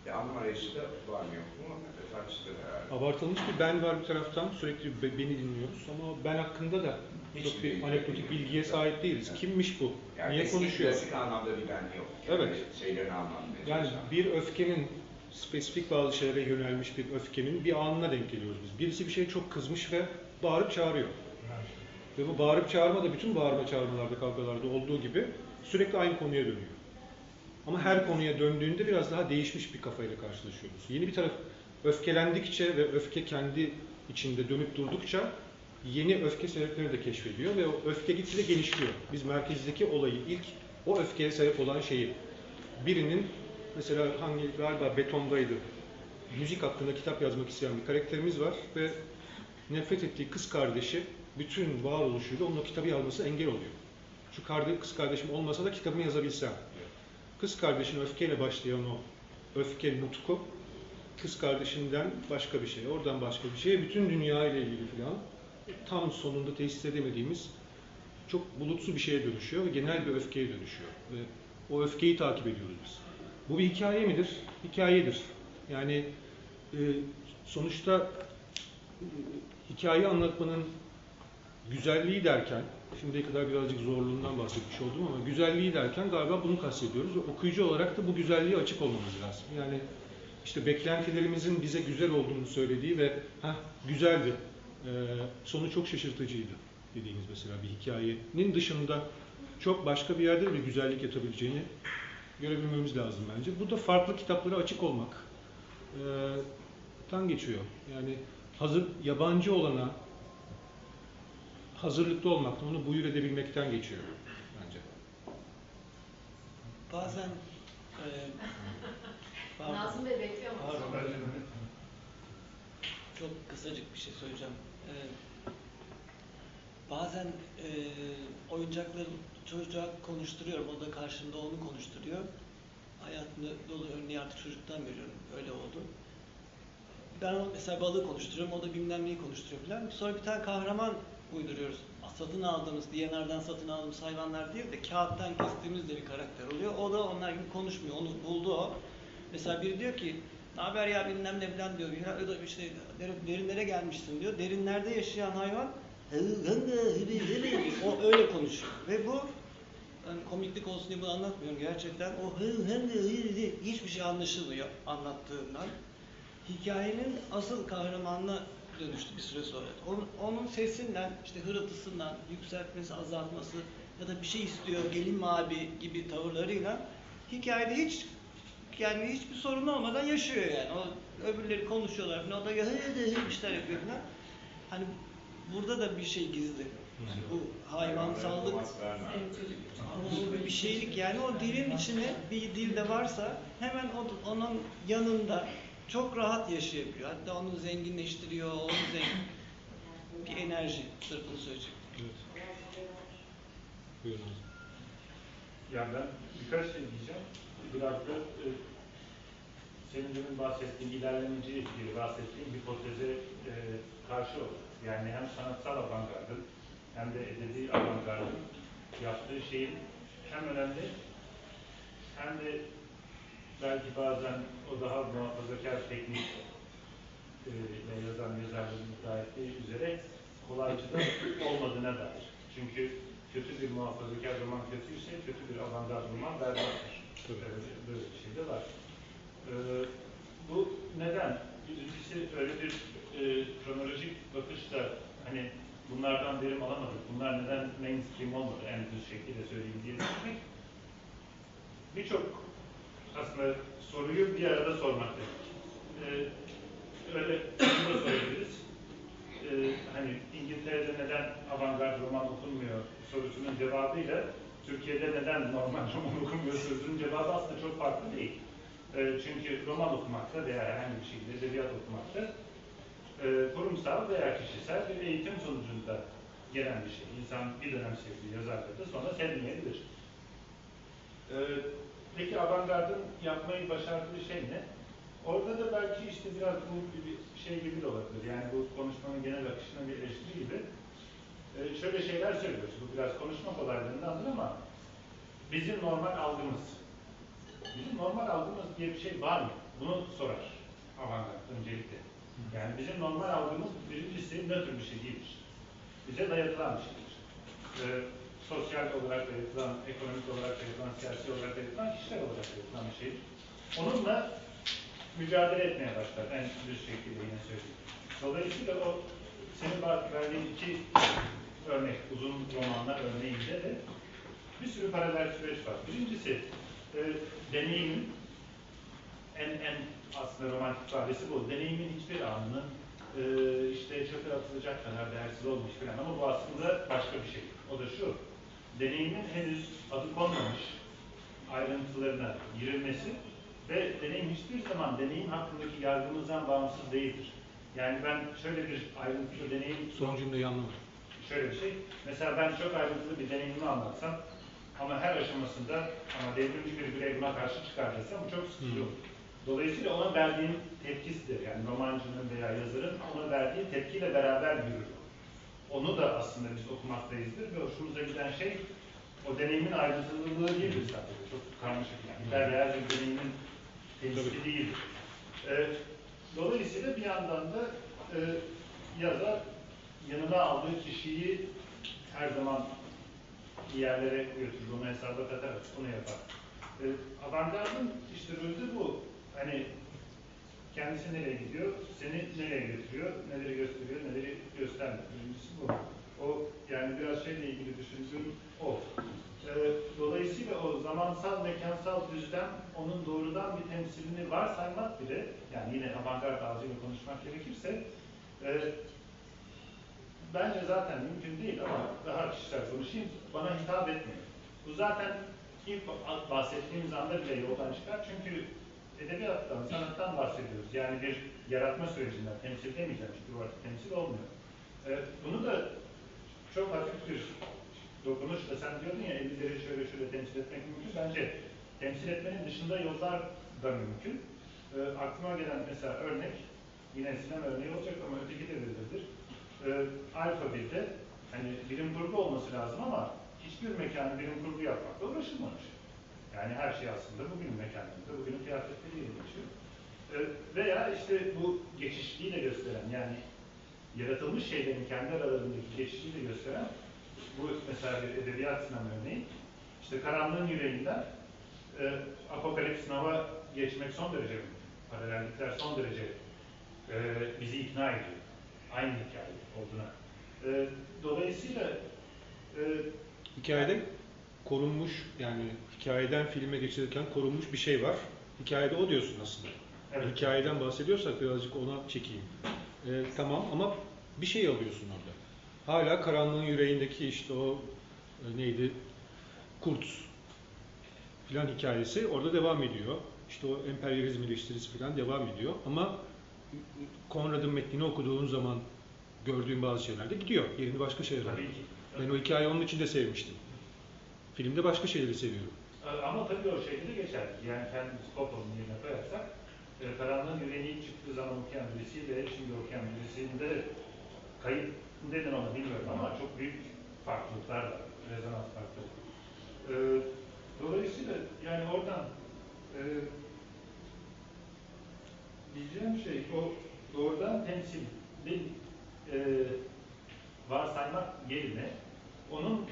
S5: ve anlam arayışı da var mı yok mu e, tartışılır herhalde.
S1: Abartılmış bir ben var bir taraftan. Sürekli be- beni dinliyoruz ama ben hakkında da
S5: Hiç
S1: çok bir anekdotik bilgiye sahip değiliz.
S5: Evet.
S1: Kimmiş bu?
S5: Yani
S1: Niye konuşuyor?
S5: klasik anlamda bir ben yok.
S1: Evet.
S5: Şeylerini anlatmaya
S1: Yani
S5: çalışan.
S1: bir öfkenin spesifik bazı şeylere yönelmiş bir öfkenin bir anına denk geliyoruz biz. Birisi bir şeye çok kızmış ve bağırıp çağırıyor. Ve bu bağırıp çağırma da bütün bağırma çağırmalarda, kavgalarda olduğu gibi sürekli aynı konuya dönüyor. Ama her konuya döndüğünde biraz daha değişmiş bir kafayla karşılaşıyoruz. Yeni bir taraf öfkelendikçe ve öfke kendi içinde dönüp durdukça yeni öfke sebeplerini de keşfediyor ve o öfke gitgide genişliyor. Biz merkezdeki olayı ilk o öfkeye sebep olan şeyi birinin mesela hangi galiba betondaydı müzik hakkında kitap yazmak isteyen bir karakterimiz var ve nefret ettiği kız kardeşi bütün varoluşuyla onun o kitabı yazması engel oluyor. Şu kız kardeşim olmasa da kitabımı yazabilsem. Kız kardeşin öfkeyle başlayan o öfke nutku kız kardeşinden başka bir şey, oradan başka bir şeye, bütün dünya ile ilgili falan tam sonunda tesis edemediğimiz çok bulutsu bir şeye dönüşüyor ve genel bir öfkeye dönüşüyor. Ve o öfkeyi takip ediyoruz biz. Bu bir hikaye midir? Hikayedir. Yani e, sonuçta e, hikaye anlatmanın güzelliği derken, şimdiye kadar birazcık zorluğundan bahsetmiş oldum ama güzelliği derken galiba bunu kastediyoruz okuyucu olarak da bu güzelliğe açık olmamız lazım. Yani işte beklentilerimizin bize güzel olduğunu söylediği ve ha güzeldi, e, sonu çok şaşırtıcıydı dediğimiz mesela bir hikayenin dışında çok başka bir yerde de bir güzellik yatabileceğini görebilmemiz lazım bence. Bu da farklı kitaplara açık olmak e, tan geçiyor. Yani hazır yabancı olana hazırlıklı olmaktan, onu buyur edebilmekten geçiyor bence.
S6: Bazen e, pardon,
S4: Nazım Bey bekliyor?
S6: Pardon. çok kısacık bir şey söyleyeceğim. E, bazen e, oyuncakları çocuğa konuşturuyorum. O da karşımda onu konuşturuyor. Hayatımda dolu örneği artık çocuktan veriyorum. Öyle oldu. Ben mesela balığı konuşturuyorum, o da bilmem neyi konuşturuyor falan. Sonra bir tane kahraman uyduruyoruz. Satın aldığımız, DNR'dan satın aldığımız hayvanlar değil de kağıttan kestiğimiz de bir karakter oluyor. O da onlar gibi konuşmuyor, onu buldu o. Mesela biri diyor ki, ne haber ya bilmem ne falan diyor. Ya, da işte derin- derinlere gelmişsin diyor. Derinlerde yaşayan hayvan o öyle konuşuyor. Ve bu ben komiklik olsun diye bunu anlatmıyorum gerçekten. O hiçbir şey anlaşılmıyor anlattığından. Hikayenin asıl kahramanına dönüştü bir süre sonra. Onun, onun sesinden, işte hırıltısından, yükseltmesi, azaltması ya da bir şey istiyor, gelin mi abi gibi tavırlarıyla hikayede hiç yani hiçbir sorun olmadan yaşıyor yani. O öbürleri konuşuyorlar falan. O da hı işler yapıyor falan. Hani burada da bir şey gizli. Bu hayvansallık o bir şeylik yani o dilin içine bir dil de varsa hemen onun yanında çok rahat yaşayabiliyor. Hatta onu zenginleştiriyor, onu zengin bir enerji sırf bunu söyleyecek.
S1: Evet. Buyurun.
S3: Yani ben birkaç şey diyeceğim. Biraz da e, senin demin bahsettiğin ilerlemeci diye bahsettiğin hipoteze e, karşı olur. Yani hem sanatsal avantgardın hem de edebi avantgardın yaptığı şeyin hem önemli hem de belki bazen o daha muhafazakar teknik ile yazan yazarların iddia ettiği üzere kolaycı da olmadığına dair. Çünkü kötü bir muhafazakar roman kötüyse kötü bir avantgard roman berbattır. Böyle bir şey de var. Ee, bu neden? Birincisi öyle bir e, kronolojik bakışla hani bunlardan verim alamadık, bunlar neden mainstream olmadı en düz şekilde söyleyeyim diye düşünmek birçok aslında soruyu bir arada sormak. Ee, öyle şunu da sorabiliriz. Ee, hani İngiltere'de neden avantgard roman okunmuyor sorusunun cevabıyla Türkiye'de neden normal roman okunmuyor sorusunun cevabı aslında çok farklı değil. Ee, çünkü roman okumakta veya herhangi bir şekilde edebiyat okumakta e, kurumsal veya kişisel bir eğitim sonucunda gelen bir şey. İnsan bir dönem sevdiği yazarları sonra sevmeyebilir. Ee, peki avantgardın yapmayı başardığı şey ne? Orada da belki işte biraz bu bir şey gibi de olabilir. Yani bu konuşmanın genel akışına bir eleştiri gibi. Ee, şöyle şeyler söylüyoruz. Bu biraz konuşma kolaylığındandır ama bizim normal algımız. Bizim normal algımız diye bir şey var mı? Bunu sorar avantgard öncelikle. Yani bizim normal algımız birincisi nötr bir şey değildir. Bize dayatılan bir şeydir. Ee, sosyal olarak dayatılan, ekonomik olarak dayatılan, siyasi olarak dayatılan, kişisel olarak dayatılan bir şeydir. Onunla mücadele etmeye başlar en düz şekilde yine söyleyeyim. Dolayısıyla o senin verdiğin iki örnek, uzun romanlar örneğinde de bir sürü paralel süreç var. Birincisi e, deneyimin en en aslında romantik ifadesi bu. Deneyimin hiçbir anını e, işte çöpe atılacak kadar değersiz olmuş falan ama bu aslında başka bir şey. O da şu, deneyimin henüz adı konmamış ayrıntılarına girilmesi ve deneyim hiçbir zaman deneyim hakkındaki yargımızdan bağımsız değildir. Yani ben şöyle bir ayrıntılı deneyim
S1: Son cümleyi anlamadım.
S3: şöyle bir şey. Mesela ben çok ayrıntılı bir deneyimimi anlatsam ama her aşamasında ama devrimci bir birey buna karşı çıkar desem bu çok sıkıcı olur. Dolayısıyla ona verdiğim tepkisidir. Yani romancının veya yazarın ona verdiği tepkiyle beraber yürür. Onu da aslında biz okumaktayızdır ve hoşumuza giden şey o deneyimin ayrıntılılığı değildir sadece. Çok karmaşık yani. Hiperreal bir deneyimin temsili değildir. Ee, dolayısıyla bir yandan da e, yazar yanına aldığı kişiyi her zaman iyi yerlere götürür, onu hesaba katar, onu yapar. E, avantgardın işte rolü bu. Hani kendisi nereye gidiyor, seni nereye götürüyor, neleri gösteriyor, neleri göstermiyor. Birincisi bu. O yani biraz şeyle ilgili düşündüğüm o. E, dolayısıyla o zamansal, mekansal düzlem onun doğrudan bir temsilini varsaymak bile, yani yine avantgard ağzıyla konuşmak gerekirse, e, bence zaten mümkün değil ama daha kişisel konuşayım, bana hitap etmiyor. Bu zaten ilk bahsettiğimiz anda bile yoldan çıkar çünkü edebiyattan, sanattan bahsediyoruz. Yani bir yaratma sürecinden, temsil demeyeceğim çünkü bu artık temsil olmuyor. Ee, bunu da çok hafif bir dokunuşla sen diyordun ya 50'leri şöyle şöyle temsil etmek mümkün. Bence temsil etmenin dışında yollar da mümkün. Ee, aklıma gelen mesela örnek, yine sinema örneği olacak ama öteki de verilebilir. Ee, Alfa 1'de hani bilim kurgu olması lazım ama hiçbir mekanı bilim kurgu yapmakla uğraşılmamış. Yani her şey aslında bugünün mekanlarında, bugünün kıyafetleriyle geçiyor. Ee, veya işte bu geçişliği de gösteren, yani yaratılmış şeylerin kendi aralarındaki geçişliği de gösteren, bu mesela bir edebiyat sinema örneği. İşte karanlığın yüreğinden e, apokalips sınava geçmek son derece. Paralellikler son derece e, bizi ikna ediyor. Aynı hikaye olduğuna. E, dolayısıyla e,
S1: Hikayede korunmuş yani hikayeden filme geçirirken korunmuş bir şey var. Hikayede o diyorsun aslında.
S3: Evet.
S1: Hikayeden bahsediyorsak birazcık ona çekeyim. Ee, tamam ama bir şey alıyorsun orada. Hala karanlığın yüreğindeki işte o e, neydi? Kurt filan hikayesi orada devam ediyor. İşte o emperyalizm eleştirisi filan devam ediyor. Ama Conrad'ın metnini okuduğun zaman gördüğün bazı şeyler de gidiyor. Yerini başka şeyler
S3: tabii ki.
S1: Ben o hikayeyi onun için de sevmiştim. Filmde başka şeyleri seviyorum.
S3: Ama tabii o şeyde de geçer. Yani kendimiz Coppola'nın yerine koyarsak, e, karanlığın yüreğini ilk çıktığı zaman okuyan birisiyle şimdi okuyan birisinde kayıp neden onu bilmiyorum ama çok büyük farklılıklar var. Rezonans farkları. E, dolayısıyla yani oradan e, diyeceğim şey o doğrudan temsilin e, varsaymak yerine onun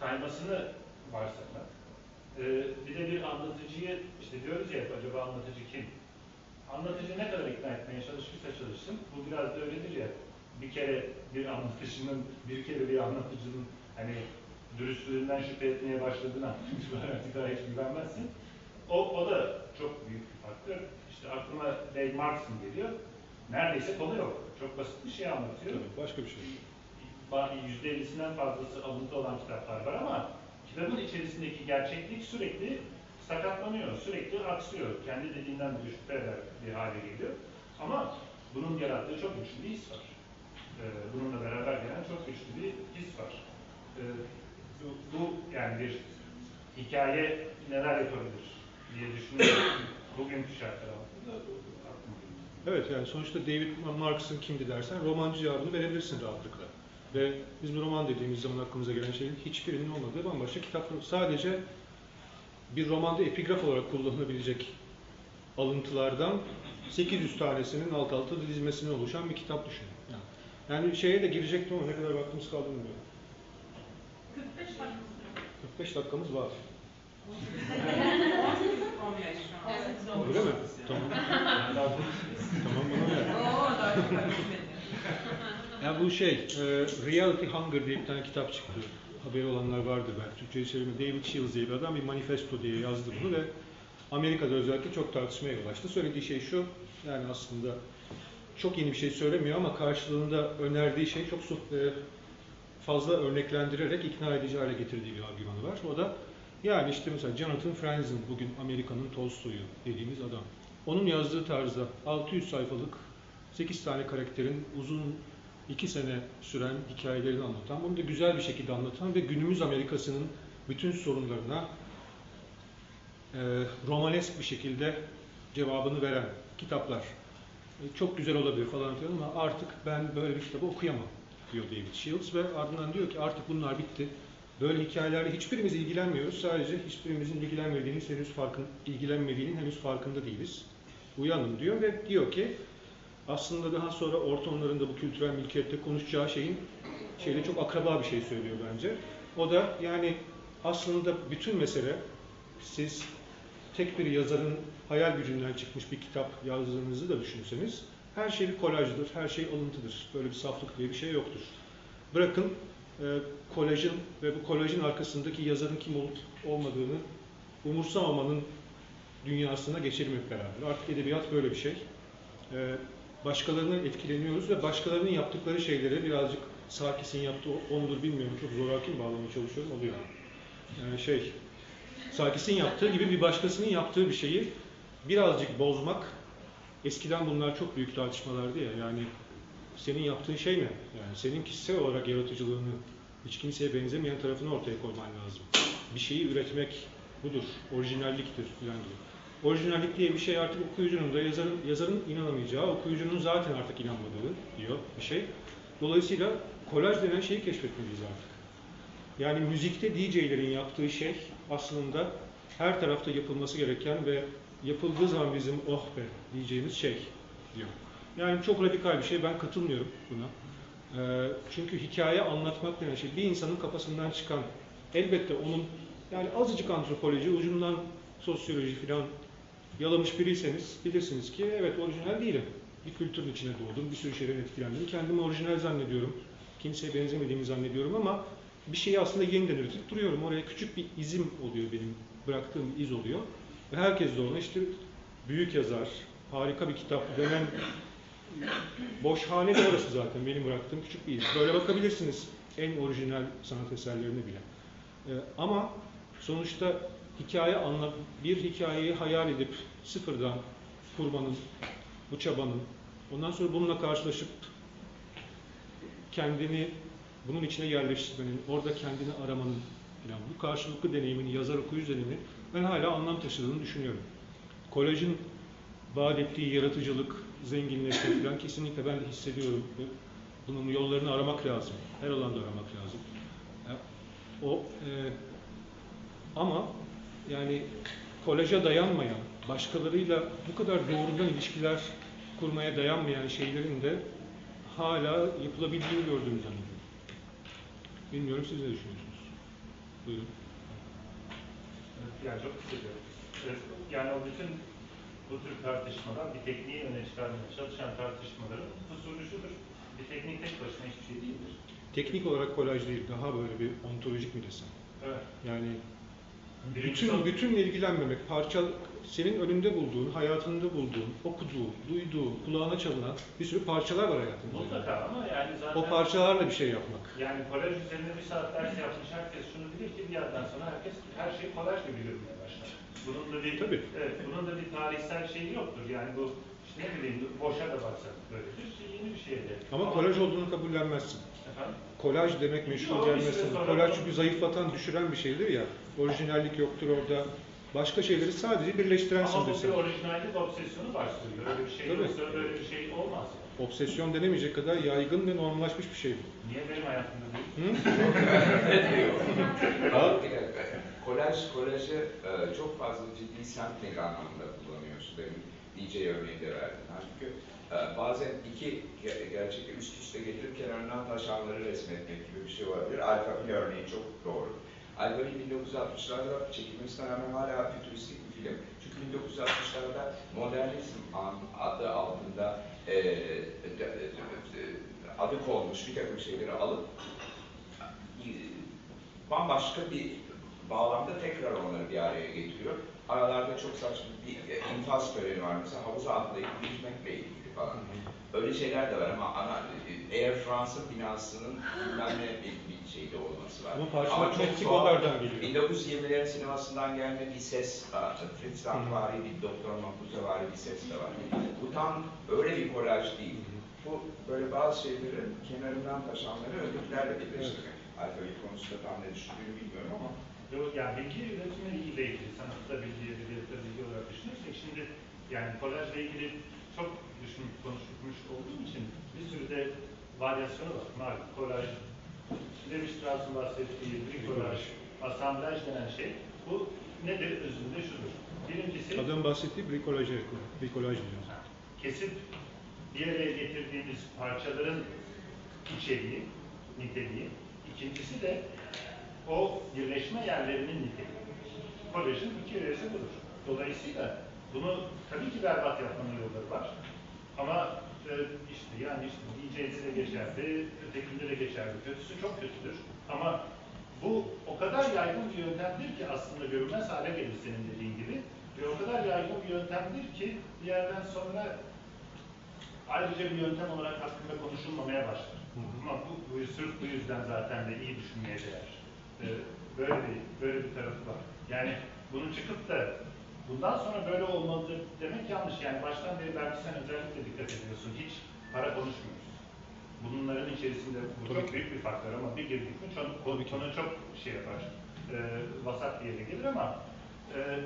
S3: kaymasını varsaymak. Ee, bir de bir anlatıcıyı, işte diyoruz ya acaba anlatıcı kim? Anlatıcı ne kadar ikna etmeye çalışırsa çalışsın, bu biraz da öyledir ya, bir kere bir anlatıcının, bir kere bir anlatıcının hani dürüstlüğünden şüphe etmeye başladığını anlatıcılar artık daha hiç güvenmezsin. O, o da çok büyük bir faktör. İşte aklıma Dave Markson geliyor. Neredeyse konu yok. Çok basit bir şey anlatıyor.
S1: Tabii, başka bir şey.
S3: %50'sinden fazlası alıntı olan kitaplar var ama kitabın içerisindeki gerçeklik sürekli sakatlanıyor, sürekli aksıyor. Kendi dediğinden de şüphe bir hale geliyor. Ama bunun yarattığı çok güçlü bir his var. Ee, bununla beraber gelen çok güçlü bir his var. Ee, bu, bu yani bir hikaye neler yapabilir diye düşünüyorum. Bugünkü şartlar altında.
S1: Evet yani sonuçta David Marks'ın kimdi dersen romancı cevabını verebilirsin rahatlıkla. Ve biz bu roman dediğimiz zaman aklımıza gelen şeyin hiçbirinin olmadığı bambaşka kitaplar. Sadece bir romanda epigraf olarak kullanılabilecek alıntılardan 800 tanesinin alt alta dizmesine oluşan bir kitap düşün. Yani, yani şeye de girecektim ama ne kadar vaktimiz kaldı bilmiyorum.
S2: 45 dakika.
S1: 45 dakikamız var.
S2: 15 şu an.
S7: Evet.
S1: Öyle mi? Tamam. tamam bana ver. Ya bu şey, e, Reality Hunger diye bir tane kitap çıktı. Haberi olanlar vardır belki. Türkçe'ye çevirme David Shields diye bir adam bir manifesto diye yazdı bunu ve Amerika'da özellikle çok tartışmaya yol açtı. Söylediği şey şu, yani aslında çok yeni bir şey söylemiyor ama karşılığında önerdiği şey çok e, fazla örneklendirerek ikna edici hale getirdiği bir argümanı var. O da yani işte mesela Jonathan Franzen bugün Amerika'nın Tolstoy'u dediğimiz adam. Onun yazdığı tarzda 600 sayfalık 8 tane karakterin uzun 2 sene süren hikayelerini anlatan, bunu da güzel bir şekilde anlatan ve günümüz Amerika'sının bütün sorunlarına e, romanesk bir şekilde cevabını veren kitaplar. E, çok güzel olabilir falan filan ama artık ben böyle bir kitabı okuyamam diyor David Shields ve ardından diyor ki artık bunlar bitti. Böyle hikayelerle hiçbirimiz ilgilenmiyoruz. Sadece hiçbirimizin ilgilenmediğinin henüz farkın, ilgilenmediğinin henüz farkında değiliz. Uyanın diyor ve diyor ki aslında daha sonra ortamlarında bu kültürel mülkiyette konuşacağı şeyin şeyle çok akraba bir şey söylüyor bence. O da yani aslında bütün mesele siz tek bir yazarın hayal gücünden çıkmış bir kitap yazdığınızı da düşünseniz her şey bir kolajdır, her şey alıntıdır. Böyle bir saflık diye bir şey yoktur. Bırakın e, kolajın ve bu kolajın arkasındaki yazarın kim olup olmadığını umursamamanın dünyasına geçelim hep beraber. Artık edebiyat böyle bir şey. E, başkalarından etkileniyoruz ve başkalarının yaptıkları şeylere birazcık Sarkis'in yaptığı ondur bilmiyorum çok zoraki bağlamaya çalışıyorum oluyor. Yani şey Sarkis'in yaptığı gibi bir başkasının yaptığı bir şeyi birazcık bozmak eskiden bunlar çok büyük tartışmalardı ya yani senin yaptığın şey ne? Yani senin kişisel olarak yaratıcılığını hiç kimseye benzemeyen tarafını ortaya koyman lazım. Bir şeyi üretmek budur, orijinalliktir falan gibi. Orijinallik diye bir şey artık okuyucunun da yazarın, yazarın inanamayacağı, okuyucunun zaten artık inanmadığı diyor bir şey. Dolayısıyla kolaj denen şeyi keşfetmeliyiz artık. Yani müzikte DJ'lerin yaptığı şey aslında her tarafta yapılması gereken ve yapıldığı zaman bizim oh be diyeceğimiz şey diyor. Yani çok radikal bir şey. Ben katılmıyorum buna. Ee, çünkü hikaye anlatmak denen şey bir insanın kafasından çıkan elbette onun yani azıcık antropoloji, ucundan sosyoloji falan yalamış biriyseniz bilirsiniz ki evet orijinal değilim. Bir kültürün içine doğdum, bir sürü şeyden etkilendim. Kendimi orijinal zannediyorum. Kimseye benzemediğimi zannediyorum ama bir şeyi aslında yeniden üretip duruyorum. Oraya küçük bir izim oluyor benim, bıraktığım iz oluyor. Ve herkes de ona işte büyük yazar, harika bir kitap denen boşhane de orası zaten benim bıraktığım küçük bir iz. Böyle bakabilirsiniz en orijinal sanat eserlerine bile. Ee, ama sonuçta hikaye anla bir hikayeyi hayal edip sıfırdan kurmanın, bu çabanın, ondan sonra bununla karşılaşıp kendini bunun içine yerleştirmenin, orada kendini aramanın falan bu karşılıklı deneyimini, yazar okuyucu deneyimini ben hala anlam taşıdığını düşünüyorum. Kolajın vaat ettiği yaratıcılık, zenginleşme falan kesinlikle ben de hissediyorum. Bunun yollarını aramak lazım. Her alanda aramak lazım. O e, ama yani kolaja dayanmayan, başkalarıyla bu kadar doğrudan ilişkiler kurmaya dayanmayan şeylerin de hala yapılabildiğini gördüğümü zannediyorum. Bilmiyorum siz ne düşünüyorsunuz? Buyurun.
S3: Yani çok kısaca. Yani o bütün bu tür tartışmalar bir tekniği öne çıkarmaya çalışan tartışmaların usulü şudur. Bir teknik tek başına hiçbir şey değildir.
S1: Teknik olarak kolaj değil, daha böyle bir ontolojik bir resim.
S3: Evet.
S1: Yani bütün bütünle ilgilenmemek, parça senin önünde bulduğun, hayatında bulduğun, okuduğun, duyduğun, kulağına çalınan bir sürü parçalar var hayatında.
S3: Mutlaka ama yani zaten
S1: O parçalarla bir şey yapmak.
S3: yani kolaj üzerine bir saat ders yapmış herkes şunu bilir ki bir yerden sonra herkes her şey kolaj gibi görmeye başlar. Bunun da bir
S1: Tabii.
S3: evet, bunun da bir tarihsel şeyi yoktur. Yani bu ne bileyim boşa da baksak böyledir. Şey, yeni bir şeydir.
S1: Ama kolaj olduğunu kabullenmezsin.
S3: Efendim?
S1: Kolaj demek meşhur gelmesin. Kolaj çünkü zayıflatan, düşüren bir şeydir ya. Orijinallik yoktur orada. Başka şeyleri sadece birleştiren
S3: Ama bu bir orijinallik obsesyonu başlıyor. Öyle bir şey
S1: Tabii.
S3: yoksa öyle bir şey olmaz.
S1: Obsesyon denemeyecek kadar yaygın ve normallaşmış bir şey bu.
S3: Niye benim hayatımda değil?
S5: Ama. Kolaj, kolajı e, çok fazla ciddi semtlik anlamında kullanıyorsun. Benim DJ örneği de verdin. Halbuki e, bazen iki ge- gerçekte üst üste getirip kenarından taşanları resmetmek gibi bir şey olabilir. Alphabet örneği çok doğru. Alphabet 1960'larda çekilmesine rağmen hala fütüristik bir film. Çünkü 1960'larda modernizm adı altında e, de- de- adı konmuş bir takım şeyleri alıp e, bambaşka bir bağlamda tekrar onları bir araya getiriyor. Aralarda çok saçma bir e, infaz töreni var mesela havuza atlayıp yüzmekle ilgili falan. Öyle şeyler de var ama ana, e, Air France'ın binasının bilmem ne bir, bir şeyde olması var.
S1: Ama parçalar
S5: çok
S1: Meksiko'lardan
S5: tuhaf.
S1: geliyor.
S5: 1920'lerin sinemasından gelme bir ses, Fritz Langvari, bir Doktor Makuzevari bir ses de var. Bu tam öyle bir kolaj değil. Bu böyle bazı şeyleri kenarından taşanları ötekilerle birleştirmek. Alfabet konusunda tam ne düşündüğünü bilmiyorum ama
S3: yani bilgi üretimi ile ilgili, sanatta bilgi, edebiyatı bilgi olarak düşünürsek şimdi yani kolajla ilgili çok düşünüp konuşulmuş olduğum için bir sürü de varyasyonu var. Malum kolaj, Levi Strauss'un bahsettiği brikolaj, asamblaj denen şey. Bu nedir? Özünde şudur. Birincisi
S1: Adam bahsettiği brikolaj, brikolaj diyor.
S3: kesip bir araya getirdiğimiz parçaların içeriği, niteliği. İkincisi de o birleşme yerlerinin niteliği. Kolejin iki öğesi budur. Dolayısıyla bunu tabii ki berbat yapmanın yolları var. Ama e, işte yani işte DJ'si de geçerli, ötekinde de geçerli. Kötüsü çok kötüdür. Ama bu o kadar yaygın bir yöntemdir ki aslında görünmez hale gelir senin dediğin gibi. Ve o kadar yaygın bir yöntemdir ki bir yerden sonra ayrıca bir yöntem olarak hakkında konuşulmamaya başlar. Ama bu, bu sırf bu yüzden zaten de iyi düşünmeye değer. Ee, böyle bir böyle bir tarafı var. Yani bunu çıkıp da bundan sonra böyle olmalıdır demek yanlış. Yani baştan beri belki sen özellikle dikkat ediyorsun. Hiç para konuşmuyoruz. Bunların içerisinde bu
S1: Tabii
S3: çok
S1: ki.
S3: büyük bir faktör ama bir girdik mi konu,
S1: Tabii ki.
S3: konu çok şey yapar. E, vasat bir yere gelir ama e,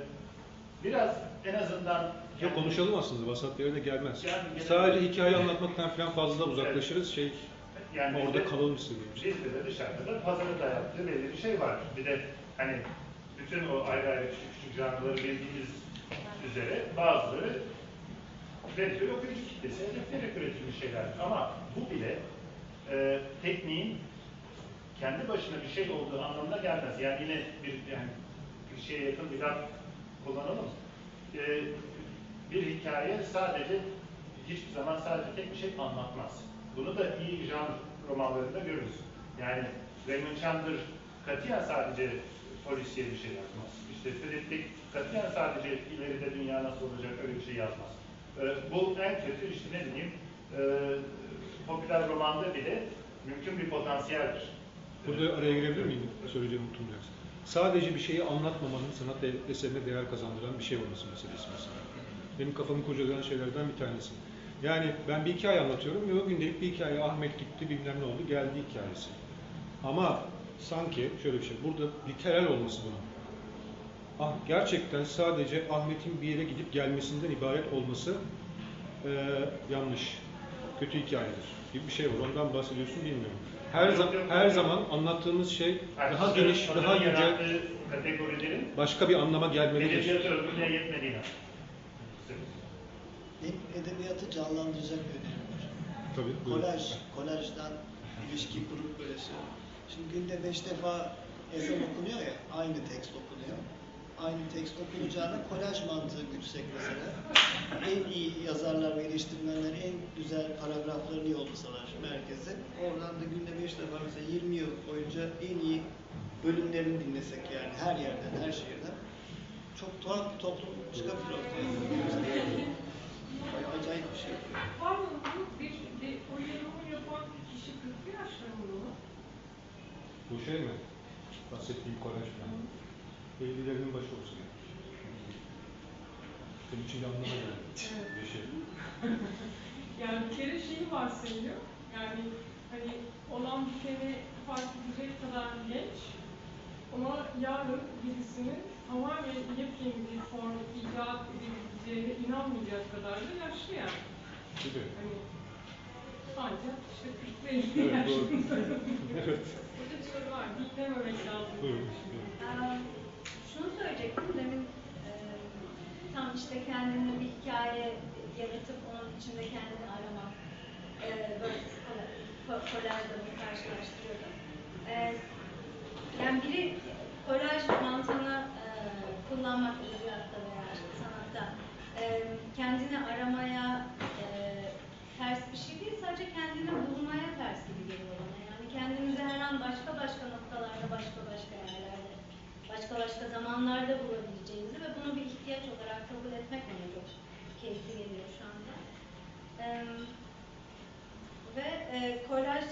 S3: biraz en azından
S1: Yok konuşalım aslında, vasat de gelmez.
S3: Yani genel-
S1: Sadece hikaye anlatmaktan falan fazla uzaklaşırız. Şey,
S3: yani
S1: orada
S3: bizde-
S1: kalalım istiyoruz.
S3: Bizde de dışarıda da pazarı dayattığı belli bir şey var. Bir de hani bütün o ayrı ayrı küçük küçük canlıları bildiğimiz üzere bazıları bir okuyucu kitlesi hedefleyerek üretilmiş şeyler. Ama bu bile e, tekniğin kendi başına bir şey olduğu anlamına gelmez. Yani yine bir yani bir şeye yakın bir laf kullanalım. Ee, bir hikaye sadece hiçbir zaman sadece tek bir şey anlatmaz. Bunu da iyi janr romanlarında görürüz. Yani Raymond Chandler katiyen sadece polisiye bir şey yazmaz. İşte Dick katiyen sadece ileride dünya nasıl olacak öyle bir şey yazmaz. Ee, bu en kötü işte ne diyeyim e, popüler romanda bile mümkün bir potansiyeldir.
S1: Burada araya girebilir miyim? Söyleyeceğimi unutmayacaksın. Sadece bir şeyi anlatmamanın sanat eserine değer kazandıran bir şey olması meselesi mesela. Benim kafamı kurcalayan şeylerden bir tanesi. Yani ben bir hikaye anlatıyorum ve o gündelik bir hikaye Ahmet gitti bilmem ne oldu geldi hikayesi. Ama sanki şöyle bir şey, burada literal olması bunun. Ah, gerçekten sadece Ahmet'in bir yere gidip gelmesinden ibaret olması eee, yanlış. Kötü hikayedir gibi bir şey var. Ondan bahsediyorsun bilmiyorum. Her,
S3: yok,
S1: her zaman anlattığımız şey daha geniş, daha
S3: kategorilerin
S1: başka bir anlama gelmelidir.
S3: edebiyat örgüne yetmediğini.
S6: Edebiyatı canlandıracak bir önerim var.
S1: Tabii. buyurun.
S6: Kolaj, kolajdan ilişki kurup böyle şey. Şimdi günde beş defa ezan okunuyor ya, aynı tekst okunuyor. Aynı tekst okunacağına kolaj mantığı gütsek mesela. En iyi yazarlar ve eleştirmenler en güzel paragraflarını yollasalar merkeze. Oradan da günde beş defa mesela 20 yıl boyunca en iyi bölümlerini dinlesek yani her yerden, her şehirden. Çok tuhaf bir toplum çıkabilir ortaya. Bayağı acayip bir şey.
S2: Pardon, bu bir de o yorumu yapan kişi 40 yaşlarında mı?
S1: Bu şey mi? Bahsettiğim kolaj falan. 50'lerinin başı olsa gerek. Benim için de anlama geldi.
S2: Evet.
S1: Bir şey.
S2: Yani bir kere şeyi varsayıyor. Yani hani olan biteni fark edecek kadar genç ama yarın birisinin tamamen yepyeni bir form icat edebileceğine inanmayacak kadar da yaşlı yani.
S1: Gibi.
S2: Hani ancak işte 40 ve 50
S1: Evet,
S2: yaşında.
S1: evet.
S2: Burada bir soru var. Dinlememek lazım.
S1: Buyurun.
S9: Ee, şunu söyleyecektim demin e, tam işte kendini bir hikaye yaratıp onun içinde kendini aramak e, böyle ko- kolajla bunu karşılaştırıyordum. E, yani biri kolaj mantığını e, kullanmak sanatta e, kendini aramaya e, ters bir şey değil sadece kendini bulmaya ters gibi geliyor bana. Yani kendimizi her an başka başka noktalarda, başka başka yerlerde, başka başka zamanlarda bulabileceğimizi ve bunu bir ihtiyaç olarak kabul etmek bana çok keyifli geliyor şu anda. Eee, ve e, kolaj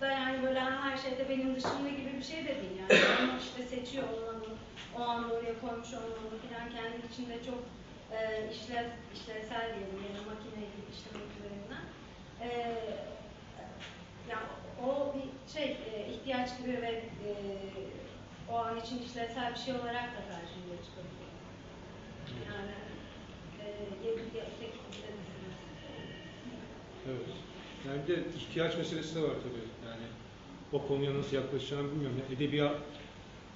S9: da yani böyle her şeyde benim dışımda gibi bir şey de değil. Yani onu işte seçiyor olmalı, o anda oraya koymuş olmalı falan kendi içinde çok e, işlev, işlevsel diyelim yani makine gibi işlemek üzerinden. E, yani o bir şey e, ihtiyaç gibi ve e, o an için işlevsel bir şey olarak da karşımıza çıkabiliyor. Yani e, ya ya düşünüyorum.
S1: Evet. Yani bir de ihtiyaç meselesi de var tabii. Yani o konuya nasıl yaklaşacağını bilmiyorum. Edebiyat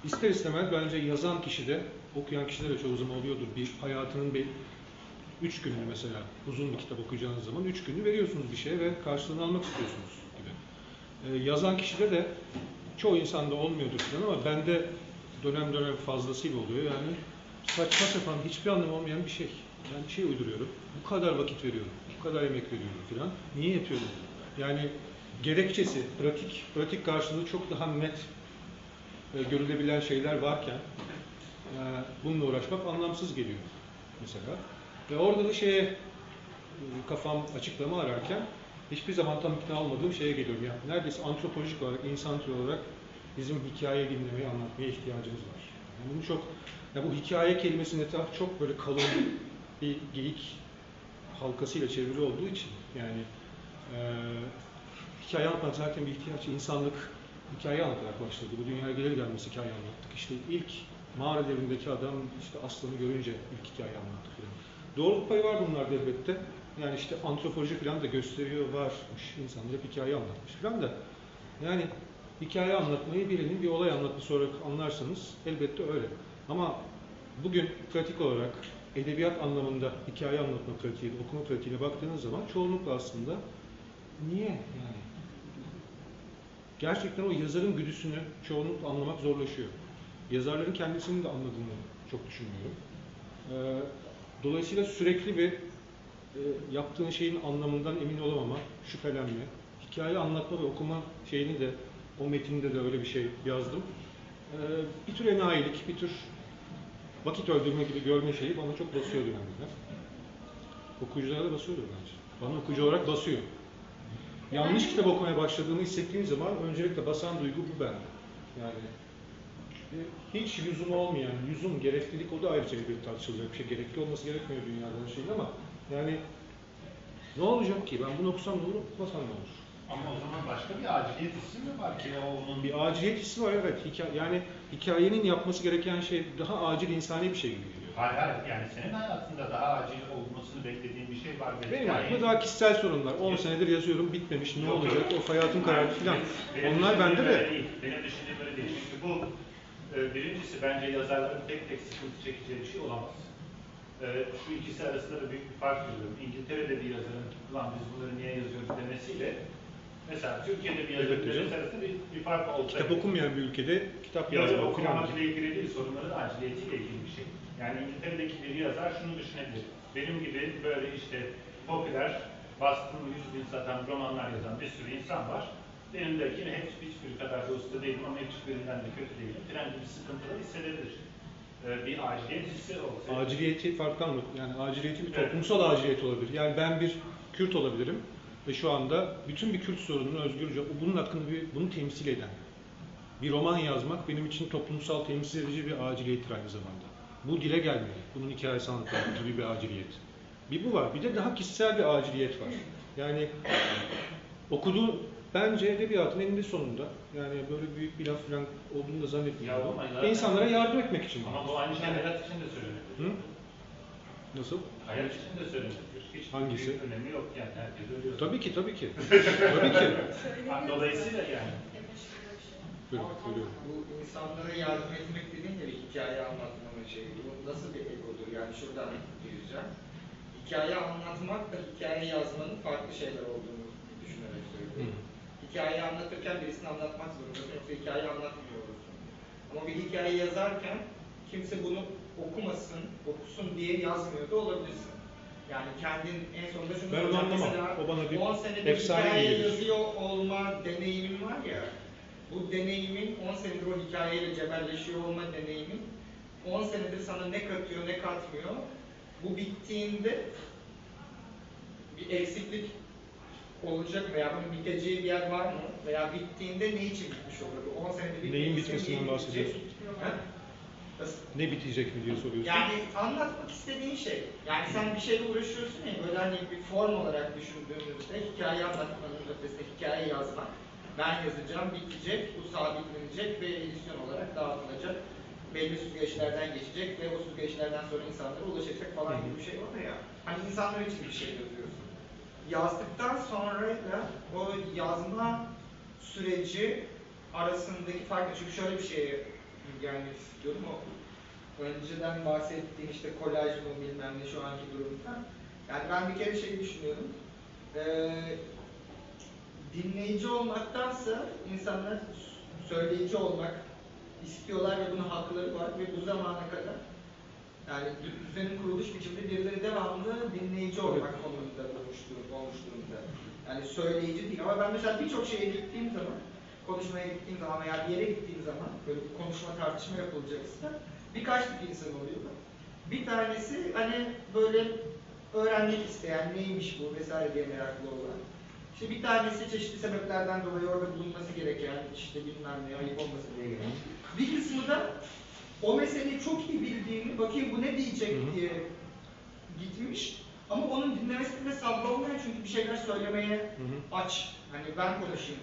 S1: ister istemez bence yazan kişi de okuyan kişide de çoğu zaman oluyordur. Bir hayatının bir üç gününü mesela uzun bir kitap okuyacağınız zaman üç günü veriyorsunuz bir şeye ve karşılığını almak istiyorsunuz gibi. Ee, yazan kişide de çoğu insanda olmuyordur falan ama bende dönem dönem fazlasıyla oluyor. Yani saçma sapan hiçbir anlamı olmayan bir şey. Ben bir şey uyduruyorum. Bu kadar vakit veriyorum. Bu kadar emek veriyorum falan. Niye yapıyorum? Yani gerekçesi, pratik, pratik karşılığı çok daha net e, görülebilen şeyler varken bununla uğraşmak anlamsız geliyor mesela. Ve orada da şeye e, kafam açıklama ararken hiçbir zaman tam ikna olmadığım şeye geliyorum. Yani neredeyse antropolojik olarak, insan türü olarak bizim hikaye dinlemeyi, anlatmaya ihtiyacımız var. Yani bunu çok, ya bu hikaye kelimesinin etrafı çok böyle kalın bir geyik halkasıyla çevrili olduğu için yani e, hikaye anlatmak zaten bir ihtiyaç. İnsanlık hikaye anlatarak başladı. Bu dünyaya gelir gelmez hikaye anlattık. İşte ilk mağara devrindeki adam işte aslanı görünce ilk hikaye anlattı filan. Doğruluk payı var bunlarda elbette. Yani işte antropoloji falan da gösteriyor varmış. İnsanlar hep hikaye anlatmış filan da. Yani hikaye anlatmayı birinin bir olay anlatması olarak anlarsanız elbette öyle. Ama bugün pratik olarak edebiyat anlamında hikaye anlatma pratiğiyle, okuma pratiğiyle baktığınız zaman çoğunlukla aslında niye yani gerçekten o yazarın güdüsünü çoğunlukla anlamak zorlaşıyor. Yazarların kendisini de anladığını çok düşünmüyorum. Ee, dolayısıyla sürekli bir e, yaptığın şeyin anlamından emin olamama, şüphelenme, hikaye anlatma ve okuma şeyini de o metinde de öyle bir şey yazdım. Ee, bir tür enayilik, bir tür vakit öldürme gibi görme şeyi bana çok basıyor dönemde. Okuyuculara da basıyordur bence. Bana okuyucu olarak basıyor. Yanlış kitap okumaya başladığımı hissettiğim zaman öncelikle basan duygu bu bende. Yani e, hiç lüzumu olmayan, lüzum, gereklilik o da ayrıca bir tartışılacak bir şey. Gerekli olması gerekmiyor dünyada şeyin ama yani ne olacak ki? Ben bunu okusam ne olur, okumasam ne olur?
S3: Ama o zaman başka bir aciliyet hissi mi var ki o onun
S1: Bir aciliyet hissi var evet. Hikaye, yani hikayenin yapması gereken şey daha acil insani bir şey gibi geliyor.
S3: Hayır hayır yani senin hayatında daha acil olmasını beklediğin bir şey var. ve
S1: Benim hayatımda daha kişisel sorunlar. 10 senedir yazıyorum, bitmemiş, ne
S3: Yok,
S1: olacak,
S3: yok.
S1: of hayatım karardı filan.
S3: Benim
S1: Onlar bende de.
S3: Değil. Benim düşündüğüm öyle değil. Çünkü bu birincisi bence yazarların tek tek sıkıntı çekeceği bir şey olamaz. E, şu ikisi arasında da büyük bir fark görüyorum. İngiltere'de bir yazarın, ulan biz bunları niye yazıyoruz demesiyle mesela Türkiye'de bir yazarın
S1: Evet, hocam.
S3: arasında bir, bir fark olsa.
S1: Kitap okunmayan bir ülkede kitap yazmak filan.
S3: okumamakla ilgili değil, sorunların aciliyetiyle ilgili bir şey. Yani İngiltere'deki bir yazar şunu düşünebilir. Benim gibi böyle işte popüler, bastım 100 bin satan romanlar yazan bir sürü insan var. Benim de yine hiç, hiçbiri kadar da usta değilim ama hiçbirinden de kötü değilim. Filan gibi sıkıntılar hissedebilir. Ee, bir aciliyet hissi olsa.
S1: Aciliyeti farklı anlat. Yani aciliyeti bir
S3: Evet.
S1: toplumsal aciliyet olabilir. Yani ben bir Kürt olabilirim ve şu anda bütün bir Kürt sorununu özgürce, bunun hakkında bir, bunu temsil eden bir roman yazmak benim için toplumsal temsil edici bir aciliyettir aynı zamanda. Bu dile gelmeli. Bunun hikayesi anlatılması gibi bir aciliyet. Bir bu var. Bir de daha kişisel bir aciliyet var. Yani okuduğu bence edebiyatın eninde sonunda yani böyle büyük bir laf falan olduğunu da
S3: Ya
S1: zannetmiyorum.
S3: ama
S1: Ve
S3: zaten-
S1: insanlara yardım etmek için.
S3: Ama bu aynı şey hayat için de söylenebilir.
S1: Hı? Nasıl?
S3: Hayat için de söylenebilir. Hiç
S1: Hangisi?
S3: büyük önemi yok yani herkes ölüyor.
S1: Tabii ki, tabii ki. tabii ki.
S3: Ha, Dolayısıyla yani.
S1: Buyurun, buyurun.
S10: Bu insanlara yardım etmek dediğin gibi hikaye anlatmanın şeyi. Bu nasıl bir egodur? Yani şuradan duyacağım. Hikaye anlatmakla hikaye yazmanın farklı şeyler olduğunu düşünerek söylüyorum. Hikayeyi anlatırken birisini anlatmak zorundasın yoksa hikaye anlatmıyor olursun. Ama bir hikaye yazarken kimse bunu okumasın, okusun diye yazmıyor da olabilirsin. Yani kendin en sonunda şunu
S1: Ben onu anlamam.
S10: Mesela
S1: O bana bir
S10: 10 senedir
S1: efsane
S10: hikaye
S1: gelir.
S10: yazıyor olma deneyimin var ya, bu deneyimin 10 senedir o hikayeyle cebelleşiyor olma deneyimin 10 senedir sana ne katıyor ne katmıyor. Bu bittiğinde bir eksiklik olacak veya bunun biteceği bir yer var mı? Veya bittiğinde ne için bitmiş olur? Bu 10 senedir bitmediyse
S1: Neyin
S10: niye
S1: bitmesinden bahsediyorsun?
S10: Nasıl?
S1: Ne bitecek mi diye soruyorsun.
S10: Yani anlatmak istediğin şey. Yani sen bir şeyle uğraşıyorsun ya böyle hani bir form olarak düşündüğümüzde hikaye anlatmanın ötesinde hikaye yazmak. Ben yazacağım, bitecek, bu sabitlenecek ve edisyon olarak dağıtılacak. Belli süzgeçlerden geçecek ve o süzgeçlerden sonra insanlara ulaşacak falan gibi bir şey var ya. Hani insanlar için bir şey yazıyorsun. Yazdıktan sonra o yazma süreci arasındaki fark çünkü şöyle bir şeye gelmek istiyorum o önceden bahsettiğim işte kolaj mı bilmem ne şu anki durumda. Yani ben bir kere şey düşünüyorum. Ee, dinleyici olmaktansa insanlar söyleyici olmak istiyorlar ve bunun hakları var ve bu zamana kadar yani dü- düzenin kuruluş biçiminde birileri devamlı dinleyici olmak konumunda olmuş, dur- olmuş durumda. Yani söyleyici değil ama ben mesela birçok şeye gittiğim zaman, konuşmaya gittiğim zaman veya bir yere gittiğim zaman böyle bir konuşma tartışma yapılacaksa birkaç tip insan oluyor. Bir tanesi hani böyle öğrenmek isteyen neymiş bu vesaire diye meraklı olan. İşte bir tanesi çeşitli sebeplerden dolayı orada bulunması gereken, işte bilmem ne ayıp olması diye gelen. Bir kısmı da o meseleyi çok iyi bildiğini, bakayım bu ne diyecek
S1: Hı hı.
S10: diye gitmiş. Ama onun dinlemesinde sabrı olmayan çünkü bir şeyler söylemeye
S1: Hı hı.
S10: aç. Hani ben konuşayım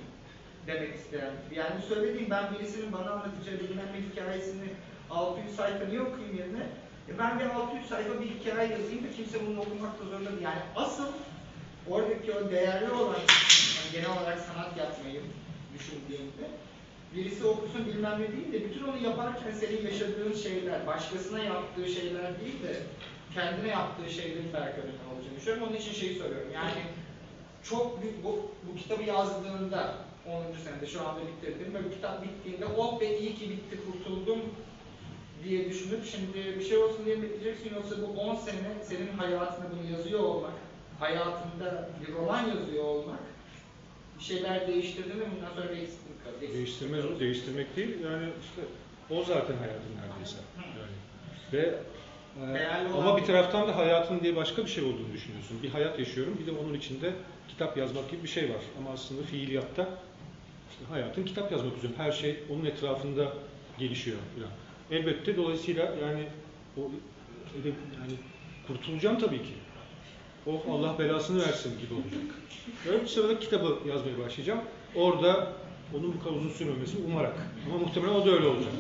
S10: demek isteyen. Yani bu söylediğim ben birisinin bana anlatacağı dinlenme hikayesini 600 sayfa niye okuyayım yerine? E ben bir 600 sayfa bir hikaye yazayım da kimse bunu okumakta zorunda değil. Yani asıl oradaki o değerli olan yani genel olarak sanat yapmayı düşündüğümde birisi okusun bilmem ne değil de bütün onu yaparken senin yaşadığın şeyler, başkasına yaptığı şeyler değil de kendine yaptığı şeylerin önemli olacağını düşünüyorum. Onun için şeyi soruyorum. Yani çok büyük, bu, bu kitabı yazdığında 10. senede şu anda bitirdim. Böyle bir kitap bittiğinde oh be iyi ki bitti kurtuldum diye düşünüp şimdi bir şey olsun diye bekleyeceksin yoksa bu 10 sene senin hayatında bunu yazıyor olmak, hayatında bir roman yazıyor olmak bir şeyler değiştirdi mi bundan sonra bir
S1: Değiştirmez,
S10: kaldı.
S1: değiştirmek değil yani işte o zaten hayatın neredeyse. Yani. Ve e,
S10: Değerli
S1: ama
S10: olan-
S1: bir taraftan da hayatın diye başka bir şey olduğunu düşünüyorsun. Bir hayat yaşıyorum, bir de onun içinde kitap yazmak gibi bir şey var. Ama aslında fiiliyatta işte hayatın kitap yazmak üzere. Her şey onun etrafında gelişiyor falan. Elbette dolayısıyla yani o öyle- yani kurtulacağım tabii ki. Oh Allah belasını versin gibi olacak. Öyle bir sırada kitabı yazmaya başlayacağım. Orada onun bu kadar uzun sürmemesini umarak. Ama muhtemelen o da öyle olacak.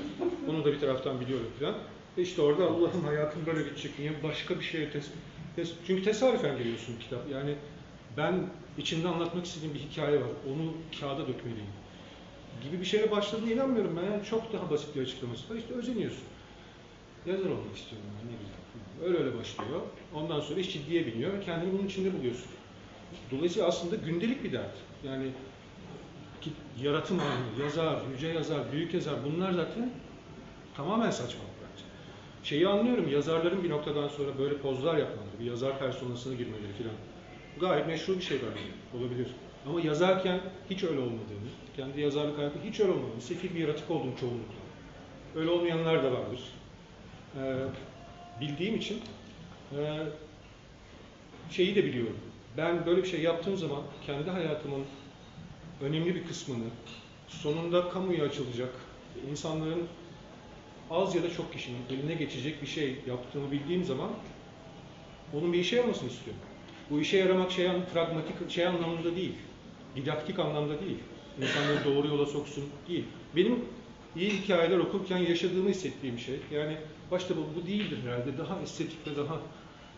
S1: Onu da bir taraftan biliyorum falan. Ve işte orada Allah'ım hayatım böyle bitecek. Niye başka bir şeye tes, tes çünkü tesadüfen geliyorsun kitap. Yani ben içinde anlatmak istediğim bir hikaye var. Onu kağıda dökmeliyim. Gibi bir şeye başladığına inanmıyorum ben. Yani çok daha basit bir açıklaması var. İşte özeniyorsun. Yazar olmak istiyorum ben ne güzel. Öyle öyle başlıyor. Ondan sonra iş ciddiye biniyor ve kendini bunun içinde buluyorsun. Dolayısıyla aslında gündelik bir dert. Yani yaratım anı, yazar, yüce yazar, büyük yazar bunlar zaten tamamen saçmalık bence. Şeyi anlıyorum, yazarların bir noktadan sonra böyle pozlar yapmaları, bir yazar personasına girmeleri filan. Gayet meşru bir şey bence, olabilir. Ama yazarken hiç öyle olmadığını, kendi yazarlık hayatında hiç öyle olmadığını, sefil bir yaratık olduğunu çoğunlukla. Öyle olmayanlar da vardır. Ee, bildiğim için e, şeyi de biliyorum. Ben böyle bir şey yaptığım zaman kendi hayatımın önemli bir kısmını sonunda kamuya açılacak, insanların az ya da çok kişinin eline geçecek bir şey yaptığımı bildiğim zaman onun bir işe yaramasını istiyorum. Bu işe yaramak şey, pragmatik şey anlamında değil, didaktik anlamda değil. İnsanları doğru yola soksun değil. Benim iyi hikayeler okurken yaşadığımı hissettiğim şey. Yani başta bu, bu değildir herhalde. Daha estetik ve daha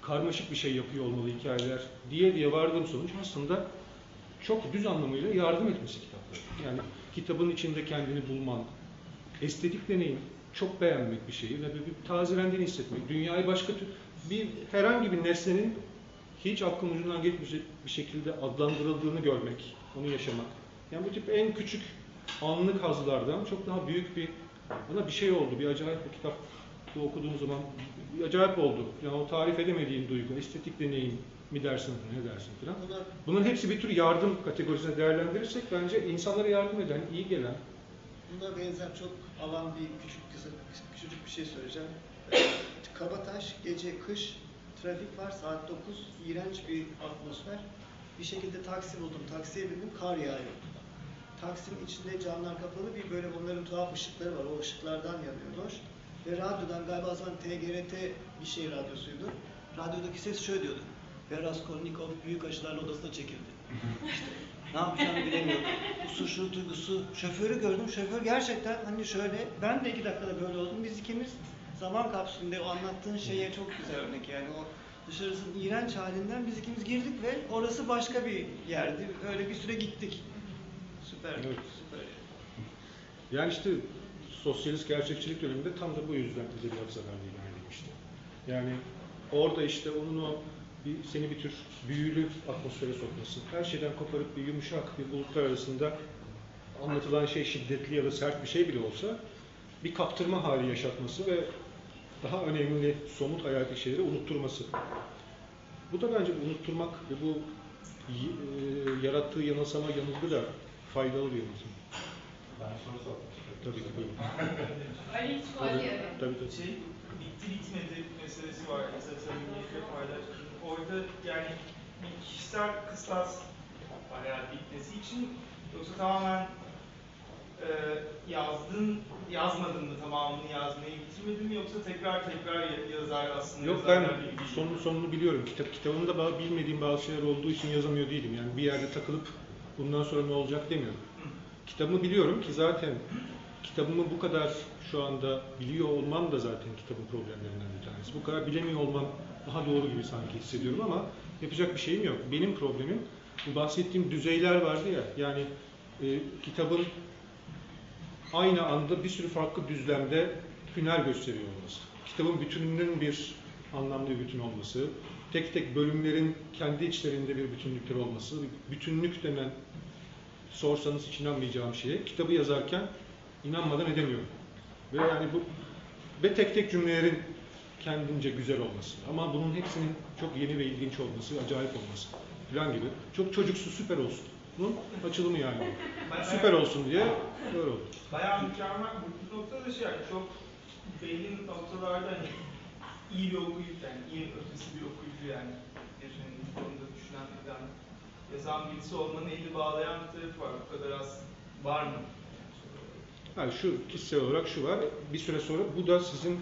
S1: karmaşık bir şey yapıyor olmalı hikayeler diye diye vardığım sonuç aslında çok düz anlamıyla yardım etmesi kitaplara. Yani kitabın içinde kendini bulman, estetik deneyim, çok beğenmek bir şeyi ve bir, tazelendiğini hissetmek, dünyayı başka bir herhangi bir nesnenin hiç aklın ucundan geçmeyecek bir şekilde adlandırıldığını görmek, onu yaşamak. Yani bu tip en küçük anlık hazlardan çok daha büyük bir, bana bir şey oldu, bir acayip bir kitap okuduğum zaman bir acayip oldu. Yani o tarif edemediğim duygu, estetik deneyim mi dersin, ne dersin.
S6: Buna
S1: Bunların hepsi bir tür yardım kategorisine değerlendirirsek bence insanlara yardım eden, iyi gelen,
S6: Buna benzer çok alan bir küçük kısa, küçücük bir şey söyleyeceğim. Ee, Kabataş, gece, kış, trafik var, saat 9, iğrenç bir atmosfer. Bir şekilde taksi buldum, taksiye bindim, kar yağıyor. Taksinin içinde camlar kapalı, bir böyle onların tuhaf ışıkları var, o ışıklardan yanıyor loş. Ve radyodan galiba o zaman TGRT bir şey radyosuydu. Radyodaki ses şöyle diyordu. Ve Raskolnikov büyük acılarla odasına çekildi. İşte ne yapacağını bilemiyorum. Bu suçluluk duygusu. Şoförü gördüm. Şoför gerçekten hani şöyle. Ben de iki dakikada böyle oldum. Biz ikimiz zaman kapsülünde o anlattığın şeye çok güzel örnek yani o dışarısının iğrenç halinden biz ikimiz girdik ve orası başka bir yerdi. Öyle bir süre gittik. Süper.
S1: Evet.
S6: Süper.
S1: Yani işte sosyalist gerçekçilik döneminde tam da bu yüzden edebiyat zararlı ilan edilmişti. Yani orada işte onun o bir, seni bir tür büyülü atmosfere sokması, her şeyden koparıp bir yumuşak bir bulutlar arasında anlatılan şey şiddetli ya da sert bir şey bile olsa bir kaptırma hali yaşatması ve daha önemli somut hayati şeyleri unutturması. Bu da bence unutturmak ve bu e, yarattığı yanılsama yanılgı da faydalı bir yanılsama.
S3: Ben soru istiyorum.
S1: Tabii ki buyurun.
S2: Ali hiç
S1: Tabii,
S4: Ali.
S1: tabii, tabii.
S11: şey bitti bitmedi meselesi var mesela samimiyetle paylaştığım. Orada yani bir kişisel kıstas yani bitmesi için yoksa tamamen e, yazdın, yazmadın mı tamamını yazmayı bitirmedin mi yoksa tekrar tekrar ya- yazar aslında
S1: Yok ben sonunu sonunu biliyorum. Kitap kitabımda ba- bilmediğim bazı şeyler olduğu için yazamıyor değilim. Yani bir yerde takılıp bundan sonra ne olacak demiyorum. Kitabımı biliyorum ki zaten kitabımı bu kadar şu anda biliyor olmam da zaten kitabın problemlerinden bir tanesi. Bu kadar bilemiyor olmam daha doğru gibi sanki hissediyorum ama yapacak bir şeyim yok. Benim problemim bu bahsettiğim düzeyler vardı ya. Yani e, kitabın aynı anda bir sürü farklı düzlemde hüner gösteriyor olması. Kitabın bütününün bir anlamlı bir bütün olması, tek tek bölümlerin kendi içlerinde bir bütünlükler olması, bütünlük denen sorsanız hiç inanmayacağım şeye kitabı yazarken inanmadan edemiyorum. Ve yani bu ve tek tek cümlelerin kendince güzel olması ama bunun hepsinin çok yeni ve ilginç olması, acayip olması falan gibi. Çok çocuksu süper olsun. Bunun açılımı yani. bu. Süper olsun diye böyle oldu.
S11: Bayağı mükemmel. Bu noktada da şey yani çok belli noktalarda hani iyi bir okuyucu yani iyi ötesi bir okuyucu yani bir hani konuda düşünen eden yazan birisi olmanın eli bağlayan bir tarafı var. Bu kadar az var mı?
S1: Yani şu kişisel olarak şu var. Bir süre sonra bu da sizin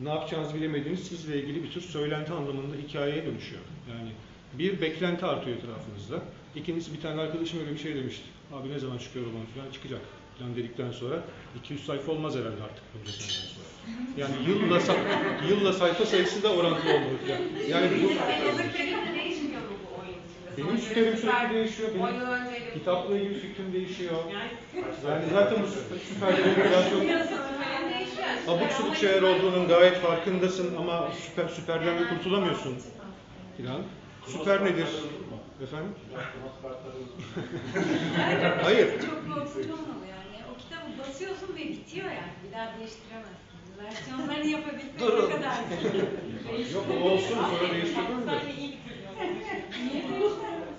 S1: ne yapacağınızı bilemediğiniz sizle ilgili bir tür söylenti anlamında hikayeye dönüşüyor. Yani bir beklenti artıyor etrafınızda. İkincisi bir tane arkadaşım öyle bir şey demişti. Abi ne zaman çıkıyor roman falan çıkacak falan dedikten sonra 200 sayfa olmaz herhalde artık bunca sonra. Yani yılla, yılla sayfa sayısı da orantılı olmalı falan. Yani bu benim süperim
S2: süper-
S1: sürekli değişiyor. Benim kitapla ilgili fikrim değişiyor.
S2: Yani
S1: zaten bu süper,
S2: Yazıkların değişiyor.
S1: abuk subuk şeyler olduğunun gayet farkındasın ama süper süperden de kurtulamıyorsun filan. Süper nedir? Efendim? Hayır.
S12: Çok korkutucu olmalı yani. O kitabı basıyorsun ve bitiyor yani. Bir daha değiştiremezsin. Versiyonlarını yapabilmek ne kadar
S1: Yok olsun sonra değiştirmem de.
S2: Niye?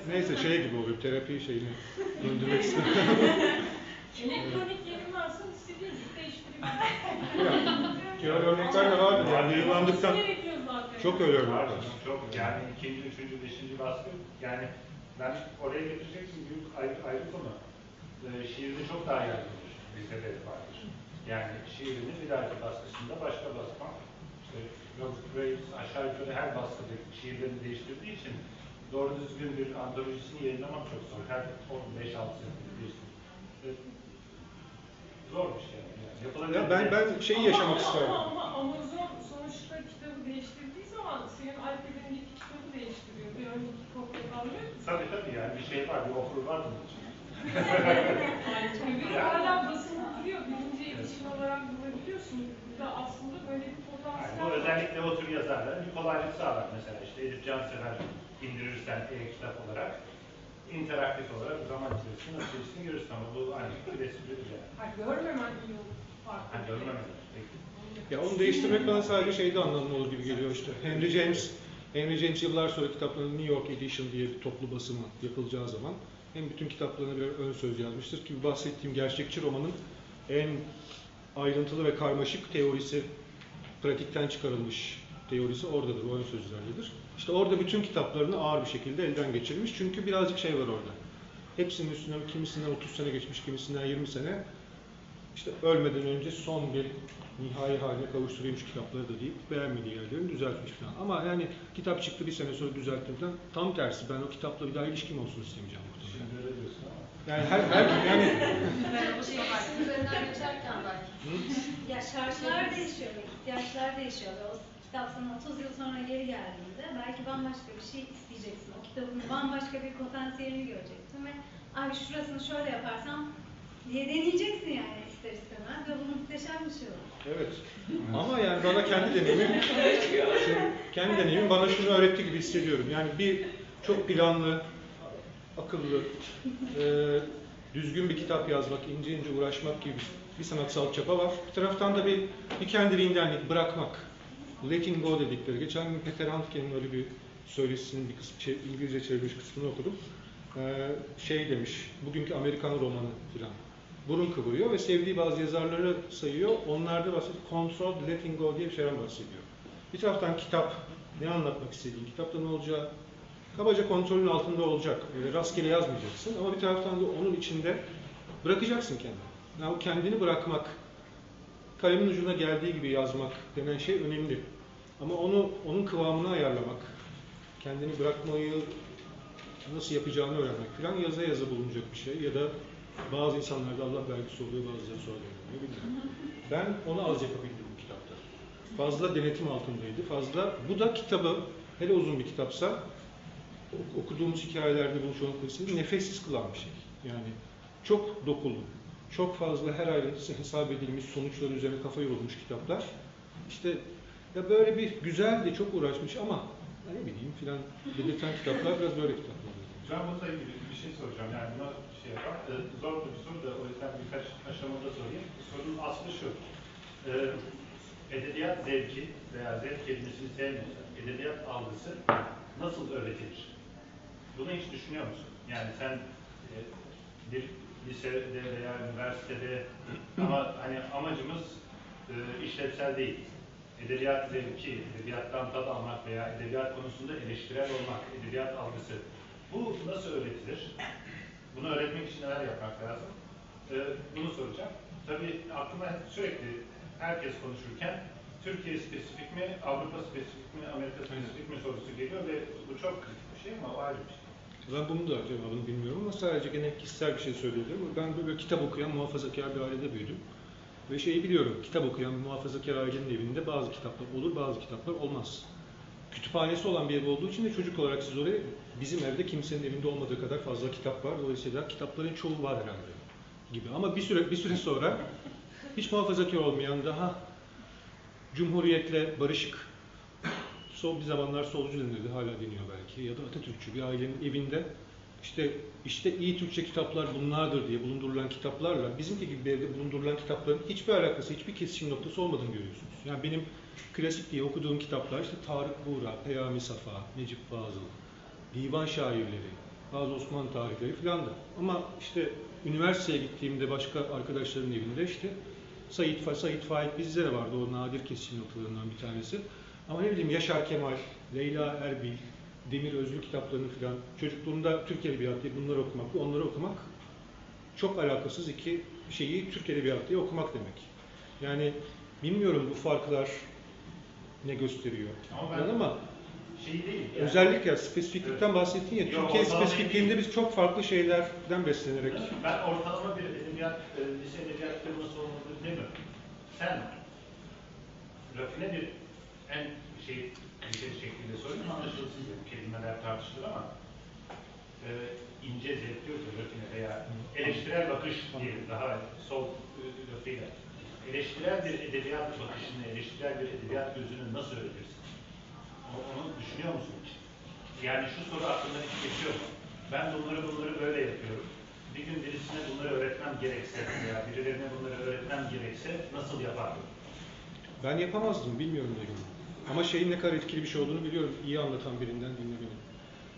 S1: Neyse şey gibi oluyor terapi şeyini döndürmek istiyorum.
S2: Elektronik yayın varsa istediğin gibi değiştirebilirsin.
S1: Öyle örnekler de vardır yani yayınlandıktan çok öyle örnekler
S3: Var çok yani ikinci, üçüncü, beşinci baskı yani ben oraya getireceksin büyük ayrı, ayrı konu. Ee, şiirde çok daha yaygındır. Bizde de vardır. Yani şiirini bir dahaki baskısında başka basma. İşte Robert Graves aşağı yukarı her baskıda şiirlerini değiştirdiği için doğru düzgün bir antolojisini yayınlamak çok zor. Her 15-6 sene değiştir. İşte zor bir şey. Yani. Yapılabilir.
S1: Ya ben ben şeyi yaşamak
S2: Ama-
S1: isterim.
S2: Ama, ama Amazon sonuçta kitabı değiştirdiği zaman senin iPad'indeki kitabı değiştiriyor. Bir önceki kopya kalmıyor ki.
S3: Tabii tabii yani bir şey var, bir offer var bunun için.
S2: Yani öbürü hala basılı duruyor. Birinci erişim olarak bulabiliyorsun. Bu da aslında böyle bir
S3: Yani
S2: potansiyel
S3: bu
S2: var.
S3: özellikle o tür yazarlara bir kolaylık sağlar mesela işte Edip Cansever indirirsen e-kitap olarak interaktif olarak zaman içerisinde geçtiğini görürsün ama bu ancak bir resimlidir yani.
S2: Ha, görmemen iyi olur.
S3: Ha, görmemen. Peki.
S1: Ya onu değiştirmek bana sadece şeyde anlamlı olur gibi geliyor işte. Henry James, Henry James yıllar sonra kitaplarının New York Edition diye bir toplu basımı yapılacağı zaman hem bütün kitaplarına bir ön söz yazmıştır ki bahsettiğim gerçekçi romanın en ayrıntılı ve karmaşık teorisi, pratikten çıkarılmış teorisi oradadır, o ön sözlerdedir. İşte orada bütün kitaplarını ağır bir şekilde elden geçirmiş çünkü birazcık şey var orada. Hepsinin üstüne kimisinden 30 sene geçmiş, kimisinden 20 sene işte ölmeden önce son bir nihai haline kavuşturulmuş kitapları da deyip beğenmediği yerlerini düzeltmiş falan. Ama yani kitap çıktı bir sene sonra düzelttim falan. Tam tersi ben o kitapla bir daha ilişkim olsun istemeyeceğim muhtemelen.
S3: Şimdi öyle diyorsun ama.
S1: Yani her, her yani
S4: Şiirin üzerinden geçerken belki.
S9: Ya şartlar değişiyor ihtiyaçlar değişiyor o kitap sana 30 yıl sonra geri geldiğinde belki bambaşka bir şey isteyeceksin. O kitabın bambaşka bir potansiyelini göreceksin ve abi şurasını şöyle yaparsam diye deneyeceksin yani ister istemez ve bu muhteşem bir şey olur.
S1: evet. Ama yani bana kendi deneyimim kendi deneyimim bana şunu öğretti gibi hissediyorum. Yani bir çok planlı, akıllı, e, düzgün bir kitap yazmak, ince ince uğraşmak gibi bir sanatsal çaba var. Bir taraftan da bir, bir kendiliğindenlik, bırakmak. Letting go dedikleri. Geçen gün Peter Handke'nin öyle bir söyleşisinin bir kısmı, şey, İngilizce çevrilmiş kısmını okudum. Ee, şey demiş, bugünkü Amerikan romanı filan. Burun kıvırıyor ve sevdiği bazı yazarları sayıyor. Onlarda bahsediyor. Control, letting go diye bir şeyden bahsediyor. Bir taraftan kitap, ne anlatmak istediğin, kitapta ne olacağı kabaca kontrolün altında olacak. Böyle rastgele yazmayacaksın ama bir taraftan da onun içinde bırakacaksın kendini. Yani o kendini bırakmak, kalemin ucuna geldiği gibi yazmak denen şey önemli. Ama onu onun kıvamını ayarlamak, kendini bırakmayı nasıl yapacağını öğrenmek falan yaza yaza bulunacak bir şey ya da bazı insanlarda Allah vergisi oluyor, bazıları sonra dönüyor. Bilmiyorum. Ben onu az yapabildim bu kitapta. Fazla denetim altındaydı. Fazla. Bu da kitabı, hele uzun bir kitapsa ok- okuduğumuz hikayelerde bunu çoğunlukla nefessiz kılan bir şey. Yani çok dokulu, çok fazla her ayrıntısı hesap edilmiş, sonuçları üzerine kafa yorulmuş kitaplar. İşte ya böyle bir güzel de çok uğraşmış ama ne bileyim filan dedirten kitaplar biraz böyle kitaplar.
S3: Can Boz'a ilgili bir şey soracağım. Yani buna şey yapar. E, zor bir soru da o yüzden birkaç aşamada sorayım. Sorunun aslı şu. E, edebiyat zevki veya zevk kelimesini sevmiyorsa edebiyat algısı nasıl öğretilir? Bunu hiç düşünüyor musun? Yani sen e, bir lisede veya üniversitede ama hani amacımız e, işlevsel değil. Edebiyat zevki, edebiyattan tad almak veya edebiyat konusunda eleştirel olmak, edebiyat algısı. Bu nasıl öğretilir? Bunu öğretmek için neler yapmak lazım? Ee, bunu soracağım. Tabii aklıma sürekli herkes konuşurken Türkiye spesifik mi, Avrupa spesifik mi, Amerika spesifik mi sorusu geliyor ve bu çok kritik bir şey ama o ayrı bir şey.
S1: Ben bunu da cevabını bilmiyorum ama sadece gene kişisel bir şey söyleyebilirim. Ben böyle kitap okuyan muhafazakar bir ailede büyüdüm. Ve şeyi biliyorum, kitap okuyan muhafazakar ailenin evinde bazı kitaplar olur, bazı kitaplar olmaz. Kütüphanesi olan bir ev olduğu için de çocuk olarak siz oraya, bizim evde kimsenin evinde olmadığı kadar fazla kitap var. Dolayısıyla kitapların çoğu var herhalde gibi. Ama bir süre bir süre sonra hiç muhafazakar olmayan daha cumhuriyetle barışık sol bir zamanlar solcu denirdi, hala deniyor belki ya da Atatürkçü bir ailenin evinde işte işte iyi Türkçe kitaplar bunlardır diye bulundurulan kitaplarla bizimki gibi bir evde bulundurulan kitapların hiçbir alakası, hiçbir kesişim noktası olmadığını görüyorsunuz. Yani benim klasik diye okuduğum kitaplar işte Tarık Buğra, Peyami Safa, Necip Fazıl, divan şairleri, bazı Osmanlı tarihleri filan da. Ama işte üniversiteye gittiğimde başka arkadaşların evinde işte Said, Fa Said Faik Bizlere vardı o nadir kesişim noktalarından bir tanesi. Ama ne bileyim Yaşar Kemal, Leyla Erbil, Demir Özlü kitaplarını filan çocukluğumda Türk Edebiyatı bunları okumak, onları okumak çok alakasız iki şeyi Türk Edebiyatı okumak demek. Yani bilmiyorum bu farklar ne gösteriyor.
S3: Ama ben-
S1: ama
S3: Şey değil. yani-
S1: özellikle spesifiklikten bahsettin ya,
S3: Yok,
S1: Türkiye spesifikliğinde biz çok farklı şeylerden beslenerek
S3: Ben ortalama bir edebiyat, e, lise edebiyat firması olmadığını demiyorum. Sen rafine bir en şey klişe şekilde söyleyeyim anlaşılsın kelimeler tartışılır ama e, ince zevk yoksa rafine veya eleştirel bakış diye daha sol e, lafıyla eleştirel bir edebiyat bakışını, eleştirel bir edebiyat gözünü nasıl öğretirsin? Onu, düşünüyor musun hiç? Yani şu soru aklından hiç geçiyor mu? Ben bunları bunları böyle yapıyorum. Bir gün birisine bunları öğretmem gerekse veya birilerine bunları öğretmem gerekse nasıl yapardım?
S1: Ben yapamazdım, bilmiyorum gibi. Ama şeyin ne kadar etkili bir şey olduğunu biliyorum. İyi anlatan birinden dinlemenin.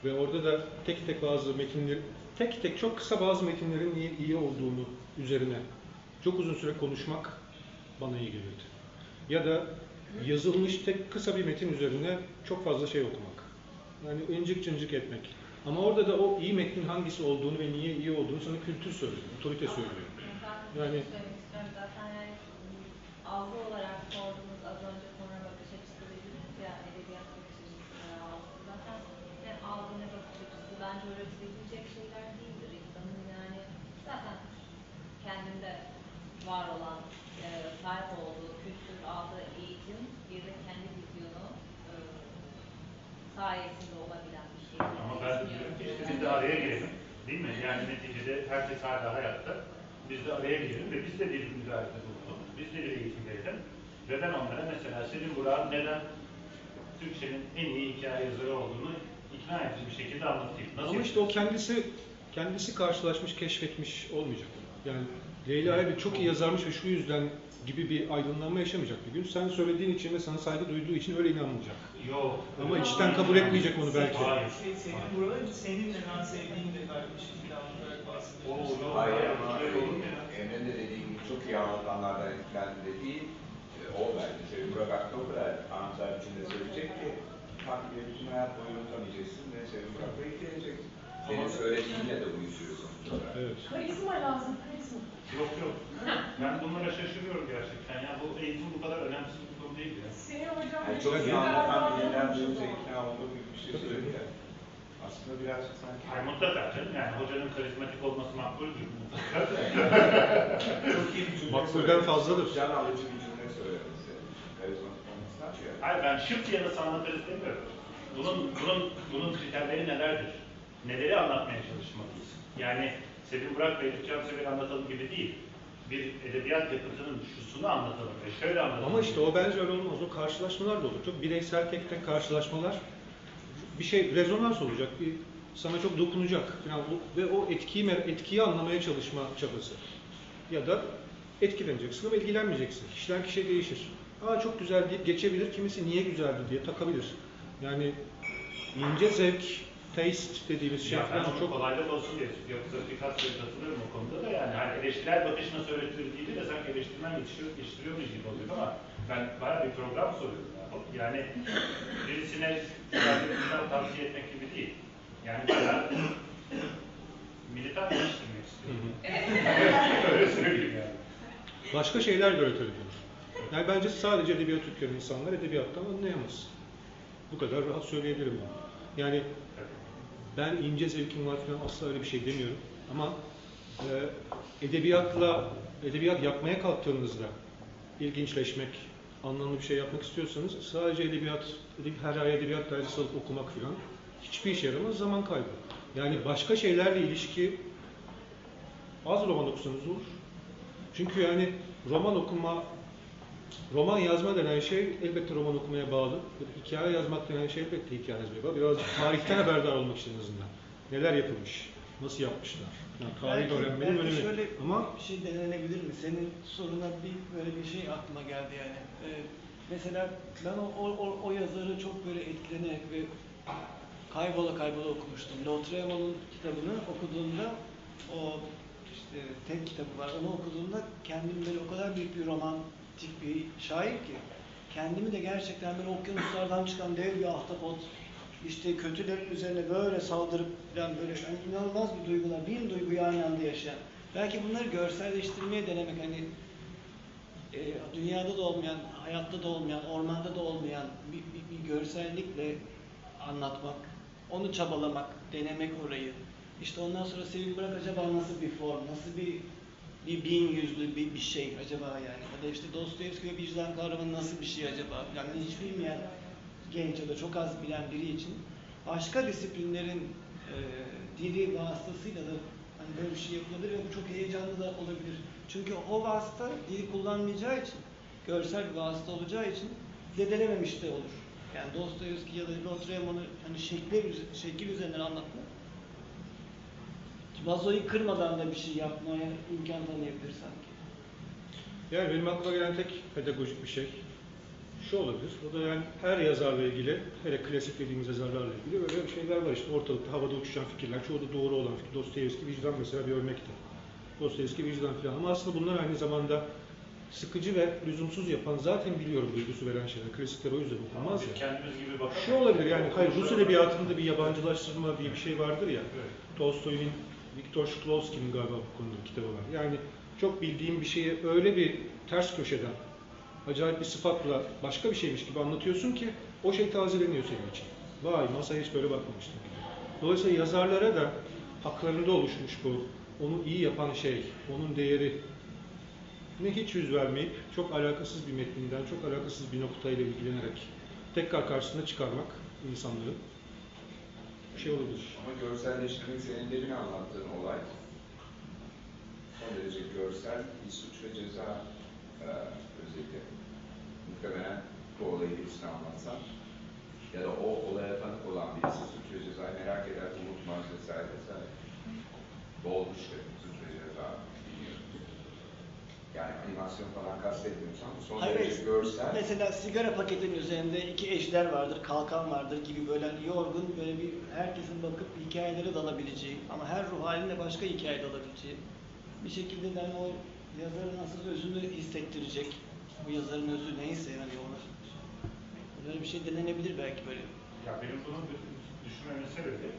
S1: Ve orada da tek tek bazı metinler, tek tek çok kısa bazı metinlerin niye iyi olduğunu üzerine çok uzun süre konuşmak bana iyi gelirdi. Ya da yazılmış tek kısa bir metin üzerine çok fazla şey okumak. Yani incik cincik etmek. Ama orada da o iyi metnin hangisi olduğunu ve niye iyi olduğunu sana kültür söylüyor, otorite söylüyor. Yani-
S9: yani, yani algı olarak sorduğunuz az önce sonra bakış açısı dediniz ya edebiyat bakış açısı veya algı. Zaten ne algı ne bakış açısı bence öğretilebilecek şeyler değildir insanın yani zaten kendinde var olan e, sahip olduğu kültür, aldığı eğitim bir de kendi vizyonu e, sayesinde olabilen bir şey.
S3: Ama ben diyorum ki işte biz de araya girelim. Değil mi? Yani neticede herkes hala hayatta. Biz de araya girelim ve biz de bir müdahalede bulunalım. Biz de bir eğitim verelim. Ve ben onlara mesela Selim Burak'ın neden Türkçenin en iyi hikaye yazarı olduğunu ikna edici bir şekilde anlatayım. Nasıl
S1: Ama işte o kendisi kendisi karşılaşmış, keşfetmiş olmayacak. Yani Leyla Erbil çok iyi yazarmış ve şu yüzden gibi bir aydınlanma yaşamayacak bir gün. Sen söylediğin için ve sana saygı duyduğu için öyle inanmayacak.
S3: Yok.
S1: Ama içten kabul etmeyecek onu belki.
S3: Hayır.
S11: Şey, senin buralar senin neden sevdiğin de kardeşim falan olarak bahsediyorsun.
S3: Oo.
S5: Hayır ama? Emre'nin de dediği gibi çok iyi anlatanlardan etkilendi dediği e, o bence. Burak o kadar anahtar içinde söyleyecek ki bir bütün hayat boyu unutamayacaksın ve Sevim Burak'la ilgileneceksin. Senin söylediğinle de uyuşuyor sonuç olarak.
S1: Evet.
S7: Karizma lazım, karizma.
S3: Yok yok. Ben bunlara şaşırıyorum gerçekten. Ya bu eğitim bu kadar önemsiz bir konu değil ya.
S2: Seni hocam
S5: Yani çok iyi
S2: güzel
S5: anlatan birinden duyunca ikna olduğu gibi bir şey söyledi ya. Aslında birazcık sanki
S3: Hayır mutlaka canım yani hocanın karizmatik olması makbuldür.
S5: çok iyi bir cümle
S1: Makbulden fazladır.
S5: Can alıcı bir yani.
S3: Hayır ben şıp diye de sanatörist demiyorum. Bunun, bunun, bunun kriterleri nelerdir? Neleri anlatmaya çalışmalıyız? Yani Sevim Burak ve Elif Cansever'i anlatalım gibi değil. Bir edebiyat yapıtının şusunu anlatalım ve şöyle anlatalım.
S1: Ama işte o bence öyle olmaz. O karşılaşmalar da olur. Çok bireysel tek tek karşılaşmalar bir şey rezonans olacak. Bir sana çok dokunacak falan ve o etkiyi etkiyi anlamaya çalışma çabası. Ya da etkileneceksin ama ilgilenmeyeceksin. Kişiden kişiye değişir. Aa çok güzel deyip geçebilir, kimisi niye güzeldi diye takabilir. Yani ince zevk, taste dediğimiz şey
S3: Ya ben onu
S1: çok
S3: kolaylık olsun diye yoksa Picasso'ya katılıyorum o konuda da yani hani eleştirel bakış nasıl de sanki eleştirmen yetiştiriyor, yetiştiriyormuş gibi oluyor ama ben bayağı bir program soruyorum ya. Yani birisine güzel bir kitap tavsiye etmek gibi değil. Yani bayağı militan yetiştirmek istiyorum. Öyle söyleyeyim yani.
S1: başka şeyler de öğretebilir. Yani bence sadece edebiyat okuyan insanlar edebiyattan anlayamaz. Bu kadar rahat söyleyebilirim bunu. Yani ben ince zevkim var falan asla öyle bir şey demiyorum. Ama e, edebiyatla, edebiyat yapmaya kalktığınızda ilginçleşmek, anlamlı bir şey yapmak istiyorsanız sadece edebiyat, edeb- her ay edebiyat dergisi alıp okumak falan hiçbir işe yaramaz, zaman kaybı. Yani başka şeylerle ilişki az roman okusanız olur. Çünkü yani roman okuma, roman yazma denen şey elbette roman okumaya bağlı. Hikaye yazmak denen şey elbette hikaye yazmaya bağlı. Birazcık tarihten haberdar olmak için en azından. Neler yapılmış, nasıl yapmışlar. Yani tarihi
S6: Belki-
S1: öğrenmenin
S6: belki şöyle
S1: Ama
S6: bir şey denenebilir mi? Senin soruna bir böyle bir şey aklıma geldi yani. Ee, mesela ben o, o, o, yazarı çok böyle etkilenerek ve kaybola kaybola okumuştum. Lautréamont'un kitabını okuduğumda o işte tek kitabı var. Onu okuduğumda kendimi böyle o kadar büyük bir romantik bir şair ki kendimi de gerçekten böyle okyanuslardan çıkan dev bir ahtapot işte kötülerin üzerine böyle saldırıp falan böyle hani inanılmaz bir duygular, bin duyguyu aynı anda yaşayan. Belki bunları görselleştirmeye denemek hani e, dünyada da olmayan, hayatta da olmayan, ormanda da olmayan bir, bir, bir görsellikle anlatmak, onu çabalamak, denemek orayı. İşte ondan sonra Sevin Bırak acaba nasıl bir form, nasıl bir bir bin yüzlü bir, bir şey acaba yani. Ya da işte Dostoyevski ve vicdan kavramı nasıl bir şey acaba? Yani hiç bilmeyen genç ya da çok az bilen biri için başka disiplinlerin e, dili vasıtasıyla da hani böyle bir şey yapılabilir ve bu çok heyecanlı da olabilir. Çünkü o vasıta dili kullanmayacağı için, görsel bir vasıta olacağı için zedelememiş de olur. Yani Dostoyevski ya da Lautréamont'u hani şekle, şekil üzerinden anlatmak vazoyu kırmadan da bir şey yapmaya imkan tanıyabilir sanki.
S1: Yani benim aklıma gelen tek pedagojik bir şey şu olabilir. O da yani her yazarla ilgili, hele klasik dediğimiz yazarlarla ilgili böyle şeyler var işte ortalıkta havada uçuşan fikirler. Çoğu da doğru olan fikir. Dostoyevski vicdan mesela bir örnekti. Dostoyevski vicdan falan. Ama aslında bunlar aynı zamanda sıkıcı ve lüzumsuz yapan zaten biliyorum duygusu veren şeyler. Klasikler o yüzden okunmaz ya.
S3: Kendimiz gibi bakamayız.
S1: Şu olabilir yani hayır Rus edebiyatında bir yabancılaştırma diye bir şey vardır ya.
S3: Evet.
S1: Tolstoy'un Viktor Shklovsky'nin galiba bu konuda bir kitabı var. Yani çok bildiğim bir şeyi öyle bir ters köşeden acayip bir sıfatla başka bir şeymiş gibi anlatıyorsun ki o şey tazeleniyor senin için. Vay masaya hiç böyle bakmamıştım. Dolayısıyla yazarlara da haklarında oluşmuş bu. Onu iyi yapan şey, onun değeri ne hiç yüz vermeyip çok alakasız bir metninden, çok alakasız bir noktayla ilgilenerek tekrar karşısına çıkarmak insanların şey olabilir.
S5: Ama görselleştirmek senin demin anlattığın olay son derece görsel bir suç ve ceza e, özeti. Muhtemelen bu olayı birisine anlatsan ya da o olaya tanık olan birisi suç ve cezayı merak eder, unutmaz vesaire vesaire. Bolmuş ve suç ve ceza bilmiyorum. Yani animasyon falan kastetmiyorsam son
S6: Hayır,
S5: derece görsel.
S6: Mesela sigara paketinin üzerinde iki ejder vardır, kalkan vardır gibi böyle yorgun böyle bir herkesin bakıp hikayelere dalabileceği ama her ruh halinde başka hikaye dalabileceği bir şekilde de hani o yazarın nasıl özünü hissettirecek bu yazarın özü neyse yani onu böyle bir şey denenebilir belki böyle.
S3: Ya benim bunu düşünmemin sebebi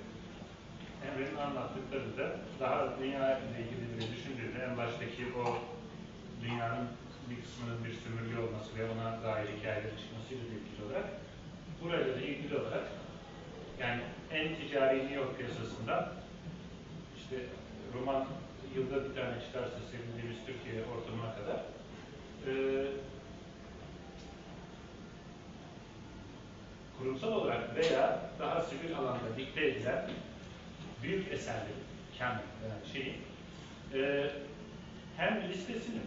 S3: Emre'nin anlattıkları da daha dünya ile ilgili düşündüğünde en baştaki o sömürge olması ve ona dair hikayeler çıkmasıyla ilgili olarak burayla da ilgili olarak yani en ticari New York piyasasında işte roman yılda bir tane çıkarsa sevindiğimiz Türkiye ortamına kadar eee kurumsal olarak veya daha sivil alanda dikte edilen büyük eserlerin, kendi denen şeyin e, hem listesinin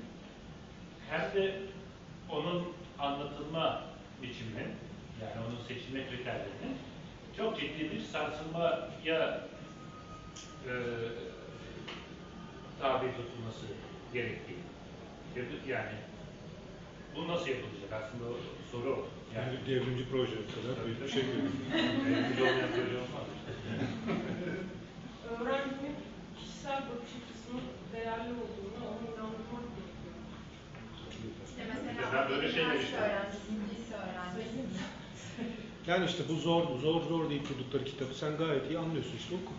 S3: hem de onun anlatılma biçiminin yani onun seçilme kriterlerinin çok ciddi bir sarsılmaya e, tabi tutulması gerektiği. Yani bu nasıl yapılacak? Aslında o soru o.
S1: Yani devrimci proje kadar büyük bir şey değil.
S3: Devrimci olmayan proje olmaz.
S2: Öğrencinin kişisel bakış açısının değerli olduğunu onu inandırmak.
S4: İşte
S3: Ya
S4: mesela
S3: ben böyle şeyler
S4: üniversite
S3: işte-
S4: öğrencisi.
S1: Yani işte bu zor, zor, zor deyip durdukları kitabı sen gayet iyi anlıyorsun işte oku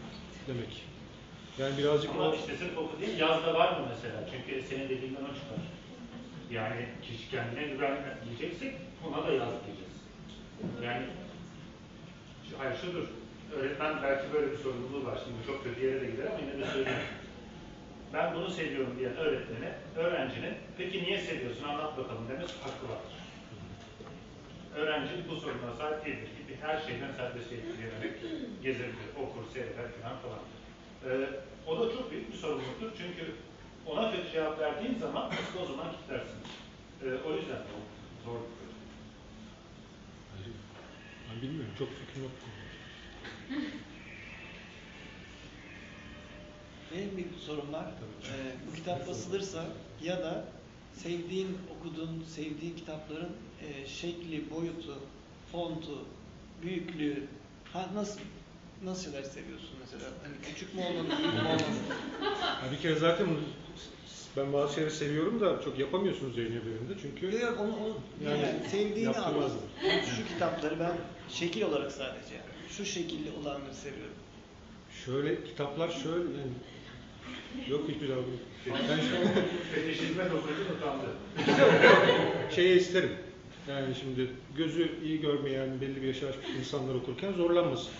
S1: demek. Yani birazcık
S3: Ama
S1: o...
S3: işte sırf oku değil, yazda var mı mesela? Çünkü senin dediğinden o çıkar. Yani kişi kendine güvenmeyeceksek ona da yaz diyeceğiz. Yani şu, hayır şudur. Öğretmen belki böyle bir sorumluluğu var. Şimdi çok kötü yere de gider ama yine de söyleyeyim. Ben bunu seviyorum diyen öğretmene, öğrencinin peki niye seviyorsun anlat bakalım demesi hakkı vardır. Öğrenci bu soruna sahip değildir. Gibi her şeyden serbest etkilenerek gezebilir, okur, seyreder falan falan. Ee, o da çok büyük bir sorumluluktur çünkü ona kötü cevap verdiğin zaman o zaman kilitlersin. Ee, o yüzden de o zor.
S1: Ben bilmiyorum, çok fikrim yok.
S6: Benim bir sorum var. Ee, bu kitap basılırsa ya da sevdiğin, okuduğun, sevdiğin kitapların e, şekli, boyutu, fontu, büyüklüğü, ha, nasıl nasıl şeyler seviyorsun mesela? Hani küçük mü olmalı, büyük mü olmalı?
S1: Ya bir kere zaten bunu- ben bazı şeyleri seviyorum da çok yapamıyorsunuz yayın evlerinde çünkü
S6: Yok yok onu, onu
S1: Yani
S6: yani, sevdiğini
S1: yaptırmazlar.
S6: anladım. Şu kitapları ben şekil olarak sadece yani. Şu şekilli olanları seviyorum.
S1: şöyle kitaplar şöyle yani yok hiçbir daha yok. Ben
S3: Fetişizme dokunucu utandı.
S1: şeyi isterim. Yani şimdi gözü iyi görmeyen belli bir yaşa açmış insanlar okurken zorlanmasın.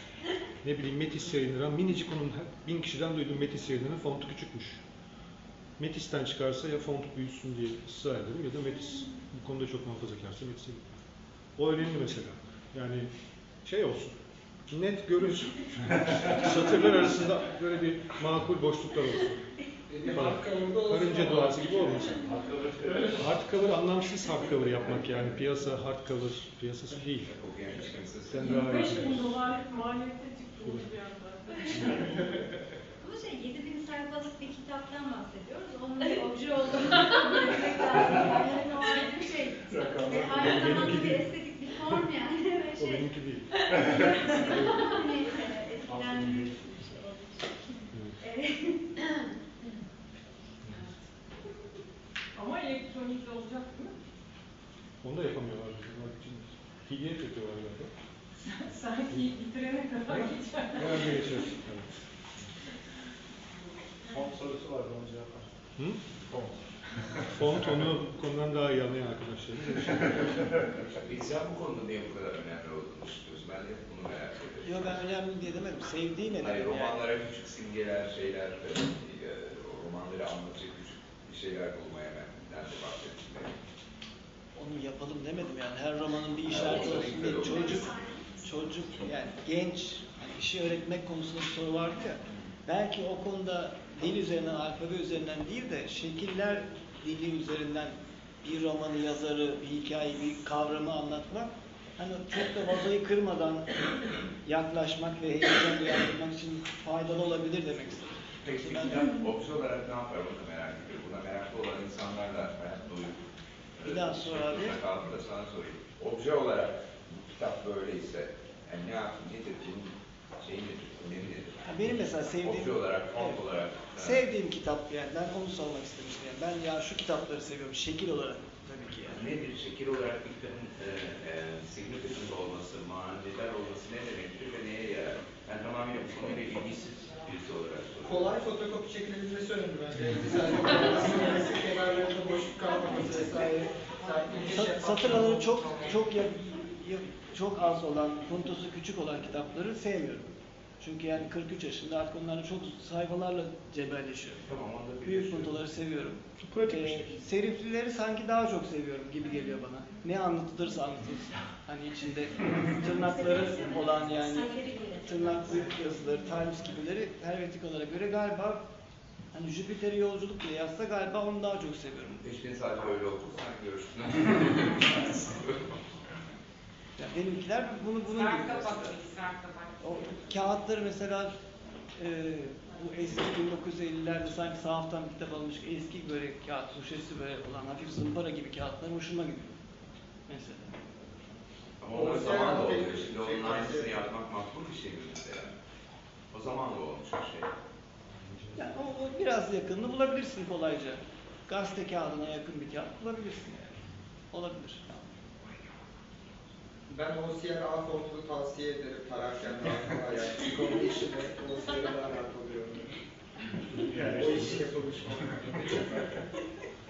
S1: Ne bileyim Metis yayınları, minicik onun bin kişiden duyduğum Metis yayınlarının fontu küçükmüş. Metis'ten çıkarsa ya fontu büyüsün diye ısrar ederim ya da Metis bu konuda çok muhafazakarsa Metis'e giderim. O önemli mesela. Yani şey olsun, net görünsün. Satırlar arasında böyle bir makul boşluklar olsun. Falan. Karınca duası gibi olmasın. Hardcover anlamsız hardcover yapmak yani piyasa hardcover piyasası değil. Sen daha iyi
S2: 5 bin dolarlık maliyete çıktığımız bir anda.
S9: Bu şey 7000 sayfalık bir kitaptan bahsediyoruz. Onun bir obje olduğunu bilmek lazım. Yani o bir şey. Ve aynı zamanda bir estetik form yani. Ve
S1: O
S9: şey.
S1: benimki değil.
S9: Hani e, etkilenmiş bir şey olduğu için. Evet.
S2: Ama elektronik de olacak mi?
S1: Onu da yapamıyorlar. Bunlar için PDF yapıyorlar galiba.
S2: Sanki bitirene kadar geçer.
S1: Herhalde geçer. Evet.
S3: Son sorusu vardı onu cevaplar.
S1: Hı?
S3: Font.
S1: Font onu konudan daha iyi anlayan arkadaşlarım.
S5: Sen bu konuda niye bu kadar önemli olduğunu düşünüyorsun? Ben de hep bunu merak ediyorum.
S6: Yok ben önemli diye demedim. Sevdiği ne
S5: Hayır,
S6: dedim yani.
S5: romanlara küçük simgeler, şeyler, e, e, o romanları anlatacak küçük bir şeyler bulmaya ben de bahsettim.
S6: Onu yapalım demedim yani. Her romanın bir işareti olsun
S5: olur.
S6: Çocuk, çocuk yani genç hani bir şey öğretmek konusunda bir soru vardı ya. Belki o konuda dil üzerinden, alfabe üzerinden değil de şekiller dili üzerinden bir romanı, yazarı, bir hikayeyi, bir kavramı anlatmak hani çok da vazoyu kırmadan yaklaşmak ve heyecan uyandırmak için faydalı olabilir demek istedim.
S5: Peki
S6: Ben-
S5: kitap obje olarak ne yapar da merak ediyorum. Buna meraklı olan insanlarla hayat boyu e,
S6: Bir daha sor abi.
S5: aldım da sana sorayım. Obje olarak bu kitap böyleyse yani ne yap, nedir bunun şeyi nedir, önemi nedir?
S6: Ha, benim mesela sevdiğim-
S5: olarak,
S6: Evet.
S5: olarak. e,
S6: Sevdiğim kitap yani ben onu sormak istemiştim yani. Ben ya şu kitapları seviyorum şekil olarak tabii ki yani.
S5: Nedir şekil olarak bir kitabın e, e, significant olması, manidar olması ne demektir ve neye yarar? Ben tamamen bu konuyla ilgisiz birisi olarak soruyorum.
S10: Kolay fotokopi çekilebilmesi önemli bence. Güzel resim kenarlarında boşluk kalmaması vesaire. Sanki bir
S6: Sa-
S10: şeffaf
S6: satır çok çok ya, ya- çok az olan, puntosu küçük olan kitapları sevmiyorum. Çünkü yani 43 yaşında artık onlarla çok sayfalarla cebelleşiyor.
S5: Tamam,
S6: Büyük puntoları seviyorum.
S1: Pratik
S6: Ee,
S1: şey.
S6: seriflileri sanki daha çok seviyorum gibi geliyor bana. Ne anlatılırsa anlatılsın. Hani içinde tırnakları olan yani tırnaklı yazıları, Times gibileri helvetikalara göre galiba hani Jüpiter'e yolculuk bile yazsa galiba onu daha çok seviyorum.
S5: Hiçbir sadece öyle okursan görürsün.
S6: Yani benimkiler bunu bunun gibi. Mesela.
S2: peki, sert kapak.
S6: O kağıtları mesela e, bu eski 1950'lerde sanki sahaftan bir kitap almış eski böyle kağıt köşesi böyle olan hafif zımpara gibi kağıtlar hoşuma gidiyor. Mesela.
S5: Ama onlar zaman da oluyor. Şimdi onun aynısını yapmak makbul bir şey mi mesela? O zaman da olmuş bir şey.
S6: Yani o, o biraz yakınını bulabilirsin kolayca. Gazete kağıdına yakın bir kağıt bulabilirsin yani. Olabilir.
S10: Ben OCR A formunu tavsiye ederim tararken daha kolay. Yani konu işine OCR'e daha rahat oluyorum. Yani o işle konuşmak.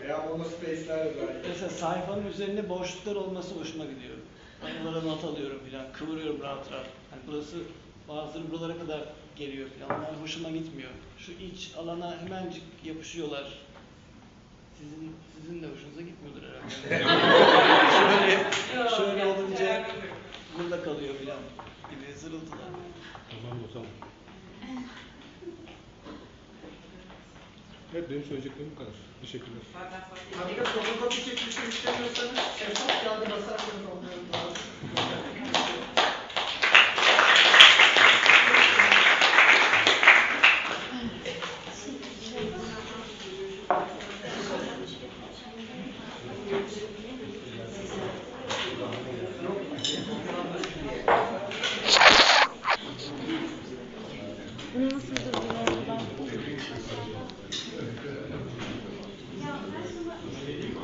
S10: Veya monospace'ler dahil.
S6: Mesela sayfanın üzerinde boşluklar olması hoşuma gidiyor. Ben onlara not alıyorum filan, kıvırıyorum rahat rahat. Hani burası bazıları buralara kadar geliyor filan. Onlar hoşuma gitmiyor. Şu iç alana hemencik yapışıyorlar. Sizin sizin de hoşunuza gitmiyordur herhalde. şöyle şöyle olunca burada kalıyor filan gibi zırıltılar.
S1: Tamam o zaman. Evet benim söyleyeceklerim bu kadar. Teşekkürler.
S10: Ha bir de fotokopi çekmişim istemiyorsanız şeffaf kağıda basarsanız onların daha